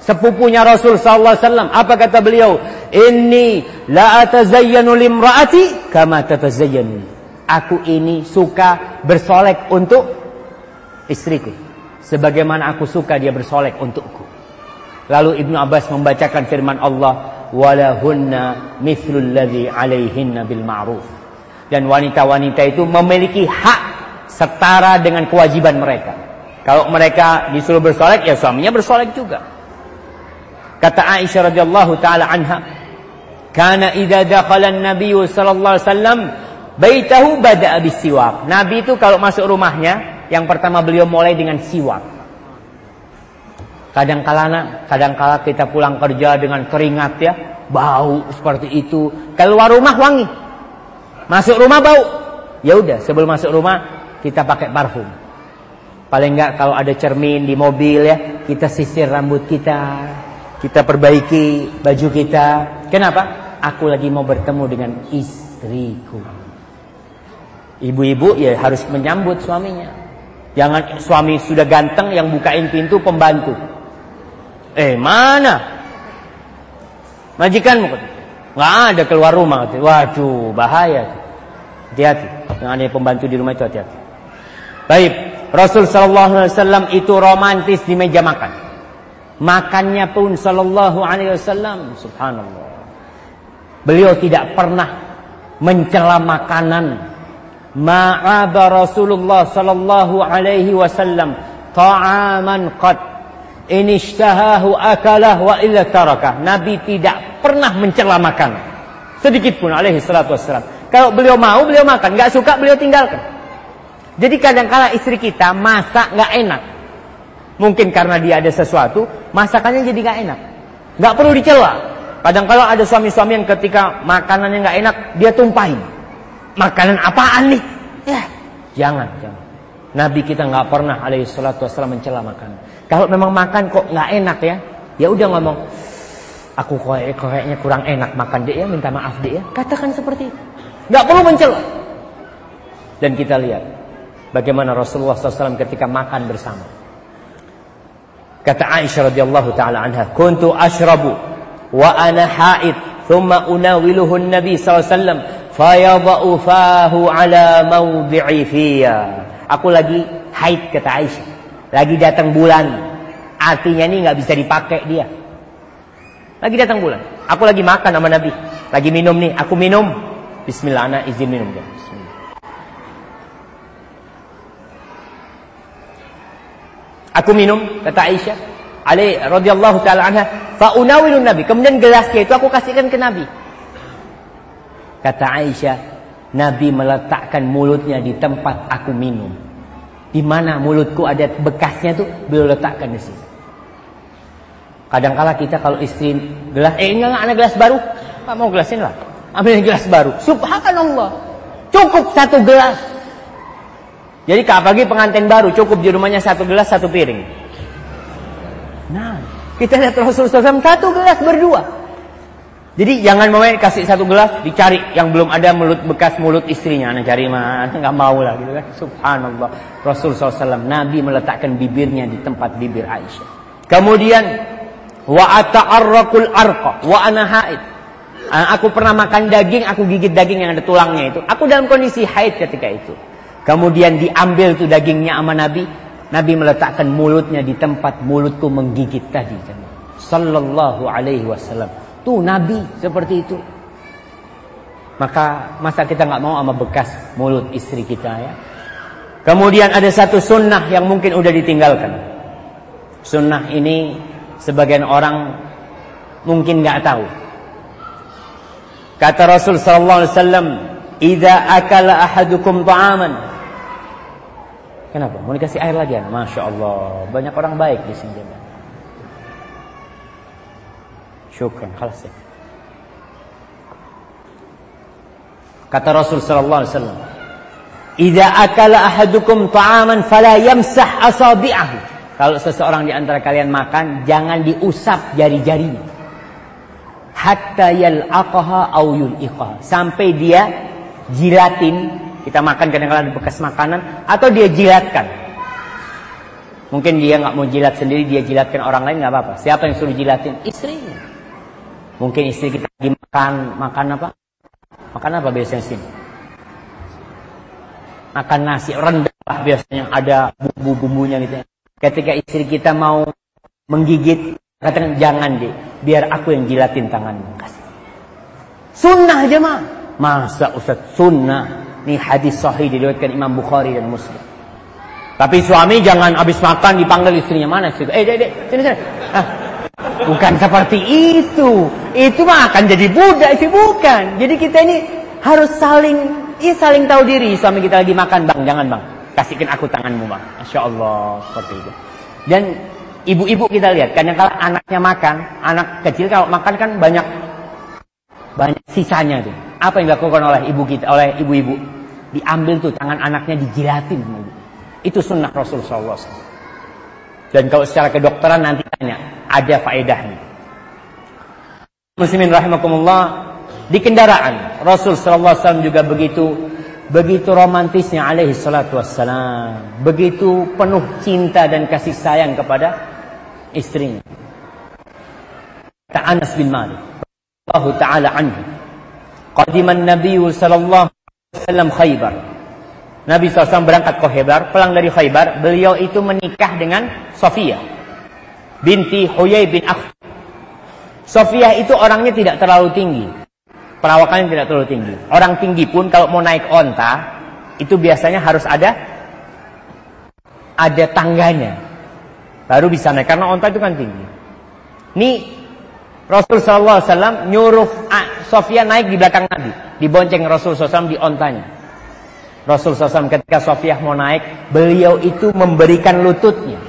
sepupunya Rasul wasallam. Apa kata beliau? Inni la atazayyanu limraati kama tatazayyanu. Aku ini suka bersolek untuk istriku. Sebagaimana aku suka dia bersolek untukku. Lalu Ibnu Abbas membacakan firman Allah, "Walahunna mithlul ladzi 'alaihinna bil ma'ruf." Dan wanita-wanita itu memiliki hak setara dengan kewajiban mereka. Kalau mereka disuruh bersolek, ya suaminya bersolek juga. Kata Aisyah radhiyallahu taala anha, "Kana idza dakhala an-nabiy sallallahu alaihi wasallam baitahu bada'a bisiwak." Nabi itu kalau masuk rumahnya, yang pertama beliau mulai dengan siwak. Kadang-kala kadang-kala kita pulang kerja dengan keringat ya, bau seperti itu. Keluar rumah wangi. Masuk rumah bau. Ya udah, sebelum masuk rumah kita pakai parfum. Paling enggak kalau ada cermin di mobil ya, kita sisir rambut kita, kita perbaiki baju kita. Kenapa? Aku lagi mau bertemu dengan istriku. Ibu-ibu ya harus menyambut suaminya. Jangan suami sudah ganteng yang bukain pintu pembantu. Eh mana? Majikanmu nggak ada keluar rumah. Waduh bahaya. Hati-hati. Yang ada pembantu di rumah itu hati-hati. Baik, Rasul Shallallahu Alaihi Wasallam itu romantis di meja makan. Makannya pun sallallahu alaihi wasallam subhanallah. Beliau tidak pernah mencela makanan. Ma'aba Rasulullah sallallahu alaihi wasallam ta'aman qad in ishtahahu akalah wa illa tarakah. Nabi tidak pernah mencela makanan. Sedikit pun alaihi salatu wassalam. Kalau beliau mau, beliau makan. Gak suka, beliau tinggalkan. Jadi kadang-kala istri kita masak gak enak. Mungkin karena dia ada sesuatu, masakannya jadi gak enak. Gak perlu dicela. Kadang kalau ada suami-suami yang ketika makanannya gak enak, dia tumpahin. Makanan apaan nih? Ya, jangan, jangan. Nabi kita nggak pernah alaihi salatu wassalam mencela makan. Kalau memang makan kok nggak enak ya, ya udah ngomong, aku kayak kayaknya kurang enak makan dia ya, minta maaf dia ya. Katakan seperti itu. Nggak perlu mencela. Dan kita lihat bagaimana Rasulullah SAW ketika makan bersama. Kata Aisyah radhiyallahu taala anha, "Kuntu ashrabu wa ana haid, thumma unawiluhu an-nabi sallallahu alaihi wasallam, fahu ala mawdi'i fiyya." Aku lagi haid kata Aisyah. Lagi datang bulan. Artinya ini nggak bisa dipakai dia. Lagi datang bulan. Aku lagi makan sama Nabi. Lagi minum nih, aku minum. Bismillah, anak izin minum dia. Aku minum, kata Aisyah. Ali radhiyallahu taala anha, fa unawilun Nabi. Kemudian gelasnya itu aku kasihkan ke Nabi. Kata Aisyah, Nabi meletakkan mulutnya di tempat aku minum. Di mana mulutku ada bekasnya tuh beliau letakkan di situ. Kadangkala kita kalau istri gelas, eh enggak, enggak ada gelas baru, Pak mau gelasin lah. Ambil gelas baru. Subhanallah. Cukup satu gelas. Jadi apalagi pengantin baru cukup di rumahnya satu gelas satu piring. Nah, kita lihat Rasulullah SAW satu gelas berdua. Jadi jangan mau kasih satu gelas dicari yang belum ada mulut bekas mulut istrinya. Nah cari mana nggak mau lah gitu kan. Subhanallah. Rasulullah SAW Nabi meletakkan bibirnya di tempat bibir Aisyah. Kemudian wa ata'arraqul arqa wa ana haid. Ah, aku pernah makan daging, aku gigit daging yang ada tulangnya itu. Aku dalam kondisi haid ketika itu. Kemudian diambil tuh dagingnya sama Nabi. Nabi meletakkan mulutnya di tempat mulutku menggigit tadi. Sallallahu alaihi wasallam. Tuh Nabi seperti itu. Maka masa kita nggak mau sama bekas mulut istri kita ya. Kemudian ada satu sunnah yang mungkin udah ditinggalkan. Sunnah ini sebagian orang mungkin nggak tahu. Kata Rasul sallallahu alaihi wasallam, "Idza ahadukum ta'aman Kenapa? Mau dikasih air lagi anak? Masya Allah. Banyak orang baik di sini. Syukran. Khalas ya. Kata Rasul sallallahu alaihi wasallam, "Idza akala ahadukum ta'aman fala yamsah asabi'ahu." Kalau seseorang di antara kalian makan, jangan diusap jari-jarinya. Hatta yal'aqaha aw yul'iqaha. Sampai dia jilatin kita makan kadang-kadang bekas makanan atau dia jilatkan. Mungkin dia nggak mau jilat sendiri, dia jilatkan orang lain nggak apa-apa. Siapa yang suruh jilatin? Istrinya. Mungkin istri kita lagi makan makan apa? Makan apa biasanya sih? Makan nasi rendah biasanya ada bumbu-bumbunya gitu. Ketika istri kita mau menggigit, katakan jangan deh, biar aku yang jilatin tanganmu. Kasih. Sunnah aja mah. Masa Ustaz sunnah? Ini hadis sahih diriwayatkan Imam Bukhari dan Muslim. Tapi suami jangan habis makan dipanggil istrinya mana sih? Eh, dek, sini sini. Ah, bukan seperti itu. Itu mah akan jadi budak sih bukan. Jadi kita ini harus saling ya saling tahu diri. Suami kita lagi makan, Bang, jangan, Bang. Kasihkan aku tanganmu, Bang. Masya Allah, seperti itu. Dan ibu-ibu kita lihat, kadang kalau anaknya makan, anak kecil kalau makan kan banyak banyak sisanya tuh. Apa yang dilakukan oleh ibu kita, oleh ibu-ibu? diambil tuh tangan anaknya dijilatin Itu sunnah Rasul SAW. Dan kalau secara kedokteran nanti tanya, ada faedahnya. Muslimin rahimakumullah, di kendaraan Rasul SAW juga begitu begitu romantisnya alaihi salatu wassalam. Begitu penuh cinta dan kasih sayang kepada istrinya. Kata Anas bin Malik, Allah Ta'ala anhu. Qadiman Nabi sallallahu Wasallam Khaybar. Nabi SAW berangkat ke Khaybar, pulang dari Khaybar, beliau itu menikah dengan Sofia binti Huyai bin Akh. Sofia itu orangnya tidak terlalu tinggi. Perawakannya tidak terlalu tinggi. Orang tinggi pun kalau mau naik onta, itu biasanya harus ada ada tangganya. Baru bisa naik karena onta itu kan tinggi. Ini Rasul SAW nyuruh Sofia naik di belakang Nabi. Dibonceng Rasul SAW di ontanya. Rasul SAW ketika Sofia mau naik, beliau itu memberikan lututnya.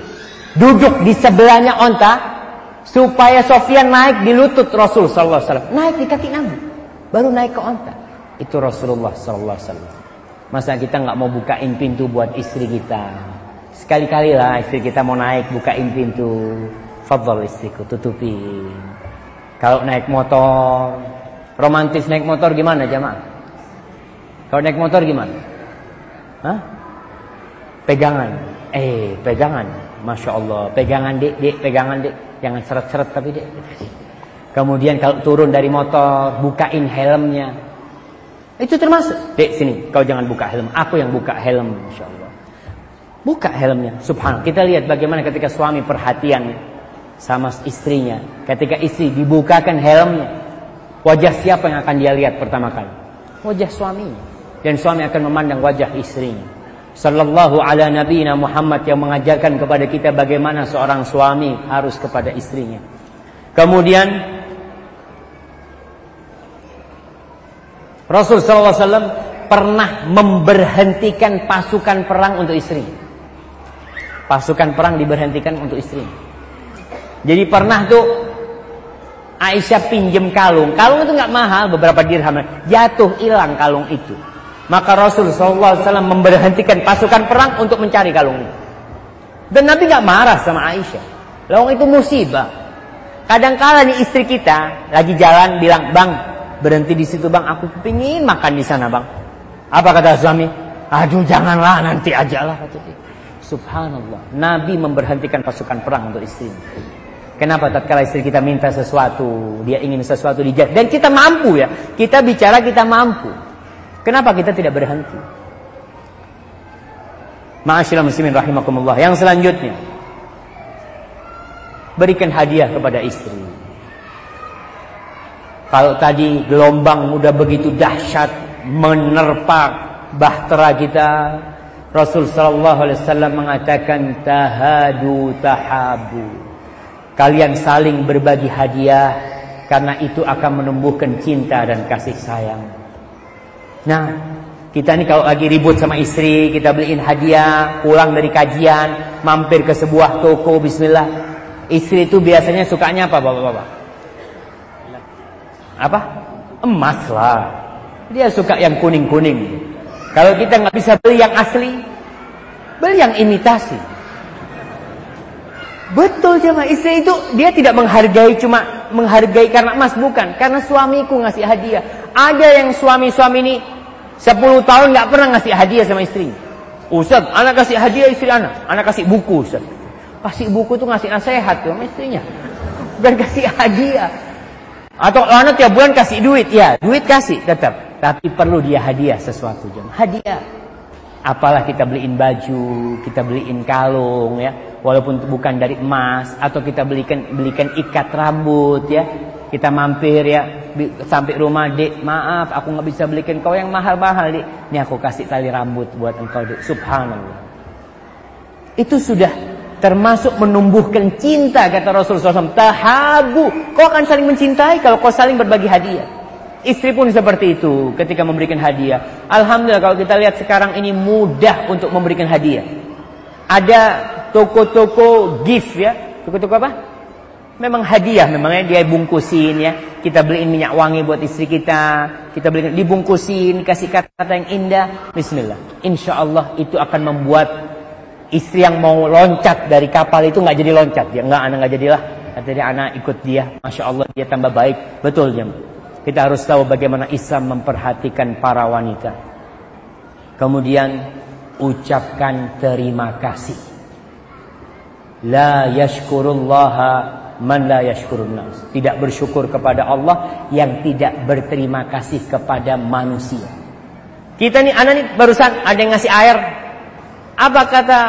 Duduk di sebelahnya onta, supaya Sofia naik di lutut Rasul SAW. Naik di kaki Nabi. Baru naik ke onta. Itu Rasulullah SAW. Masa kita nggak mau bukain pintu buat istri kita. Sekali-kali lah istri kita mau naik, bukain pintu. Fadol istriku, tutupin. Kalau naik motor, Romantis naik motor gimana jamaah? Kalau naik motor gimana? Hah? Pegangan. Eh, pegangan. Masya Allah. Pegangan dek, dek, pegangan dek. Jangan seret-seret tapi dek. Kemudian kalau turun dari motor, bukain helmnya. Itu termasuk. Dek, sini. Kau jangan buka helm. Aku yang buka helm. Masya Allah. Buka helmnya. Subhanallah. Kita lihat bagaimana ketika suami perhatian sama istrinya. Ketika istri dibukakan helmnya. Wajah siapa yang akan dia lihat pertama kali? Wajah suaminya. Dan suami akan memandang wajah istrinya. Sallallahu ala nabiyina Muhammad yang mengajarkan kepada kita bagaimana seorang suami harus kepada istrinya. Kemudian Rasul sallallahu alaihi wasallam pernah memberhentikan pasukan perang untuk istri. Pasukan perang diberhentikan untuk istri. Jadi pernah tuh Aisyah pinjem kalung. Kalung itu nggak mahal, beberapa dirham. Jatuh hilang kalung itu. Maka Rasul SAW memberhentikan pasukan perang untuk mencari kalung itu. Dan Nabi nggak marah sama Aisyah. Lawang itu musibah. Kadang-kala nih istri kita lagi jalan bilang, bang berhenti di situ bang, aku kepingin makan di sana bang. Apa kata suami? Aduh janganlah nanti aja lah. Subhanallah. Nabi memberhentikan pasukan perang untuk istri. Kenapa tatkala istri kita minta sesuatu, dia ingin sesuatu dijawab dan kita mampu ya. Kita bicara kita mampu. Kenapa kita tidak berhenti? Ma'asyiral muslimin rahimakumullah. Yang selanjutnya berikan hadiah kepada istri. Kalau tadi gelombang udah begitu dahsyat menerpa bahtera kita, Rasul sallallahu alaihi wasallam mengatakan tahadu tahabu. Kalian saling berbagi hadiah karena itu akan menumbuhkan cinta dan kasih sayang. Nah, kita ini kalau lagi ribut sama istri, kita beliin hadiah, pulang dari kajian, mampir ke sebuah toko, bismillah. Istri itu biasanya sukanya apa, Bapak-bapak? Apa? Emas lah. Dia suka yang kuning-kuning. Kalau kita nggak bisa beli yang asli, beli yang imitasi. Betul jemaah istri itu dia tidak menghargai cuma menghargai karena emas bukan, karena suamiku ngasih hadiah. Ada yang suami-suami ini 10 tahun nggak pernah ngasih hadiah sama istri. Ustaz, anak kasih hadiah istri anak, anak kasih buku Ustaz. Kasih buku tuh ngasih nasihat tuh sama istrinya. Bukan kasih hadiah. Atau anak tiap bulan kasih duit, ya, duit kasih tetap. Tapi perlu dia hadiah sesuatu jemaah. Hadiah. Apalah kita beliin baju, kita beliin kalung ya walaupun bukan dari emas atau kita belikan belikan ikat rambut ya kita mampir ya sampai rumah dek maaf aku nggak bisa belikan kau yang mahal-mahal dek ini aku kasih tali rambut buat engkau dek subhanallah. Itu sudah termasuk menumbuhkan cinta kata Rasulullah SAW tahabu kau akan saling mencintai kalau kau saling berbagi hadiah. Istri pun seperti itu ketika memberikan hadiah. Alhamdulillah kalau kita lihat sekarang ini mudah untuk memberikan hadiah. Ada toko-toko gift ya. Toko-toko apa? Memang hadiah memangnya dia bungkusin ya. Kita beliin minyak wangi buat istri kita. Kita beliin dibungkusin, kasih kata-kata yang indah. Bismillah. Insya Allah itu akan membuat istri yang mau loncat dari kapal itu nggak jadi loncat. Dia nggak, anak nggak jadilah. Katanya anak ikut dia. Masya Allah dia tambah baik. Betul jam. Kita harus tahu bagaimana Islam memperhatikan para wanita. Kemudian ucapkan terima kasih. La yashkurullaha man la yashkurun nas. Tidak bersyukur kepada Allah yang tidak berterima kasih kepada manusia. Kita nih anak nih barusan ada yang ngasih air. Apa kata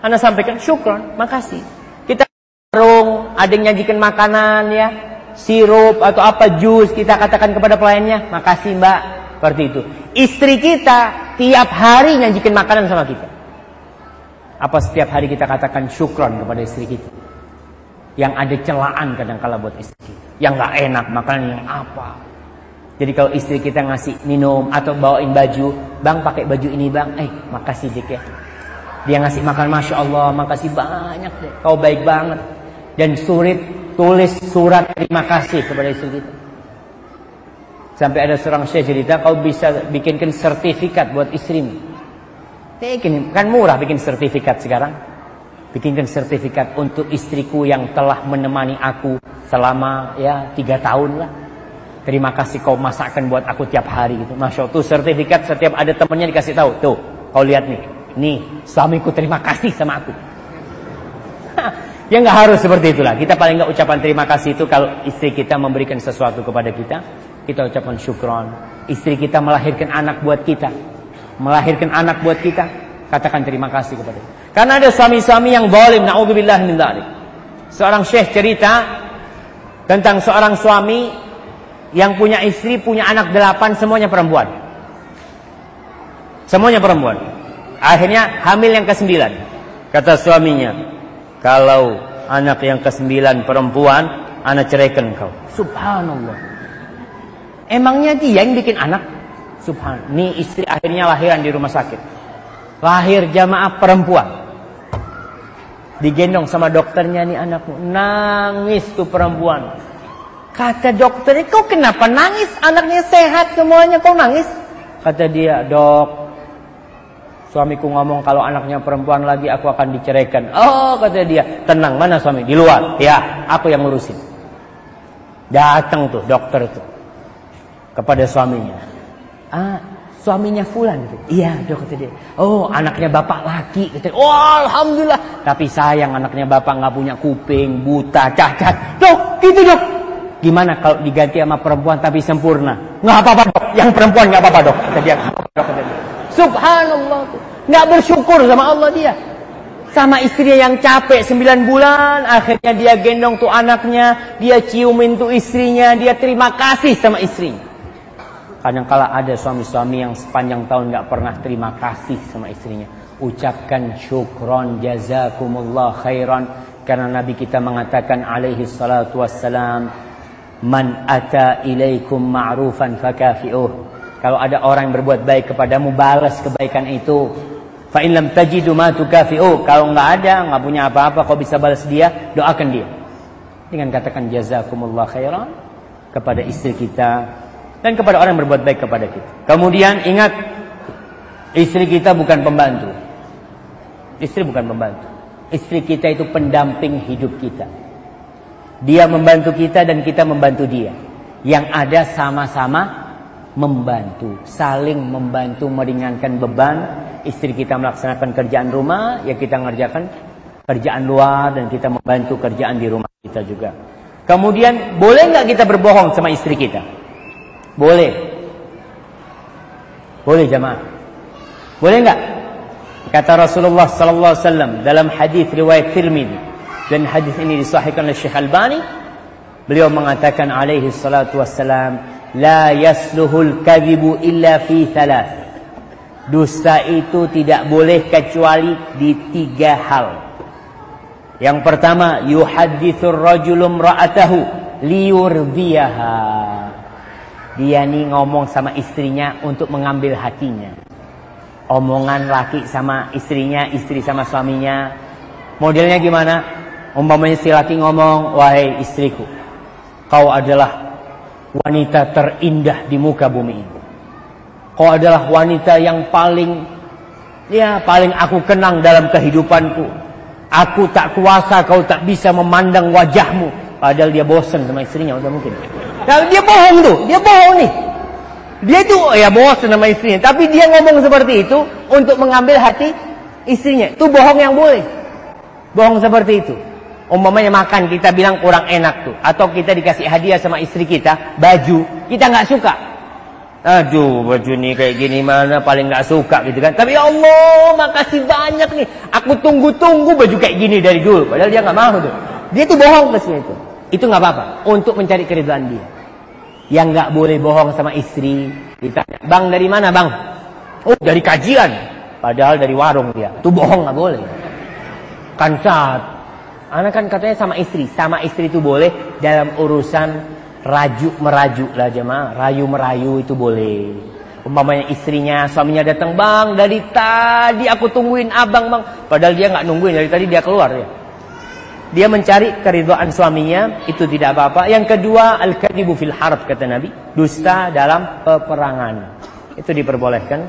anak sampaikan? Syukron, makasih. Kita warung, ada yang nyajikan makanan ya, sirup atau apa jus, kita katakan kepada pelayannya, makasih mbak, seperti itu. Istri kita tiap hari nyajikan makanan sama kita. Apa setiap hari kita katakan syukron kepada istri kita? Yang ada celaan kadang-kala buat istri. Yang nggak enak makanan yang apa? Jadi kalau istri kita ngasih minum atau bawain baju, bang pakai baju ini bang, eh makasih dik ya. Dia ngasih makan masya Allah, makasih banyak deh. Kau baik banget. Dan surit tulis surat terima kasih kepada istri kita. Sampai ada seorang syekh cerita, kau bisa bikinkan sertifikat buat istrimu. Bikin, kan murah bikin sertifikat sekarang. Bikinkan sertifikat untuk istriku yang telah menemani aku selama ya tiga tahun lah. Terima kasih kau masakkan buat aku tiap hari gitu. Masya Allah, tuh sertifikat setiap ada temennya dikasih tahu. Tuh, kau lihat nih. Nih, suamiku terima kasih sama aku. ya nggak harus seperti itulah. Kita paling nggak ucapan terima kasih itu kalau istri kita memberikan sesuatu kepada kita, kita ucapkan syukron. Istri kita melahirkan anak buat kita, melahirkan anak buat kita, katakan terima kasih kepada dia. Karena ada suami-suami yang zalim, naudzubillah min dzalik. Seorang syekh cerita tentang seorang suami yang punya istri, punya anak delapan, semuanya perempuan. Semuanya perempuan. Akhirnya hamil yang kesembilan. Kata suaminya, kalau anak yang kesembilan perempuan, anak ceraikan kau. Subhanallah. Emangnya dia yang bikin anak? Subhan. Ini istri akhirnya lahiran di rumah sakit. Lahir jamaah perempuan. Digendong sama dokternya nih anakmu. Nangis tuh perempuan. Kata dokter, kau kenapa nangis? Anaknya sehat semuanya, kau nangis? Kata dia, dok, suamiku ngomong kalau anaknya perempuan lagi aku akan diceraikan. Oh, kata dia, tenang, mana suami? Di luar. Ya, aku yang ngurusin. Datang tuh dokter tuh kepada suaminya. Ah, suaminya Fulan gitu. Iya, dok kata dia. Oh, anaknya bapak laki gitu. Oh, alhamdulillah. Tapi sayang anaknya bapak nggak punya kuping, buta, cacat. Dok, gitu dok. Gimana kalau diganti sama perempuan tapi sempurna? Nggak apa-apa dok. Yang perempuan nggak apa-apa dok. Kata dia. Dok, kata dia. Subhanallah. Nggak bersyukur sama Allah dia. Sama istrinya yang capek 9 bulan. Akhirnya dia gendong tuh anaknya. Dia ciumin tuh istrinya. Dia terima kasih sama istrinya. Kadang-kala ada suami-suami yang sepanjang tahun nggak pernah terima kasih sama istrinya. Ucapkan syukron jazakumullah khairan. Karena Nabi kita mengatakan alaihi salatu wassalam. Man ata ilaikum ma'rufan fakafi'uh. Kalau ada orang yang berbuat baik kepadamu, balas kebaikan itu. Fa in lam tajidu ma tukafi'u. Kalau enggak ada, enggak punya apa-apa, kau bisa balas dia, doakan dia. Dengan katakan jazakumullah khairan kepada istri kita, dan kepada orang yang berbuat baik kepada kita. Kemudian ingat istri kita bukan pembantu. Istri bukan pembantu. Istri kita itu pendamping hidup kita. Dia membantu kita dan kita membantu dia. Yang ada sama-sama membantu, saling membantu meringankan beban. Istri kita melaksanakan kerjaan rumah, ya kita mengerjakan kerjaan luar dan kita membantu kerjaan di rumah kita juga. Kemudian boleh nggak kita berbohong sama istri kita? Boleh. Boleh jemaah. Boleh enggak? Kata Rasulullah sallallahu alaihi wasallam dalam hadis riwayat Tirmizi dan hadis ini disahihkan oleh Syekh Albani, beliau mengatakan alaihi salatu wassalam, la yasluhul kadhibu illa fi thalath. Dusta itu tidak boleh kecuali di tiga hal. Yang pertama, yuhadithur rajulum ra'atahu liyurdiyaha. Dia nih ngomong sama istrinya untuk mengambil hatinya. Omongan laki sama istrinya, istri sama suaminya. Modelnya gimana? Umpamanya si laki ngomong, wahai istriku, kau adalah wanita terindah di muka bumi ini. Kau adalah wanita yang paling, ya paling aku kenang dalam kehidupanku. Aku tak kuasa, kau tak bisa memandang wajahmu. Padahal dia bosan sama istrinya, udah mungkin. Nah, dia bohong tuh, dia bohong nih. Dia itu ya bohong sama istrinya, tapi dia ngomong seperti itu untuk mengambil hati istrinya. Itu bohong yang boleh. Bohong seperti itu. Umpamanya makan kita bilang kurang enak tuh, atau kita dikasih hadiah sama istri kita baju, kita nggak suka. Aduh, baju ini kayak gini mana paling nggak suka gitu kan. Tapi ya Allah, makasih banyak nih. Aku tunggu-tunggu baju kayak gini dari dulu. Padahal dia nggak mau tuh. Dia tuh bohong ke itu. Itu nggak apa-apa untuk mencari keridhaan dia. Yang nggak boleh bohong sama istri. Ditanya, bang dari mana bang? Oh dari kajian. Padahal dari warung dia. Itu bohong nggak boleh. Kan saat. Anak kan katanya sama istri. Sama istri itu boleh dalam urusan rajuk merajuk lah jemaah. Rayu merayu itu boleh. Umpamanya istrinya, suaminya datang bang dari tadi aku tungguin abang bang. Padahal dia nggak nungguin dari tadi dia keluar ya. Dia mencari keridhaan suaminya, itu tidak apa-apa. Yang kedua, al-kadibu fil harb kata Nabi, dusta dalam peperangan. Itu diperbolehkan.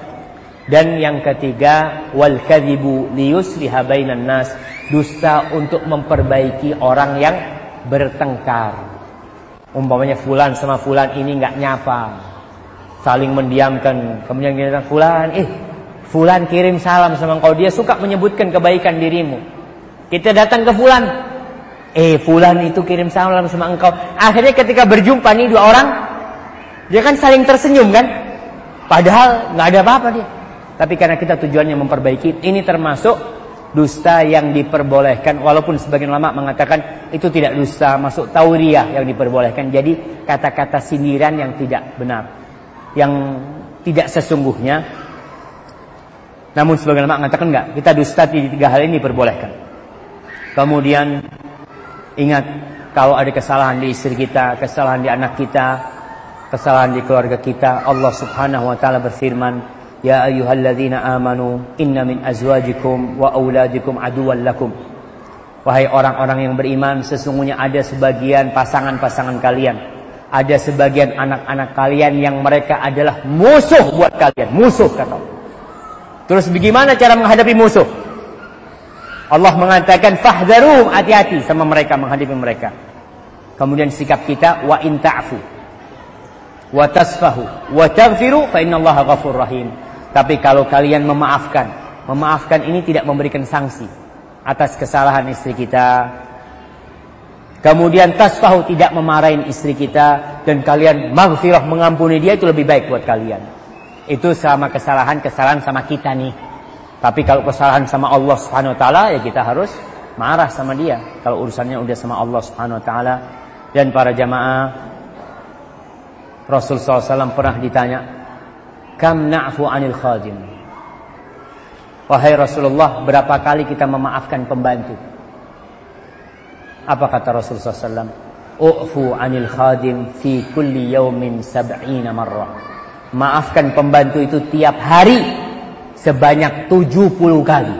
Dan yang ketiga, wal kadibu liyusliha bainan nas, dusta untuk memperbaiki orang yang bertengkar. Umpamanya fulan sama fulan ini nggak nyapa. Saling mendiamkan. Kemudian kita fulan, eh fulan kirim salam sama engkau. Dia suka menyebutkan kebaikan dirimu. Kita datang ke fulan, Eh fulan itu kirim salam sama engkau. Akhirnya ketika berjumpa nih dua orang, dia kan saling tersenyum kan? Padahal nggak ada apa-apa dia. Tapi karena kita tujuannya memperbaiki, ini termasuk dusta yang diperbolehkan. Walaupun sebagian lama mengatakan itu tidak dusta, masuk tauriah yang diperbolehkan. Jadi kata-kata sindiran yang tidak benar, yang tidak sesungguhnya. Namun sebagian lama mengatakan enggak, kita dusta di tiga hal ini diperbolehkan. Kemudian Ingat kalau ada kesalahan di istri kita, kesalahan di anak kita, kesalahan di keluarga kita. Allah Subhanahu wa taala berfirman, "Ya ayyuhalladzina amanu, inna min azwajikum wa auladikum aduwwan lakum." Wahai orang-orang yang beriman, sesungguhnya ada sebagian pasangan-pasangan kalian, ada sebagian anak-anak kalian yang mereka adalah musuh buat kalian, musuh kata Terus bagaimana cara menghadapi musuh? Allah mengatakan fahdharuhum hati-hati sama mereka menghadapi mereka. Kemudian sikap kita wa in ta'fu wa tasfahu wa taghfiru fa innallaha ghafurur rahim. Tapi kalau kalian memaafkan, memaafkan ini tidak memberikan sanksi atas kesalahan istri kita. Kemudian tasfahu tidak memarahin istri kita dan kalian maghfirah mengampuni dia itu lebih baik buat kalian. Itu sama kesalahan-kesalahan sama kita nih. Tapi kalau kesalahan sama Allah Subhanahu wa taala ya kita harus marah sama dia. Kalau urusannya udah sama Allah Subhanahu wa taala dan para jamaah Rasul SAW pernah ditanya, "Kam na'fu 'anil khadim?" Wahai Rasulullah, berapa kali kita memaafkan pembantu? Apa kata Rasul SAW? U'fu 'anil khadim fi kulli yawmin sab'ina marrah. Maafkan pembantu itu tiap hari sebanyak 70 kali.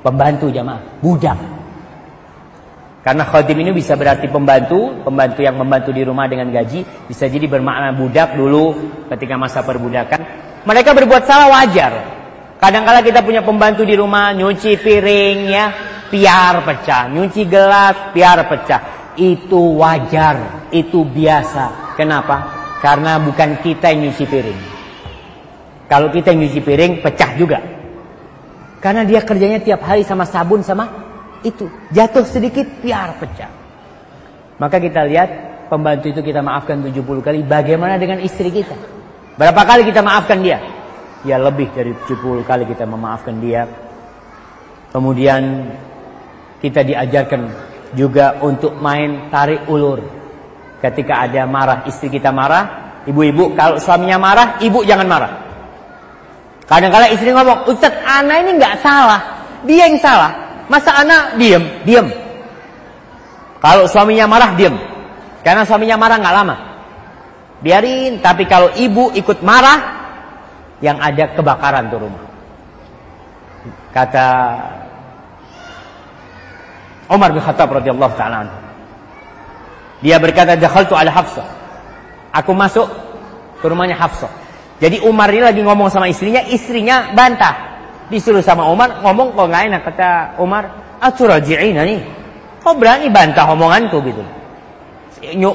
Pembantu jamaah, budak. Karena khadim ini bisa berarti pembantu, pembantu yang membantu di rumah dengan gaji, bisa jadi bermakna budak dulu ketika masa perbudakan. Mereka berbuat salah wajar. Kadang-kala kita punya pembantu di rumah nyuci piring ya, piar pecah, nyuci gelas, piar pecah. Itu wajar, itu biasa. Kenapa? Karena bukan kita yang nyuci piring. Kalau kita yang nyuci piring, pecah juga. Karena dia kerjanya tiap hari sama sabun sama itu jatuh sedikit biar pecah. Maka kita lihat pembantu itu kita maafkan 70 kali. Bagaimana dengan istri kita? Berapa kali kita maafkan dia? Ya lebih dari 70 kali kita memaafkan dia. Kemudian kita diajarkan juga untuk main tarik ulur. Ketika ada marah, istri kita marah, ibu-ibu kalau suaminya marah, ibu jangan marah. Kadang-kadang istri ngomong, Ustaz, anak ini nggak salah, dia yang salah. Masa anak diem, diem. Kalau suaminya marah, diem. Karena suaminya marah nggak lama. Biarin, tapi kalau ibu ikut marah, yang ada kebakaran tuh rumah. Kata Umar bin Khattab radhiyallahu taala Dia berkata, "Dakhaltu ala Hafsah." Aku masuk ke rumahnya Hafsah. Jadi Umar ini lagi ngomong sama istrinya, istrinya bantah. Disuruh sama Umar ngomong kok nggak enak kata Umar, "Aturaji'ina nih." Kok berani bantah omonganku gitu.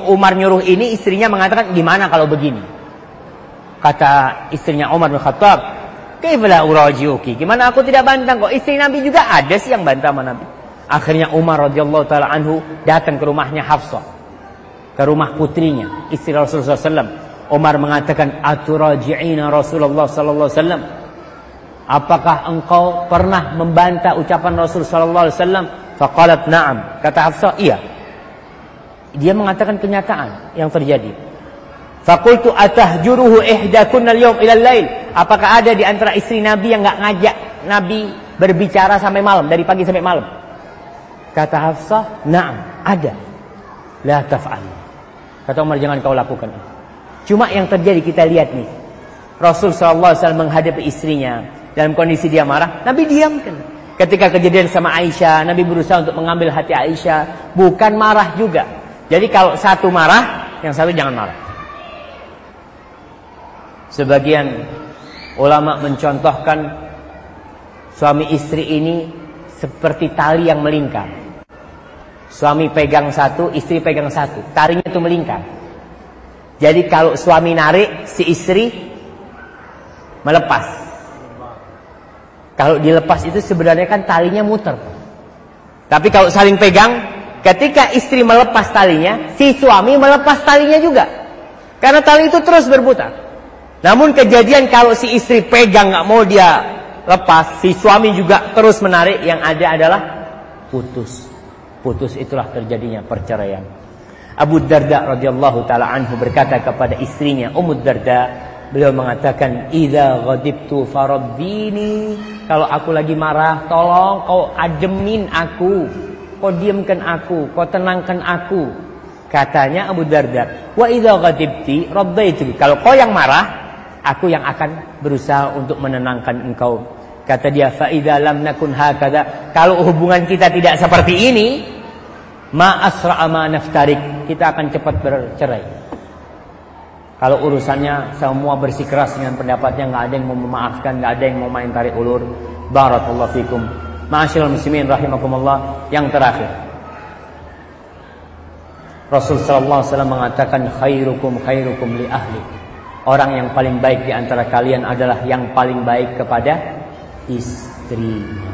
Umar nyuruh ini istrinya mengatakan gimana kalau begini. Kata istrinya Umar bin Khattab, "Kaifala urajiuki?" Gimana aku tidak bantah kok? Istri Nabi juga ada sih yang bantah sama Nabi. Akhirnya Umar radhiyallahu taala anhu datang ke rumahnya Hafsah. Ke rumah putrinya, istri Rasulullah SAW. Umar mengatakan, "Aturaji'ina Rasulullah sallallahu alaihi wasallam?" Apakah engkau pernah membantah ucapan Rasul sallallahu alaihi wasallam? Faqalat na'am. Kata Hafsah, iya. Dia mengatakan kenyataan yang terjadi. Fakultu atahjuruhu ihdakunna al-yawm ila lail Apakah ada di antara istri Nabi yang enggak ngajak Nabi berbicara sampai malam, dari pagi sampai malam? Kata Hafsah, "Na'am, ada." La taf'al. Kata Umar, jangan kau lakukan itu. Cuma yang terjadi kita lihat nih. Rasul wasallam menghadapi istrinya dalam kondisi dia marah, Nabi diamkan. Ketika kejadian sama Aisyah, Nabi berusaha untuk mengambil hati Aisyah, bukan marah juga. Jadi kalau satu marah, yang satu jangan marah. Sebagian ulama mencontohkan suami istri ini seperti tali yang melingkar. Suami pegang satu, istri pegang satu. Tarinya itu melingkar. Jadi kalau suami narik, si istri melepas. Kalau dilepas itu sebenarnya kan talinya muter. Tapi kalau saling pegang, ketika istri melepas talinya, si suami melepas talinya juga. Karena tali itu terus berputar. Namun kejadian kalau si istri pegang nggak mau dia lepas, si suami juga terus menarik, yang ada adalah putus. Putus itulah terjadinya perceraian. Abu Darda radhiyallahu taala anhu berkata kepada istrinya Ummu Darda, Beliau mengatakan, "Idza ghadibtu farabbini." Kalau aku lagi marah, tolong kau ademin aku. Kau diamkan aku, kau tenangkan aku. Katanya Abu Darda, "Wa idza ghadibti raddaitu." Kalau kau yang marah, aku yang akan berusaha untuk menenangkan engkau. Kata dia, "Fa idza lam nakun hakada." Kalau hubungan kita tidak seperti ini, ma asra'a naftarik. Kita akan cepat bercerai. Kalau urusannya semua bersikeras dengan pendapatnya, nggak ada yang mau memaafkan, nggak ada yang mau main tarik ulur. Barakallahu fikum. Ma'asyiral muslimin rahimakumullah. Yang terakhir. Rasul sallallahu alaihi wasallam mengatakan khairukum khairukum li ahli. Orang yang paling baik di antara kalian adalah yang paling baik kepada istrinya.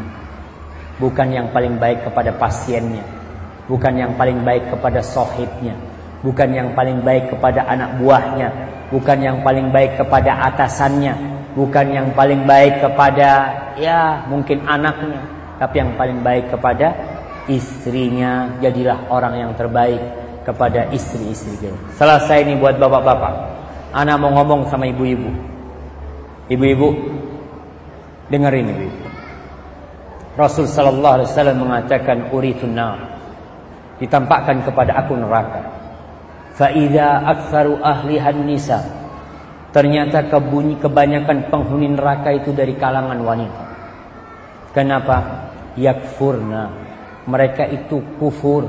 Bukan yang paling baik kepada pasiennya. Bukan yang paling baik kepada sohibnya. Bukan yang paling baik kepada anak buahnya. Bukan yang paling baik kepada atasannya. Bukan yang paling baik kepada ya mungkin anaknya. Tapi yang paling baik kepada istrinya. Jadilah orang yang terbaik kepada istri-istri kita. Selesai ini buat bapak-bapak. Anak mau ngomong sama ibu-ibu. Ibu-ibu, dengerin ini. Rasul sallallahu alaihi wasallam mengatakan uritun nar. Ditampakkan kepada aku neraka. Fa idza aktsaru ahlihan nisa. Ternyata kebunyi kebanyakan penghuni neraka itu dari kalangan wanita. Kenapa? Yakfurna. Mereka itu kufur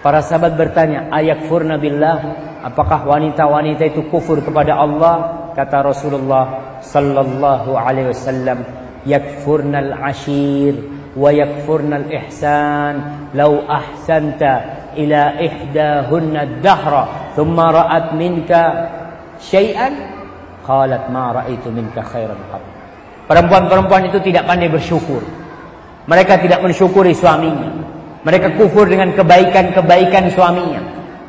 Para sahabat bertanya, ayak furna billah, apakah wanita-wanita itu kufur kepada Allah? Kata Rasulullah sallallahu alaihi wasallam, yakfurnal ashir ra'aitu minka khairan qat. Perempuan-perempuan itu tidak pandai bersyukur. Mereka tidak mensyukuri suaminya. Mereka kufur dengan kebaikan-kebaikan suaminya.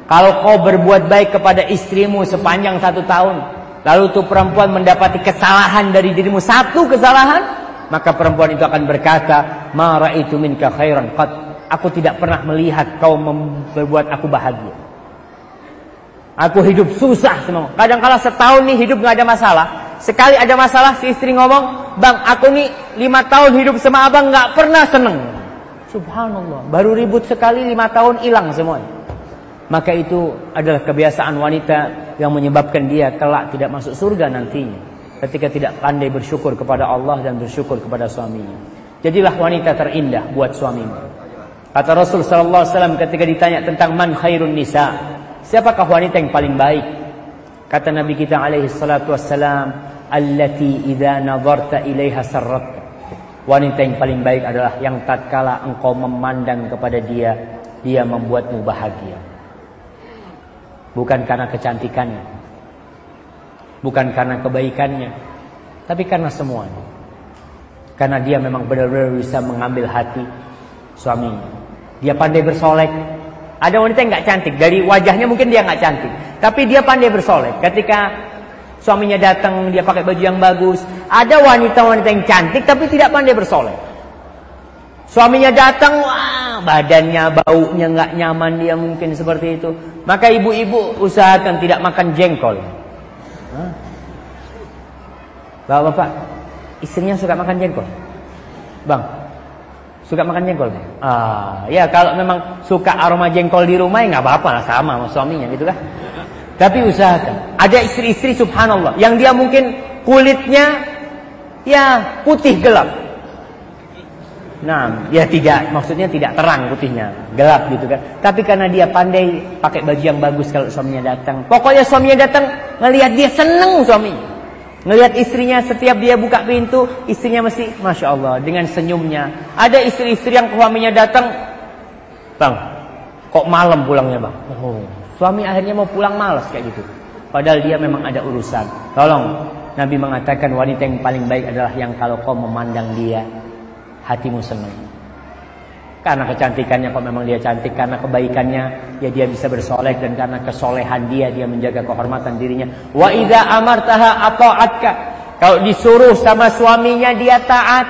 Kalau kau berbuat baik kepada istrimu sepanjang satu tahun, lalu tuh perempuan mendapati kesalahan dari dirimu satu kesalahan, maka perempuan itu akan berkata, "Mara itu minka khairan qad." Aku tidak pernah melihat kau membuat aku bahagia. Aku hidup susah semua. Kadang-kala setahun nih hidup nggak ada masalah. Sekali ada masalah si istri ngomong, "Bang, aku nih lima tahun hidup sama abang nggak pernah seneng." Subhanallah, baru ribut sekali lima tahun hilang semuanya. Maka itu adalah kebiasaan wanita yang menyebabkan dia kelak tidak masuk surga nantinya. Ketika tidak pandai bersyukur kepada Allah dan bersyukur kepada suaminya. Jadilah wanita terindah buat suamimu. Kata Rasul sallallahu alaihi wasallam ketika ditanya tentang man khairun nisa, siapakah wanita yang paling baik? Kata Nabi kita alaihi salatu wassalam, allati idza nadarta ilaiha sarratka. Wanita yang paling baik adalah yang tatkala engkau memandang kepada dia, dia membuatmu bahagia. Bukan karena kecantikannya. Bukan karena kebaikannya. Tapi karena semuanya. Karena dia memang benar-benar bisa mengambil hati suaminya. Dia pandai bersolek. Ada wanita yang nggak cantik. Dari wajahnya mungkin dia nggak cantik. Tapi dia pandai bersolek. Ketika Suaminya datang, dia pakai baju yang bagus. Ada wanita-wanita yang cantik tapi tidak pandai bersolek. Suaminya datang, wah, badannya, baunya nggak nyaman dia mungkin seperti itu. Maka ibu-ibu usahakan tidak makan jengkol. Bapak-bapak, istrinya suka makan jengkol? Bang, suka makan jengkol? Ah, ya kalau memang suka aroma jengkol di rumah ya nggak apa-apa lah sama sama suaminya gitu kan. Tapi usahakan. Ada istri-istri subhanallah yang dia mungkin kulitnya ya putih gelap. Nah, ya tidak, maksudnya tidak terang putihnya, gelap gitu kan. Tapi karena dia pandai pakai baju yang bagus kalau suaminya datang. Pokoknya suaminya datang ngelihat dia seneng suaminya. Ngelihat istrinya setiap dia buka pintu, istrinya mesti Masya Allah dengan senyumnya. Ada istri-istri yang suaminya datang, Bang, kok malam pulangnya bang? Oh, Suami akhirnya mau pulang malas kayak gitu. Padahal dia memang ada urusan. Tolong, Nabi mengatakan wanita yang paling baik adalah yang kalau kau memandang dia, hatimu senang. Karena kecantikannya kok memang dia cantik, karena kebaikannya ya dia bisa bersolek dan karena kesolehan dia dia menjaga kehormatan dirinya. Wa idza amartaha ata'atka. Kalau disuruh sama suaminya dia taat.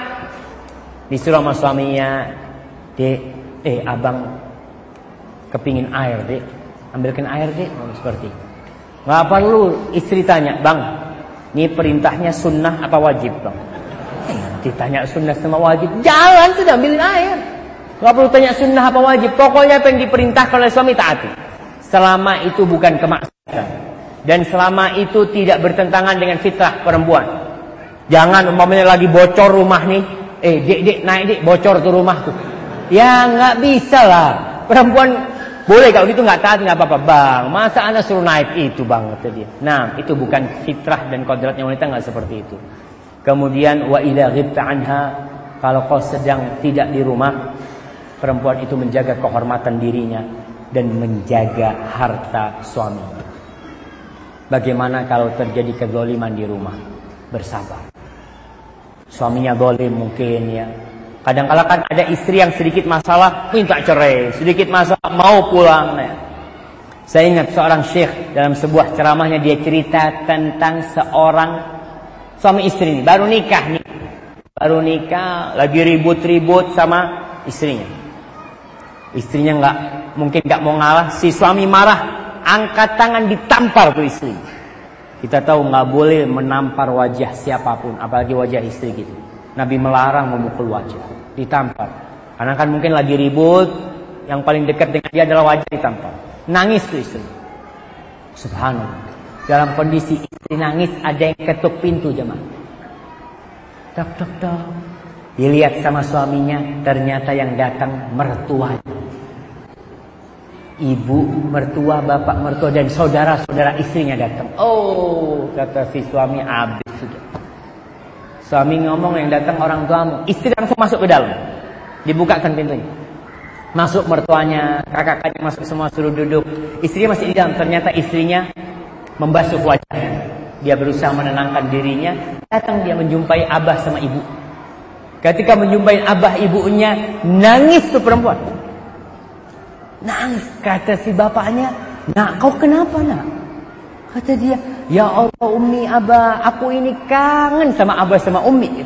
Disuruh sama suaminya, "Dek, eh abang kepingin air, Dek." ambilkan air deh oh, seperti nggak perlu istri tanya bang ini perintahnya sunnah apa wajib bang ditanya sunnah sama wajib jalan sudah ambil air Gak perlu tanya sunnah apa wajib. Pokoknya apa yang diperintahkan oleh suami taati. Selama itu bukan kemaksiatan. Dan selama itu tidak bertentangan dengan fitrah perempuan. Jangan umpamanya lagi bocor rumah nih. Eh, dek, dek, naik dek, bocor tuh rumah tuh. Ya nggak bisa lah. Perempuan boleh kalau gitu nggak taat nggak apa-apa bang. Masa anda suruh naik itu bang kata dia. Nah itu bukan fitrah dan kodratnya wanita nggak seperti itu. Kemudian wa ila ghibta anha kalau kau sedang tidak di rumah perempuan itu menjaga kehormatan dirinya dan menjaga harta suami. Bagaimana kalau terjadi kezaliman di rumah? Bersabar. Suaminya zalim mungkin ya, Kadang-kala kan ada istri yang sedikit masalah minta cerai, sedikit masalah mau pulang. Ya. Saya ingat seorang syekh dalam sebuah ceramahnya dia cerita tentang seorang suami istri ini baru nikah nih. Baru nikah, lagi ribut-ribut sama istrinya. Istrinya nggak mungkin nggak mau ngalah, si suami marah, angkat tangan ditampar tuh istri. Kita tahu nggak boleh menampar wajah siapa pun, apalagi wajah istri gitu. Nabi melarang memukul wajah, ditampar. Karena kan mungkin lagi ribut, yang paling dekat dengan dia adalah wajah ditampar. Nangis tuh istri. Subhanallah. Dalam kondisi istri nangis ada yang ketuk pintu jemaah. Tok tok tok. Dilihat sama suaminya, ternyata yang datang mertua. Ibu, mertua, bapak, mertua dan saudara-saudara istrinya datang. Oh, kata si suami habis sudah. Suami ngomong yang datang orang tuamu. Istri langsung masuk ke dalam. Dibukakan pintunya. Masuk mertuanya, kakak-kakaknya masuk semua suruh duduk. Istrinya masih di dalam. Ternyata istrinya membasuh wajahnya. Dia berusaha menenangkan dirinya. Datang dia menjumpai abah sama ibu. Ketika menjumpai abah ibunya, nangis tuh perempuan. Nangis. Kata si bapaknya, nak kau kenapa nak? Kata dia, Ya Allah Ummi Abah, aku ini kangen sama Abah sama Ummi.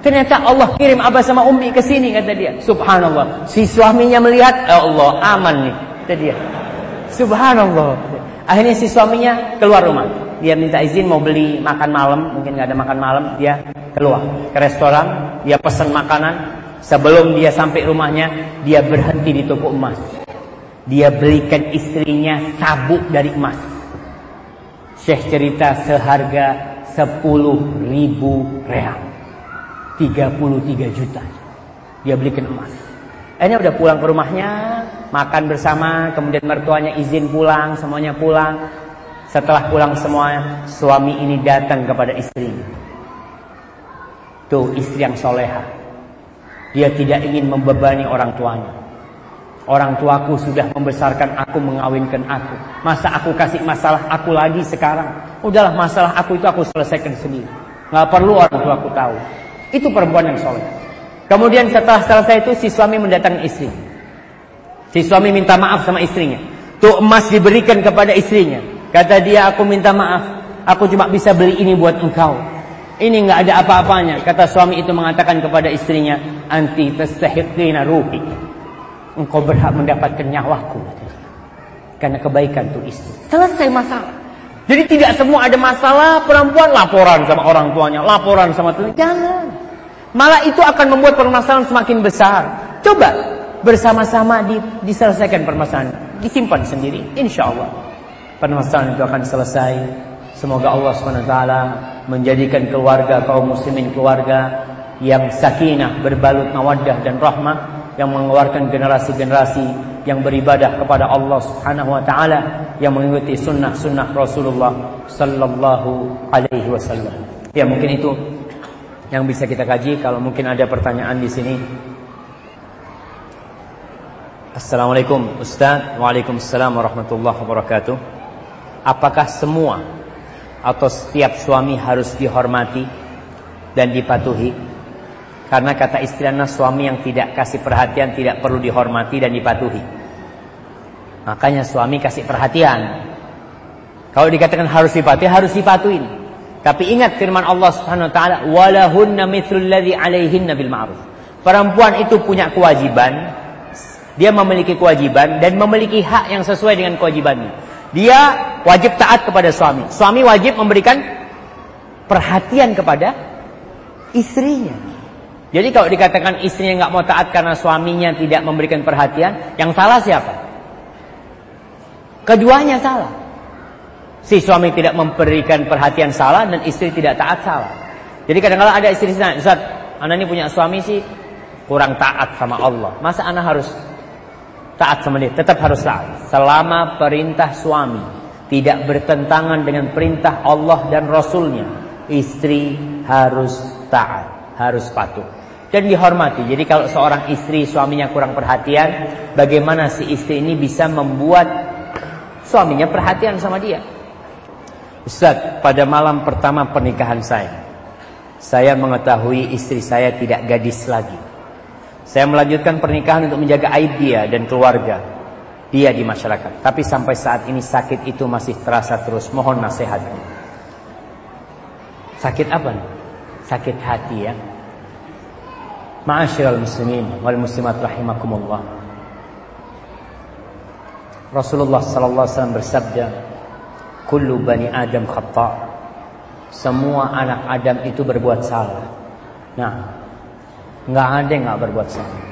Ternyata Allah kirim Abah sama Ummi ke sini kata dia. Subhanallah. Si suaminya melihat, ya Allah aman nih. Kata dia. Subhanallah. Akhirnya si suaminya keluar rumah. Dia minta izin mau beli makan malam, mungkin nggak ada makan malam, dia keluar ke restoran, dia pesan makanan. Sebelum dia sampai rumahnya, dia berhenti di toko emas. Dia belikan istrinya sabuk dari emas. Syekh cerita seharga 10 ribu real 33 juta Dia belikan emas Akhirnya udah pulang ke rumahnya Makan bersama Kemudian mertuanya izin pulang Semuanya pulang Setelah pulang semua Suami ini datang kepada istrinya Tuh istri yang soleha Dia tidak ingin membebani orang tuanya Orang tuaku sudah membesarkan aku, mengawinkan aku. Masa aku kasih masalah aku lagi sekarang? Udahlah masalah aku itu aku selesaikan sendiri. Gak perlu orang tuaku tahu. Itu perempuan yang soleh. Kemudian setelah selesai itu si suami mendatangi istri. Si suami minta maaf sama istrinya. Tuh emas diberikan kepada istrinya. Kata dia aku minta maaf. Aku cuma bisa beli ini buat engkau. Ini nggak ada apa-apanya. Kata suami itu mengatakan kepada istrinya, anti tastahiqina ruhi engkau berhak mendapatkan nyawaku. Karena kebaikan tuh istri. Selesai masalah. Jadi tidak semua ada masalah perempuan laporan sama orang tuanya, laporan sama tuanya. Jangan. Malah itu akan membuat permasalahan semakin besar. Coba bersama-sama di, diselesaikan permasalahan. Disimpan sendiri. Insya Allah. Permasalahan itu akan selesai. Semoga Allah SWT menjadikan keluarga kaum muslimin keluarga yang sakinah berbalut mawaddah dan rahmah yang mengeluarkan generasi-generasi yang beribadah kepada Allah Subhanahu wa taala yang mengikuti sunnah-sunnah Rasulullah sallallahu alaihi wasallam. Ya, mungkin itu yang bisa kita kaji kalau mungkin ada pertanyaan di sini. Assalamualaikum Ustaz Waalaikumsalam warahmatullahi wabarakatuh Apakah semua Atau setiap suami harus dihormati Dan dipatuhi karena kata istilahnya suami yang tidak kasih perhatian tidak perlu dihormati dan dipatuhi. Makanya suami kasih perhatian. Kalau dikatakan harus dipatuhi, harus dipatuhin. Tapi ingat firman Allah Subhanahu wa taala, "Walahunna mithlul ladzi 'alaihinna bil ma'ruf." Perempuan itu punya kewajiban, dia memiliki kewajiban dan memiliki hak yang sesuai dengan kewajibannya. Dia wajib taat kepada suami. Suami wajib memberikan perhatian kepada istrinya. Jadi kalau dikatakan istrinya nggak mau taat karena suaminya tidak memberikan perhatian, yang salah siapa? Keduanya salah. Si suami tidak memberikan perhatian salah dan istri tidak taat salah. Jadi kadang-kadang ada istri sana, Ustaz, anak ini punya suami sih kurang taat sama Allah. Masa anak harus taat sama dia? Tetap harus taat. Selama perintah suami tidak bertentangan dengan perintah Allah dan Rasulnya, istri harus taat, harus patuh dan dihormati. Jadi kalau seorang istri suaminya kurang perhatian, bagaimana si istri ini bisa membuat suaminya perhatian sama dia? Ustaz, pada malam pertama pernikahan saya, saya mengetahui istri saya tidak gadis lagi. Saya melanjutkan pernikahan untuk menjaga aib dia dan keluarga dia di masyarakat. Tapi sampai saat ini sakit itu masih terasa terus. Mohon nasihatnya. Sakit apa? Sakit hati ya. Ma'asyiral muslimin wal muslimat rahimakumullah. Rasulullah sallallahu alaihi wasallam bersabda, "Kullu bani Adam khata'." Semua anak Adam itu berbuat salah. Nah, nggak ada yang nggak berbuat salah.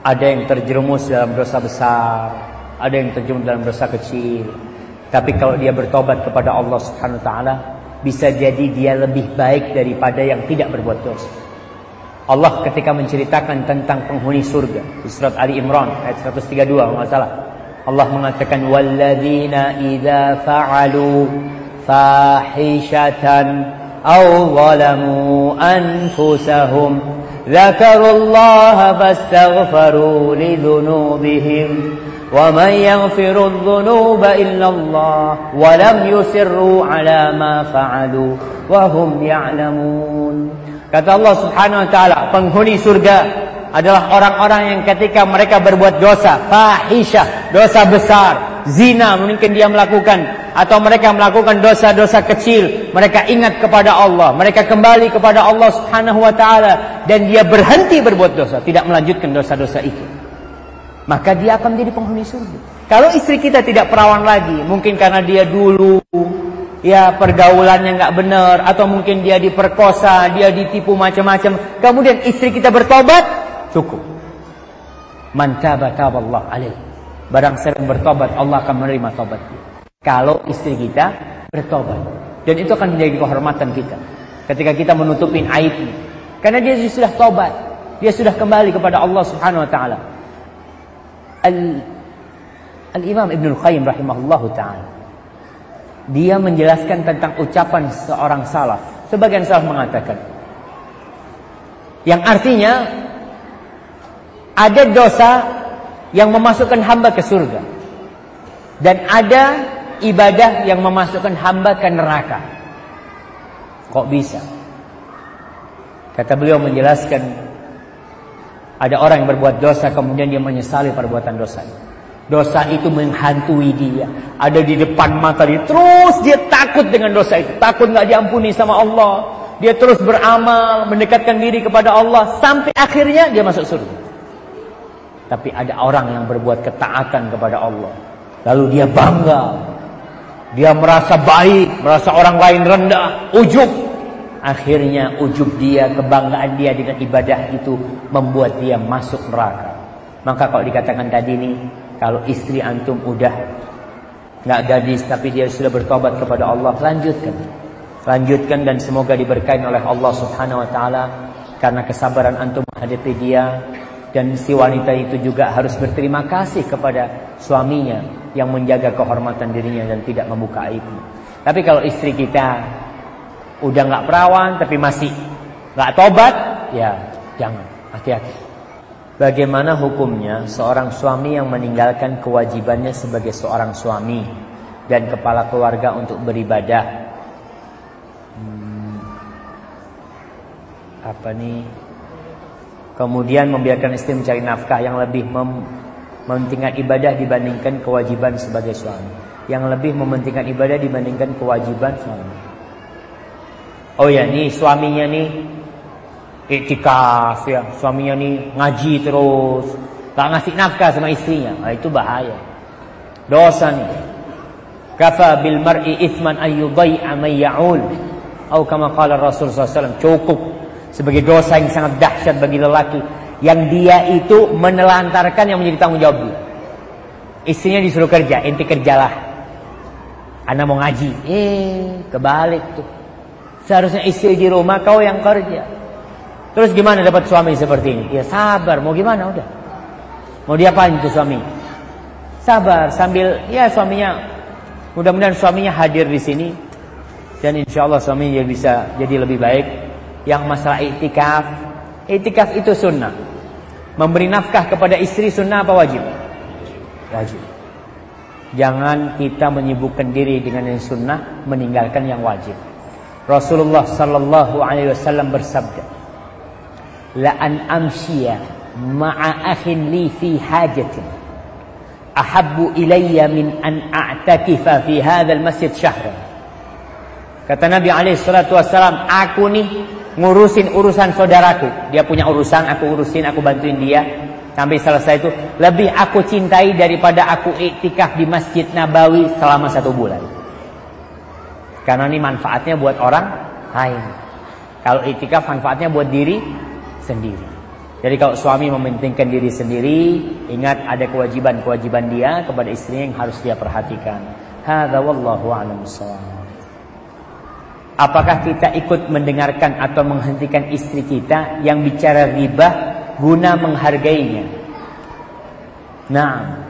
Ada yang terjerumus dalam dosa besar, ada yang terjerumus dalam dosa kecil. Tapi kalau dia bertobat kepada Allah Subhanahu wa taala, bisa jadi dia lebih baik daripada yang tidak berbuat dosa. Allah ketika menceritakan tentang penghuni surga di surat Ali Imran ayat 132 kalau salah. Allah mengatakan walladzina idza fa'alu fahishatan aw zalamu anfusahum dzakarullaha fastaghfaru lidzunubihim ومن يغفر الذنوب إلا الله ولم يسروا على ما فعلوا وهم يعلمون Kata Allah Subhanahu wa taala, penghuni surga adalah orang-orang yang ketika mereka berbuat dosa, fahisyah, dosa besar, zina mungkin dia melakukan atau mereka melakukan dosa-dosa kecil, mereka ingat kepada Allah, mereka kembali kepada Allah Subhanahu wa taala dan dia berhenti berbuat dosa, tidak melanjutkan dosa-dosa itu. Maka dia akan menjadi penghuni surga. Kalau istri kita tidak perawan lagi, mungkin karena dia dulu ya pergaulannya nggak benar atau mungkin dia diperkosa, dia ditipu macam-macam. Kemudian istri kita bertobat, cukup. Man taba Allah alaih. Barang siapa bertobat, Allah akan menerima tobat Kalau istri kita bertobat. Dan itu akan menjadi kehormatan kita. Ketika kita menutupin aibnya. Karena dia sudah tobat. Dia sudah kembali kepada Allah Subhanahu wa taala. Al Al-Imam Ibn Al-Qayyim rahimahullahu taala dia menjelaskan tentang ucapan seorang salaf. Sebagian salaf mengatakan yang artinya ada dosa yang memasukkan hamba ke surga dan ada ibadah yang memasukkan hamba ke neraka. Kok bisa? Kata beliau menjelaskan ada orang yang berbuat dosa kemudian dia menyesali perbuatan dosa itu. Dosa itu menghantui dia. Ada di depan mata dia. Terus dia takut dengan dosa itu. Takut nggak diampuni sama Allah. Dia terus beramal, mendekatkan diri kepada Allah. Sampai akhirnya dia masuk surga. Tapi ada orang yang berbuat ketaatan kepada Allah. Lalu dia bangga. Dia merasa baik, merasa orang lain rendah, ujub. Akhirnya ujub dia, kebanggaan dia dengan ibadah itu membuat dia masuk neraka. Maka kalau dikatakan tadi ini kalau istri antum udah nggak gadis tapi dia sudah bertobat kepada Allah, lanjutkan. Lanjutkan dan semoga diberkahi oleh Allah Subhanahu wa taala karena kesabaran antum menghadapi dia dan si wanita itu juga harus berterima kasih kepada suaminya yang menjaga kehormatan dirinya dan tidak membuka aib. Tapi kalau istri kita udah nggak perawan tapi masih nggak tobat, ya jangan hati-hati. Bagaimana hukumnya seorang suami yang meninggalkan kewajibannya sebagai seorang suami dan kepala keluarga untuk beribadah? Hmm, apa nih? Kemudian membiarkan istri mencari nafkah yang lebih mem mementingkan ibadah dibandingkan kewajiban sebagai suami. Yang lebih mementingkan ibadah dibandingkan kewajiban suami. Oh ya, nih suaminya nih iktikaf ya. Suaminya nih ngaji terus. Tak ngasih nafkah sama istrinya. Nah, itu bahaya. Dosa nih kafa bil mar'i ithman ay yudai'a may ya'ul. Atau kama qala Rasul SAW cukup sebagai dosa yang sangat dahsyat bagi lelaki yang dia itu menelantarkan yang menjadi tanggung jawab dia. Istrinya disuruh kerja, inti kerjalah. Anak mau ngaji, eh kebalik tuh. Seharusnya istri di rumah, kau yang kerja. Terus gimana dapat suami seperti ini? Ya sabar, mau gimana udah. Mau diapain tuh suami? Sabar sambil ya suaminya mudah-mudahan suaminya hadir di sini dan insya Allah suaminya bisa jadi lebih baik. Yang masalah itikaf, itikaf itu sunnah. Memberi nafkah kepada istri sunnah apa wajib? Wajib. Jangan kita menyibukkan diri dengan yang sunnah, meninggalkan yang wajib. Rasulullah sallallahu alaihi wasallam bersabda, "La an amshiya ma'a akhin li fi hajatin ahabbu ilayya min an a'takifa fi hadzal masjid syahran." Kata Nabi alaihi salatu wasallam, "Aku nih ngurusin urusan saudaraku. Dia punya urusan, aku urusin, aku bantuin dia. Sampai selesai itu lebih aku cintai daripada aku iktikaf di Masjid Nabawi selama satu bulan. Karena ini manfaatnya buat orang lain. Kalau iktikaf manfaatnya buat diri sendiri. Jadi kalau suami mementingkan diri sendiri, ingat ada kewajiban-kewajiban dia kepada istrinya yang harus dia perhatikan. Hadza wallahu a'lam Apakah kita ikut mendengarkan atau menghentikan istri kita yang bicara riba guna menghargainya? Nah,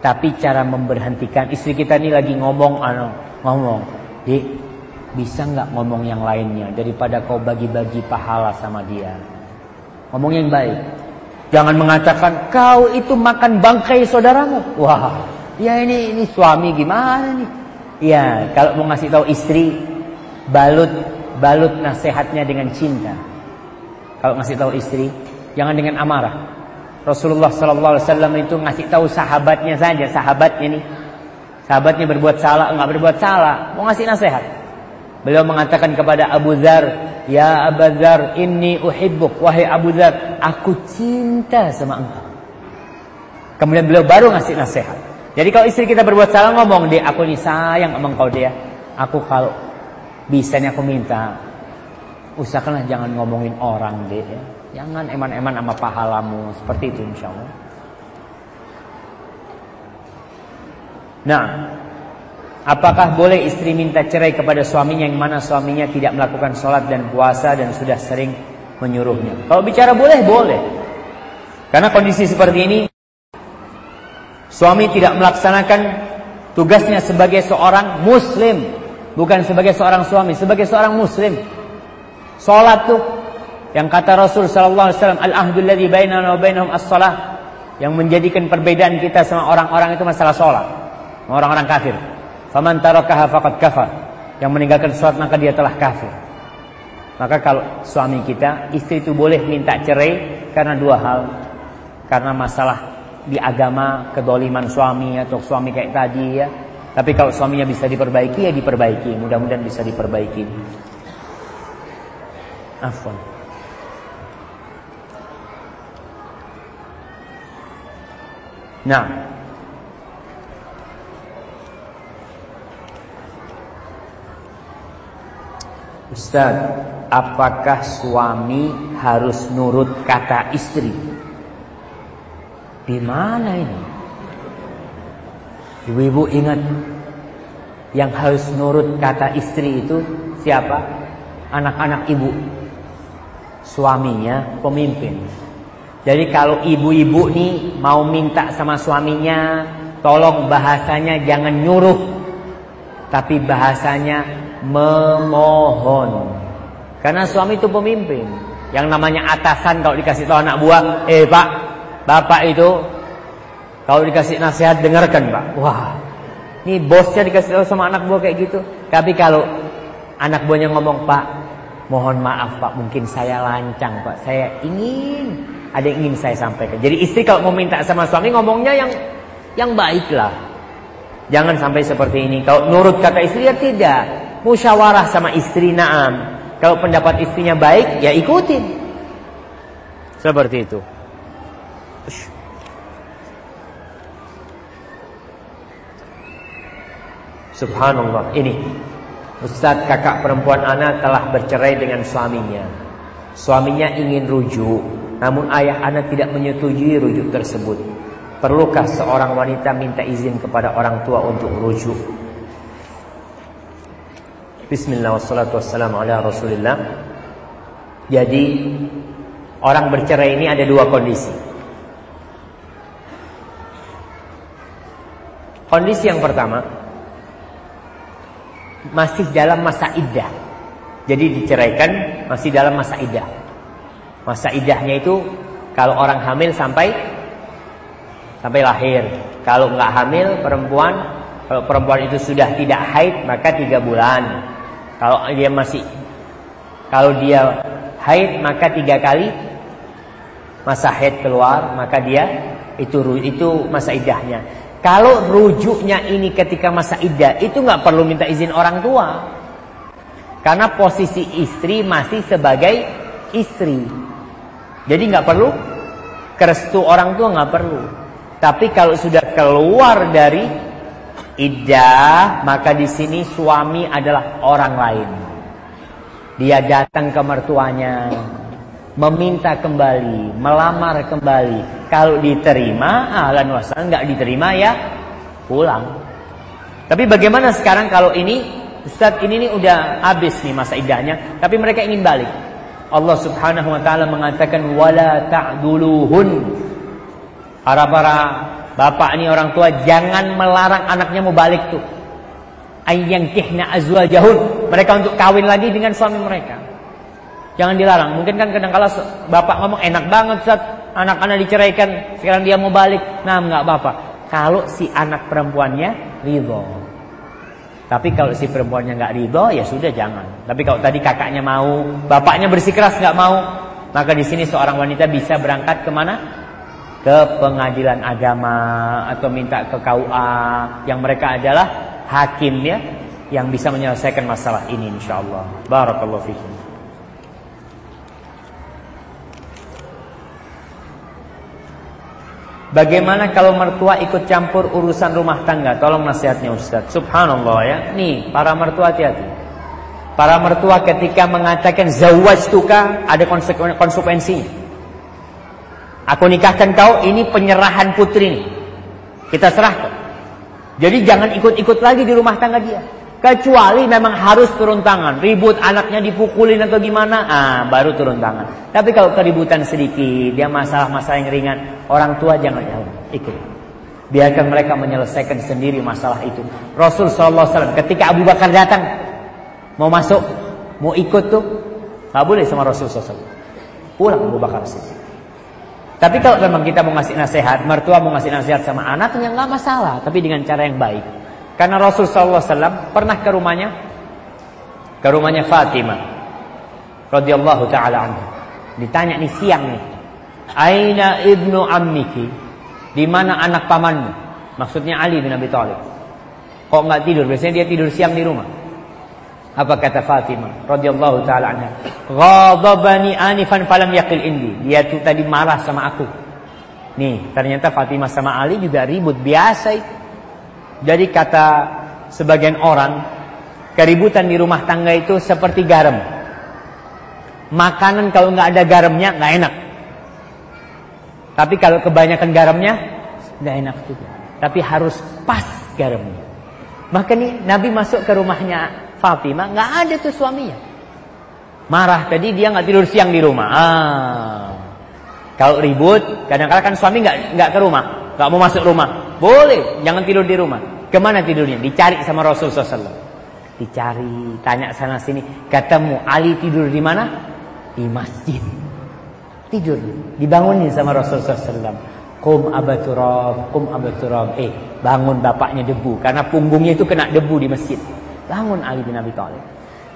tapi cara memberhentikan istri kita ini lagi ngomong, ano, ngomong, dek, bisa nggak ngomong yang lainnya daripada kau bagi-bagi pahala sama dia? Ngomong yang baik. Jangan mengatakan kau itu makan bangkai saudaramu. Wah, ya ini ini suami gimana nih? Ya, kalau mau ngasih tahu istri, balut balut nasihatnya dengan cinta. Kalau ngasih tahu istri, jangan dengan amarah. Rasulullah Sallallahu Alaihi Wasallam itu ngasih tahu sahabatnya saja, sahabatnya nih, sahabatnya berbuat salah, enggak berbuat salah, mau ngasih nasihat. Beliau mengatakan kepada Abu Dzar, Ya Abu Dzar, ini uhibbuk, wahai Abu Dzar, aku cinta sama engkau. Kemudian beliau baru ngasih nasihat. Jadi kalau istri kita berbuat salah ngomong dia, aku ini sayang sama engkau dia. Aku kalau bisa nih aku minta usahakanlah jangan ngomongin orang deh ya. Jangan eman-eman sama pahalamu seperti itu insya Allah. Nah, apakah boleh istri minta cerai kepada suaminya yang mana suaminya tidak melakukan sholat dan puasa dan sudah sering menyuruhnya? Kalau bicara boleh, boleh. Karena kondisi seperti ini, suami tidak melaksanakan tugasnya sebagai seorang muslim bukan sebagai seorang suami, sebagai seorang muslim. Salat tuh yang kata Rasul sallallahu alaihi wasallam, "Al-ahdul ladzi bainana wa bainahum as-shalah." Yang menjadikan perbedaan kita sama orang-orang itu masalah salat. Orang-orang kafir. Faman tarakaha faqad kafar. Yang meninggalkan salat maka dia telah kafir. Maka kalau suami kita, istri itu boleh minta cerai karena dua hal. Karena masalah di agama, kedoliman suami atau suami kayak tadi ya tapi kalau suaminya bisa diperbaiki ya diperbaiki. Mudah-mudahan bisa diperbaiki. Afwan. Nah. Ustaz, apakah suami harus nurut kata istri? Di mana ini? Ibu-ibu ingat yang harus nurut kata istri itu siapa? Anak-anak ibu. Suaminya pemimpin. Jadi kalau ibu-ibu nih mau minta sama suaminya, tolong bahasanya jangan nyuruh. Tapi bahasanya memohon. Karena suami itu pemimpin. Yang namanya atasan kalau dikasih tahu anak buah, "Eh, Pak, Bapak itu kalau dikasih nasihat dengarkan pak. Wah, ini bosnya dikasih tahu sama anak buah kayak gitu. Tapi kalau anak buahnya ngomong pak, mohon maaf pak, mungkin saya lancang pak. Saya ingin ada yang ingin saya sampaikan. Jadi istri kalau mau minta sama suami ngomongnya yang yang baik lah. Jangan sampai seperti ini. Kalau nurut kata istri ya tidak. Musyawarah sama istri naam. Kalau pendapat istrinya baik ya ikutin. Seperti itu. Subhanallah ini Ustadz kakak perempuan anak telah bercerai dengan suaminya Suaminya ingin rujuk, namun ayah anak tidak menyetujui rujuk tersebut. Perlukah seorang wanita minta izin kepada orang tua untuk rujuk? Bismillah Jadi Orang bercerai ini ada dua kondisi Kondisi yang pertama Masih dalam masa iddah. Jadi diceraikan Masih dalam masa iddah. Masa iddahnya itu Kalau orang hamil sampai Sampai lahir. Kalau nggak hamil perempuan Kalau perempuan itu sudah tidak haid Maka tiga bulan. Kalau dia masih kalau dia haid maka tiga kali masa haid keluar maka dia itu itu masa idahnya. Kalau rujuknya ini ketika masa idah itu nggak perlu minta izin orang tua. Karena posisi istri masih sebagai istri. Jadi nggak perlu kerestu orang tua nggak perlu. Tapi kalau sudah keluar dari iddah, maka di sini suami adalah orang lain. Dia datang ke mertuanya, meminta kembali, melamar kembali. Kalau diterima, ahlan wasalan, nggak diterima ya pulang. Tapi bagaimana sekarang kalau ini Ustaz ini nih udah habis nih masa iddahnya, tapi mereka ingin balik. Allah Subhanahu wa taala mengatakan wala ta'duluhun. Para-para Bapak ini orang tua jangan melarang anaknya mau balik tuh. Ayyang kihna azwajahun. Mereka untuk kawin lagi dengan suami mereka. Jangan dilarang. Mungkin kan kadang kala bapak ngomong enak banget saat anak-anak diceraikan, sekarang dia mau balik. Nah, nggak apa-apa. Kalau si anak perempuannya ridho. Tapi kalau si perempuannya nggak ridho, ya sudah jangan. Tapi kalau tadi kakaknya mau, bapaknya bersikeras nggak mau, maka di sini seorang wanita bisa berangkat ke mana? ke pengadilan agama atau minta ke KUA yang mereka adalah hakim ya yang bisa menyelesaikan masalah ini insyaallah. Barakallahu fikum. Bagaimana kalau mertua ikut campur urusan rumah tangga? Tolong nasihatnya Ustaz. Subhanallah ya. Nih, para mertua hati-hati. Para mertua ketika mengatakan zawajtuka ada konsekuensinya. Aku nikahkan kau, ini penyerahan putri nih. Kita serahkan. Jadi jangan ikut-ikut lagi di rumah tangga dia. Kecuali memang harus turun tangan. Ribut anaknya dipukulin atau gimana, ah baru turun tangan. Tapi kalau keributan sedikit, dia masalah-masalah yang ringan, orang tua jangan jauh, ikut. Biarkan mereka menyelesaikan sendiri masalah itu. Rasul SAW ketika Abu Bakar datang, mau masuk, mau ikut tuh, nggak boleh sama Rasul SAW. Pulang Abu Bakar sini. Tapi kalau memang kita mau ngasih nasihat, mertua mau ngasih nasihat sama anaknya nggak masalah, tapi dengan cara yang baik. Karena Rasul sallallahu alaihi wasallam pernah ke rumahnya ke rumahnya Fatimah radhiyallahu taala anha. Ditanya nih siang nih. Aina ibnu ammiki? Di mana anak pamanmu? Maksudnya Ali bin Abi Thalib. Kok nggak tidur? Biasanya dia tidur siang di rumah. Apa kata Fatimah radhiyallahu taala anha? Ghadabani anifan falam yaqil indi. Dia tuh tadi marah sama aku. Nih, ternyata Fatimah sama Ali juga ribut biasa itu. Jadi kata sebagian orang, keributan di rumah tangga itu seperti garam. Makanan kalau nggak ada garamnya nggak enak. Tapi kalau kebanyakan garamnya nggak enak juga. Tapi harus pas garamnya. Maka nih Nabi masuk ke rumahnya Fatimah nggak ada tuh suaminya. Marah tadi dia nggak tidur siang di rumah. Ah. Kalau ribut, kadang-kadang kan suami nggak nggak ke rumah, nggak mau masuk rumah. Boleh, jangan tidur di rumah. Ke mana tidurnya? Dicari sama Rasul SAW. Dicari, tanya sana sini. Ketemu Ali tidur di mana? Di masjid. Tidur, dibangunin sama Rasul SAW. Kum abaturab, kum abaturab. Eh, bangun bapaknya debu. Karena punggungnya itu kena debu di masjid. Bangun Ali bin Abi Thalib.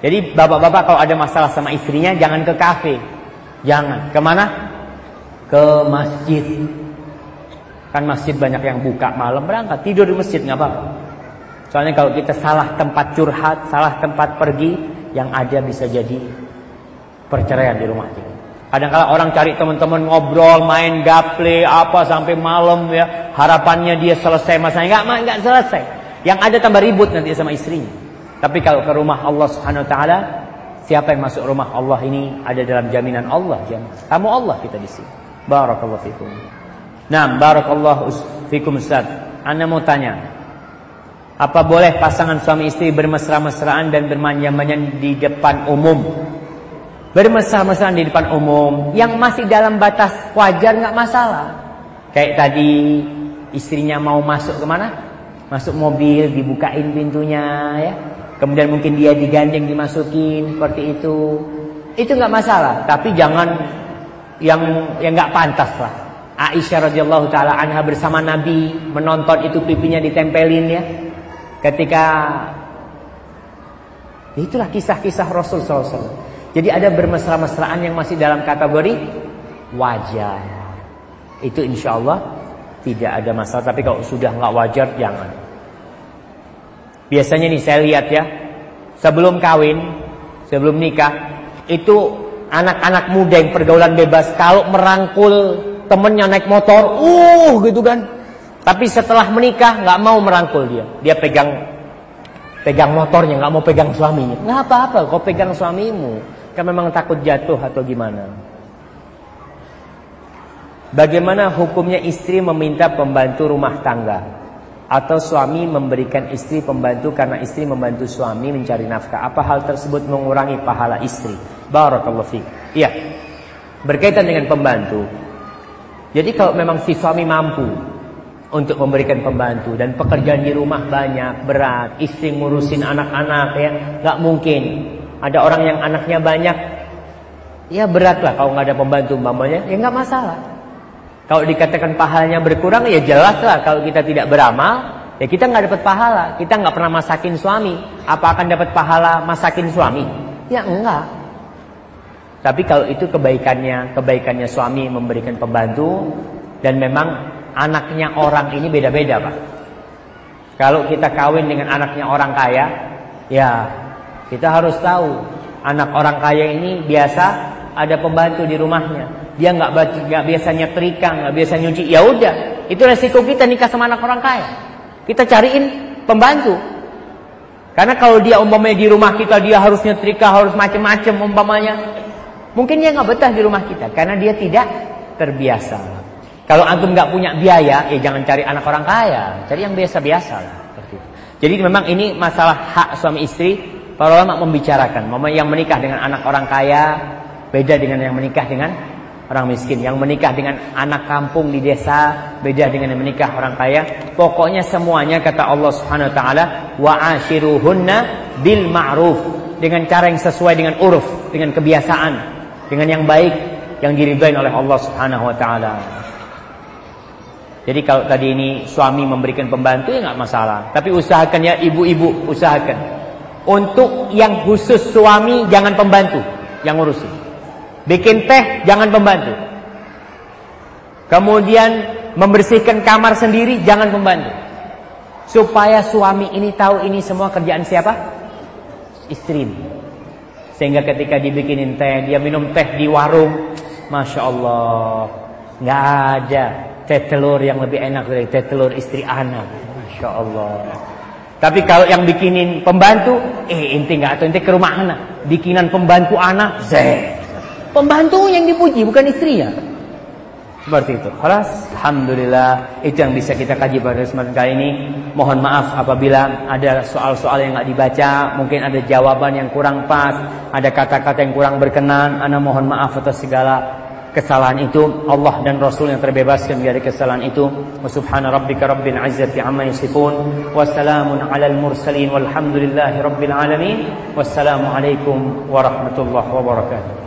Jadi bapak-bapak kalau ada masalah sama istrinya jangan ke kafe. Jangan. Ke mana? Ke masjid. Kan masjid banyak yang buka malam berangkat tidur di masjid nggak apa-apa. Soalnya kalau kita salah tempat curhat, salah tempat pergi, yang ada bisa jadi perceraian di rumah kita. Kadang-kala orang cari teman-teman ngobrol, main gaple, apa sampai malam ya. Harapannya dia selesai masalahnya nggak nggak selesai. Yang ada tambah ribut nanti sama istrinya. Tapi kalau ke rumah Allah Subhanahu wa taala Siapa yang masuk rumah Allah ini ada dalam jaminan Allah. Kamu Allah kita di sini. Barakallahu fikum. Nah, barakallahu fikum Ustaz. Anda mau tanya, apa boleh pasangan suami istri bermesra-mesraan dan bermanja-manja di depan umum? Bermesra-mesraan di depan umum yang masih dalam batas wajar nggak masalah. Kayak tadi istrinya mau masuk ke mana? Masuk mobil, dibukain pintunya ya Kemudian mungkin dia digandeng dimasukin seperti itu. Itu nggak masalah, tapi jangan yang yang nggak pantas lah. Aisyah radhiyallahu taala anha bersama Nabi menonton itu pipinya ditempelin ya. Ketika itulah kisah-kisah Rasul SAW. Jadi ada bermesra-mesraan yang masih dalam kategori wajar. Itu insya Allah tidak ada masalah. Tapi kalau sudah nggak wajar jangan. Biasanya nih saya lihat ya, sebelum kawin, sebelum nikah, itu anak-anak muda yang pergaulan bebas kalau merangkul temennya naik motor, uh gitu kan. Tapi setelah menikah nggak mau merangkul dia, dia pegang pegang motornya, nggak mau pegang suaminya. Nggak apa-apa, kau pegang suamimu, kan memang takut jatuh atau gimana. Bagaimana hukumnya istri meminta pembantu rumah tangga? atau suami memberikan istri pembantu karena istri membantu suami mencari nafkah. Apa hal tersebut mengurangi pahala istri? Barakallahu fiik. Iya. Berkaitan dengan pembantu. Jadi kalau memang si suami mampu untuk memberikan pembantu dan pekerjaan di rumah banyak, berat, istri ngurusin anak-anak ya, nggak mungkin. Ada orang yang anaknya banyak, ya berat lah kalau nggak ada pembantu mamanya, ya nggak masalah. Kalau dikatakan pahalanya berkurang ya jelas lah kalau kita tidak beramal ya kita nggak dapat pahala. Kita nggak pernah masakin suami, apa akan dapat pahala masakin suami? Ya enggak. Tapi kalau itu kebaikannya, kebaikannya suami memberikan pembantu dan memang anaknya orang ini beda-beda, Pak. Kalau kita kawin dengan anaknya orang kaya, ya kita harus tahu anak orang kaya ini biasa ada pembantu di rumahnya dia nggak nggak biasa nyetrika, nggak biasa nyuci, ya udah, itu resiko kita nikah sama anak orang kaya. Kita cariin pembantu. Karena kalau dia umpamanya di rumah kita dia harus nyetrika, harus macam-macam umpamanya, mungkin dia nggak betah di rumah kita karena dia tidak terbiasa. Kalau antum nggak punya biaya, ya jangan cari anak orang kaya, cari yang biasa-biasa lah. Jadi memang ini masalah hak suami istri. Para ulama membicarakan, mama yang menikah dengan anak orang kaya beda dengan yang menikah dengan orang miskin yang menikah dengan anak kampung di desa beda dengan yang menikah orang kaya pokoknya semuanya kata Allah Subhanahu wa taala wa ashiruhunna bil ma'ruf dengan cara yang sesuai dengan uruf dengan kebiasaan dengan yang baik yang diridhai oleh Allah Subhanahu wa taala jadi kalau tadi ini suami memberikan pembantu ya nggak masalah tapi usahakan ya ibu-ibu usahakan untuk yang khusus suami jangan pembantu yang ngurusin Bikin teh jangan pembantu. Kemudian membersihkan kamar sendiri jangan pembantu. Supaya suami ini tahu ini semua kerjaan siapa? Istri. Sehingga ketika dibikinin teh, dia minum teh di warung, masya Allah, nggak ada teh telur yang lebih enak dari teh telur istri anak, masya Allah. Tapi kalau yang bikinin pembantu, eh inti nggak atau inti ke rumah anak, bikinan pembantu anak, zeh. Pembantu yang dipuji bukan istrinya. Seperti itu. Kelas, Alhamdulillah itu yang bisa kita kaji pada kesempatan kali ini. Mohon maaf apabila ada soal-soal yang nggak dibaca, mungkin ada jawaban yang kurang pas, ada kata-kata yang kurang berkenan. Anda mohon maaf atas segala kesalahan itu. Allah dan Rasul yang terbebaskan dari kesalahan itu. Subhana rabbika rabbil izzati amma yasifun. Wassalamun alal mursalin walhamdulillahi rabbil alamin. Wassalamualaikum warahmatullahi wabarakatuh.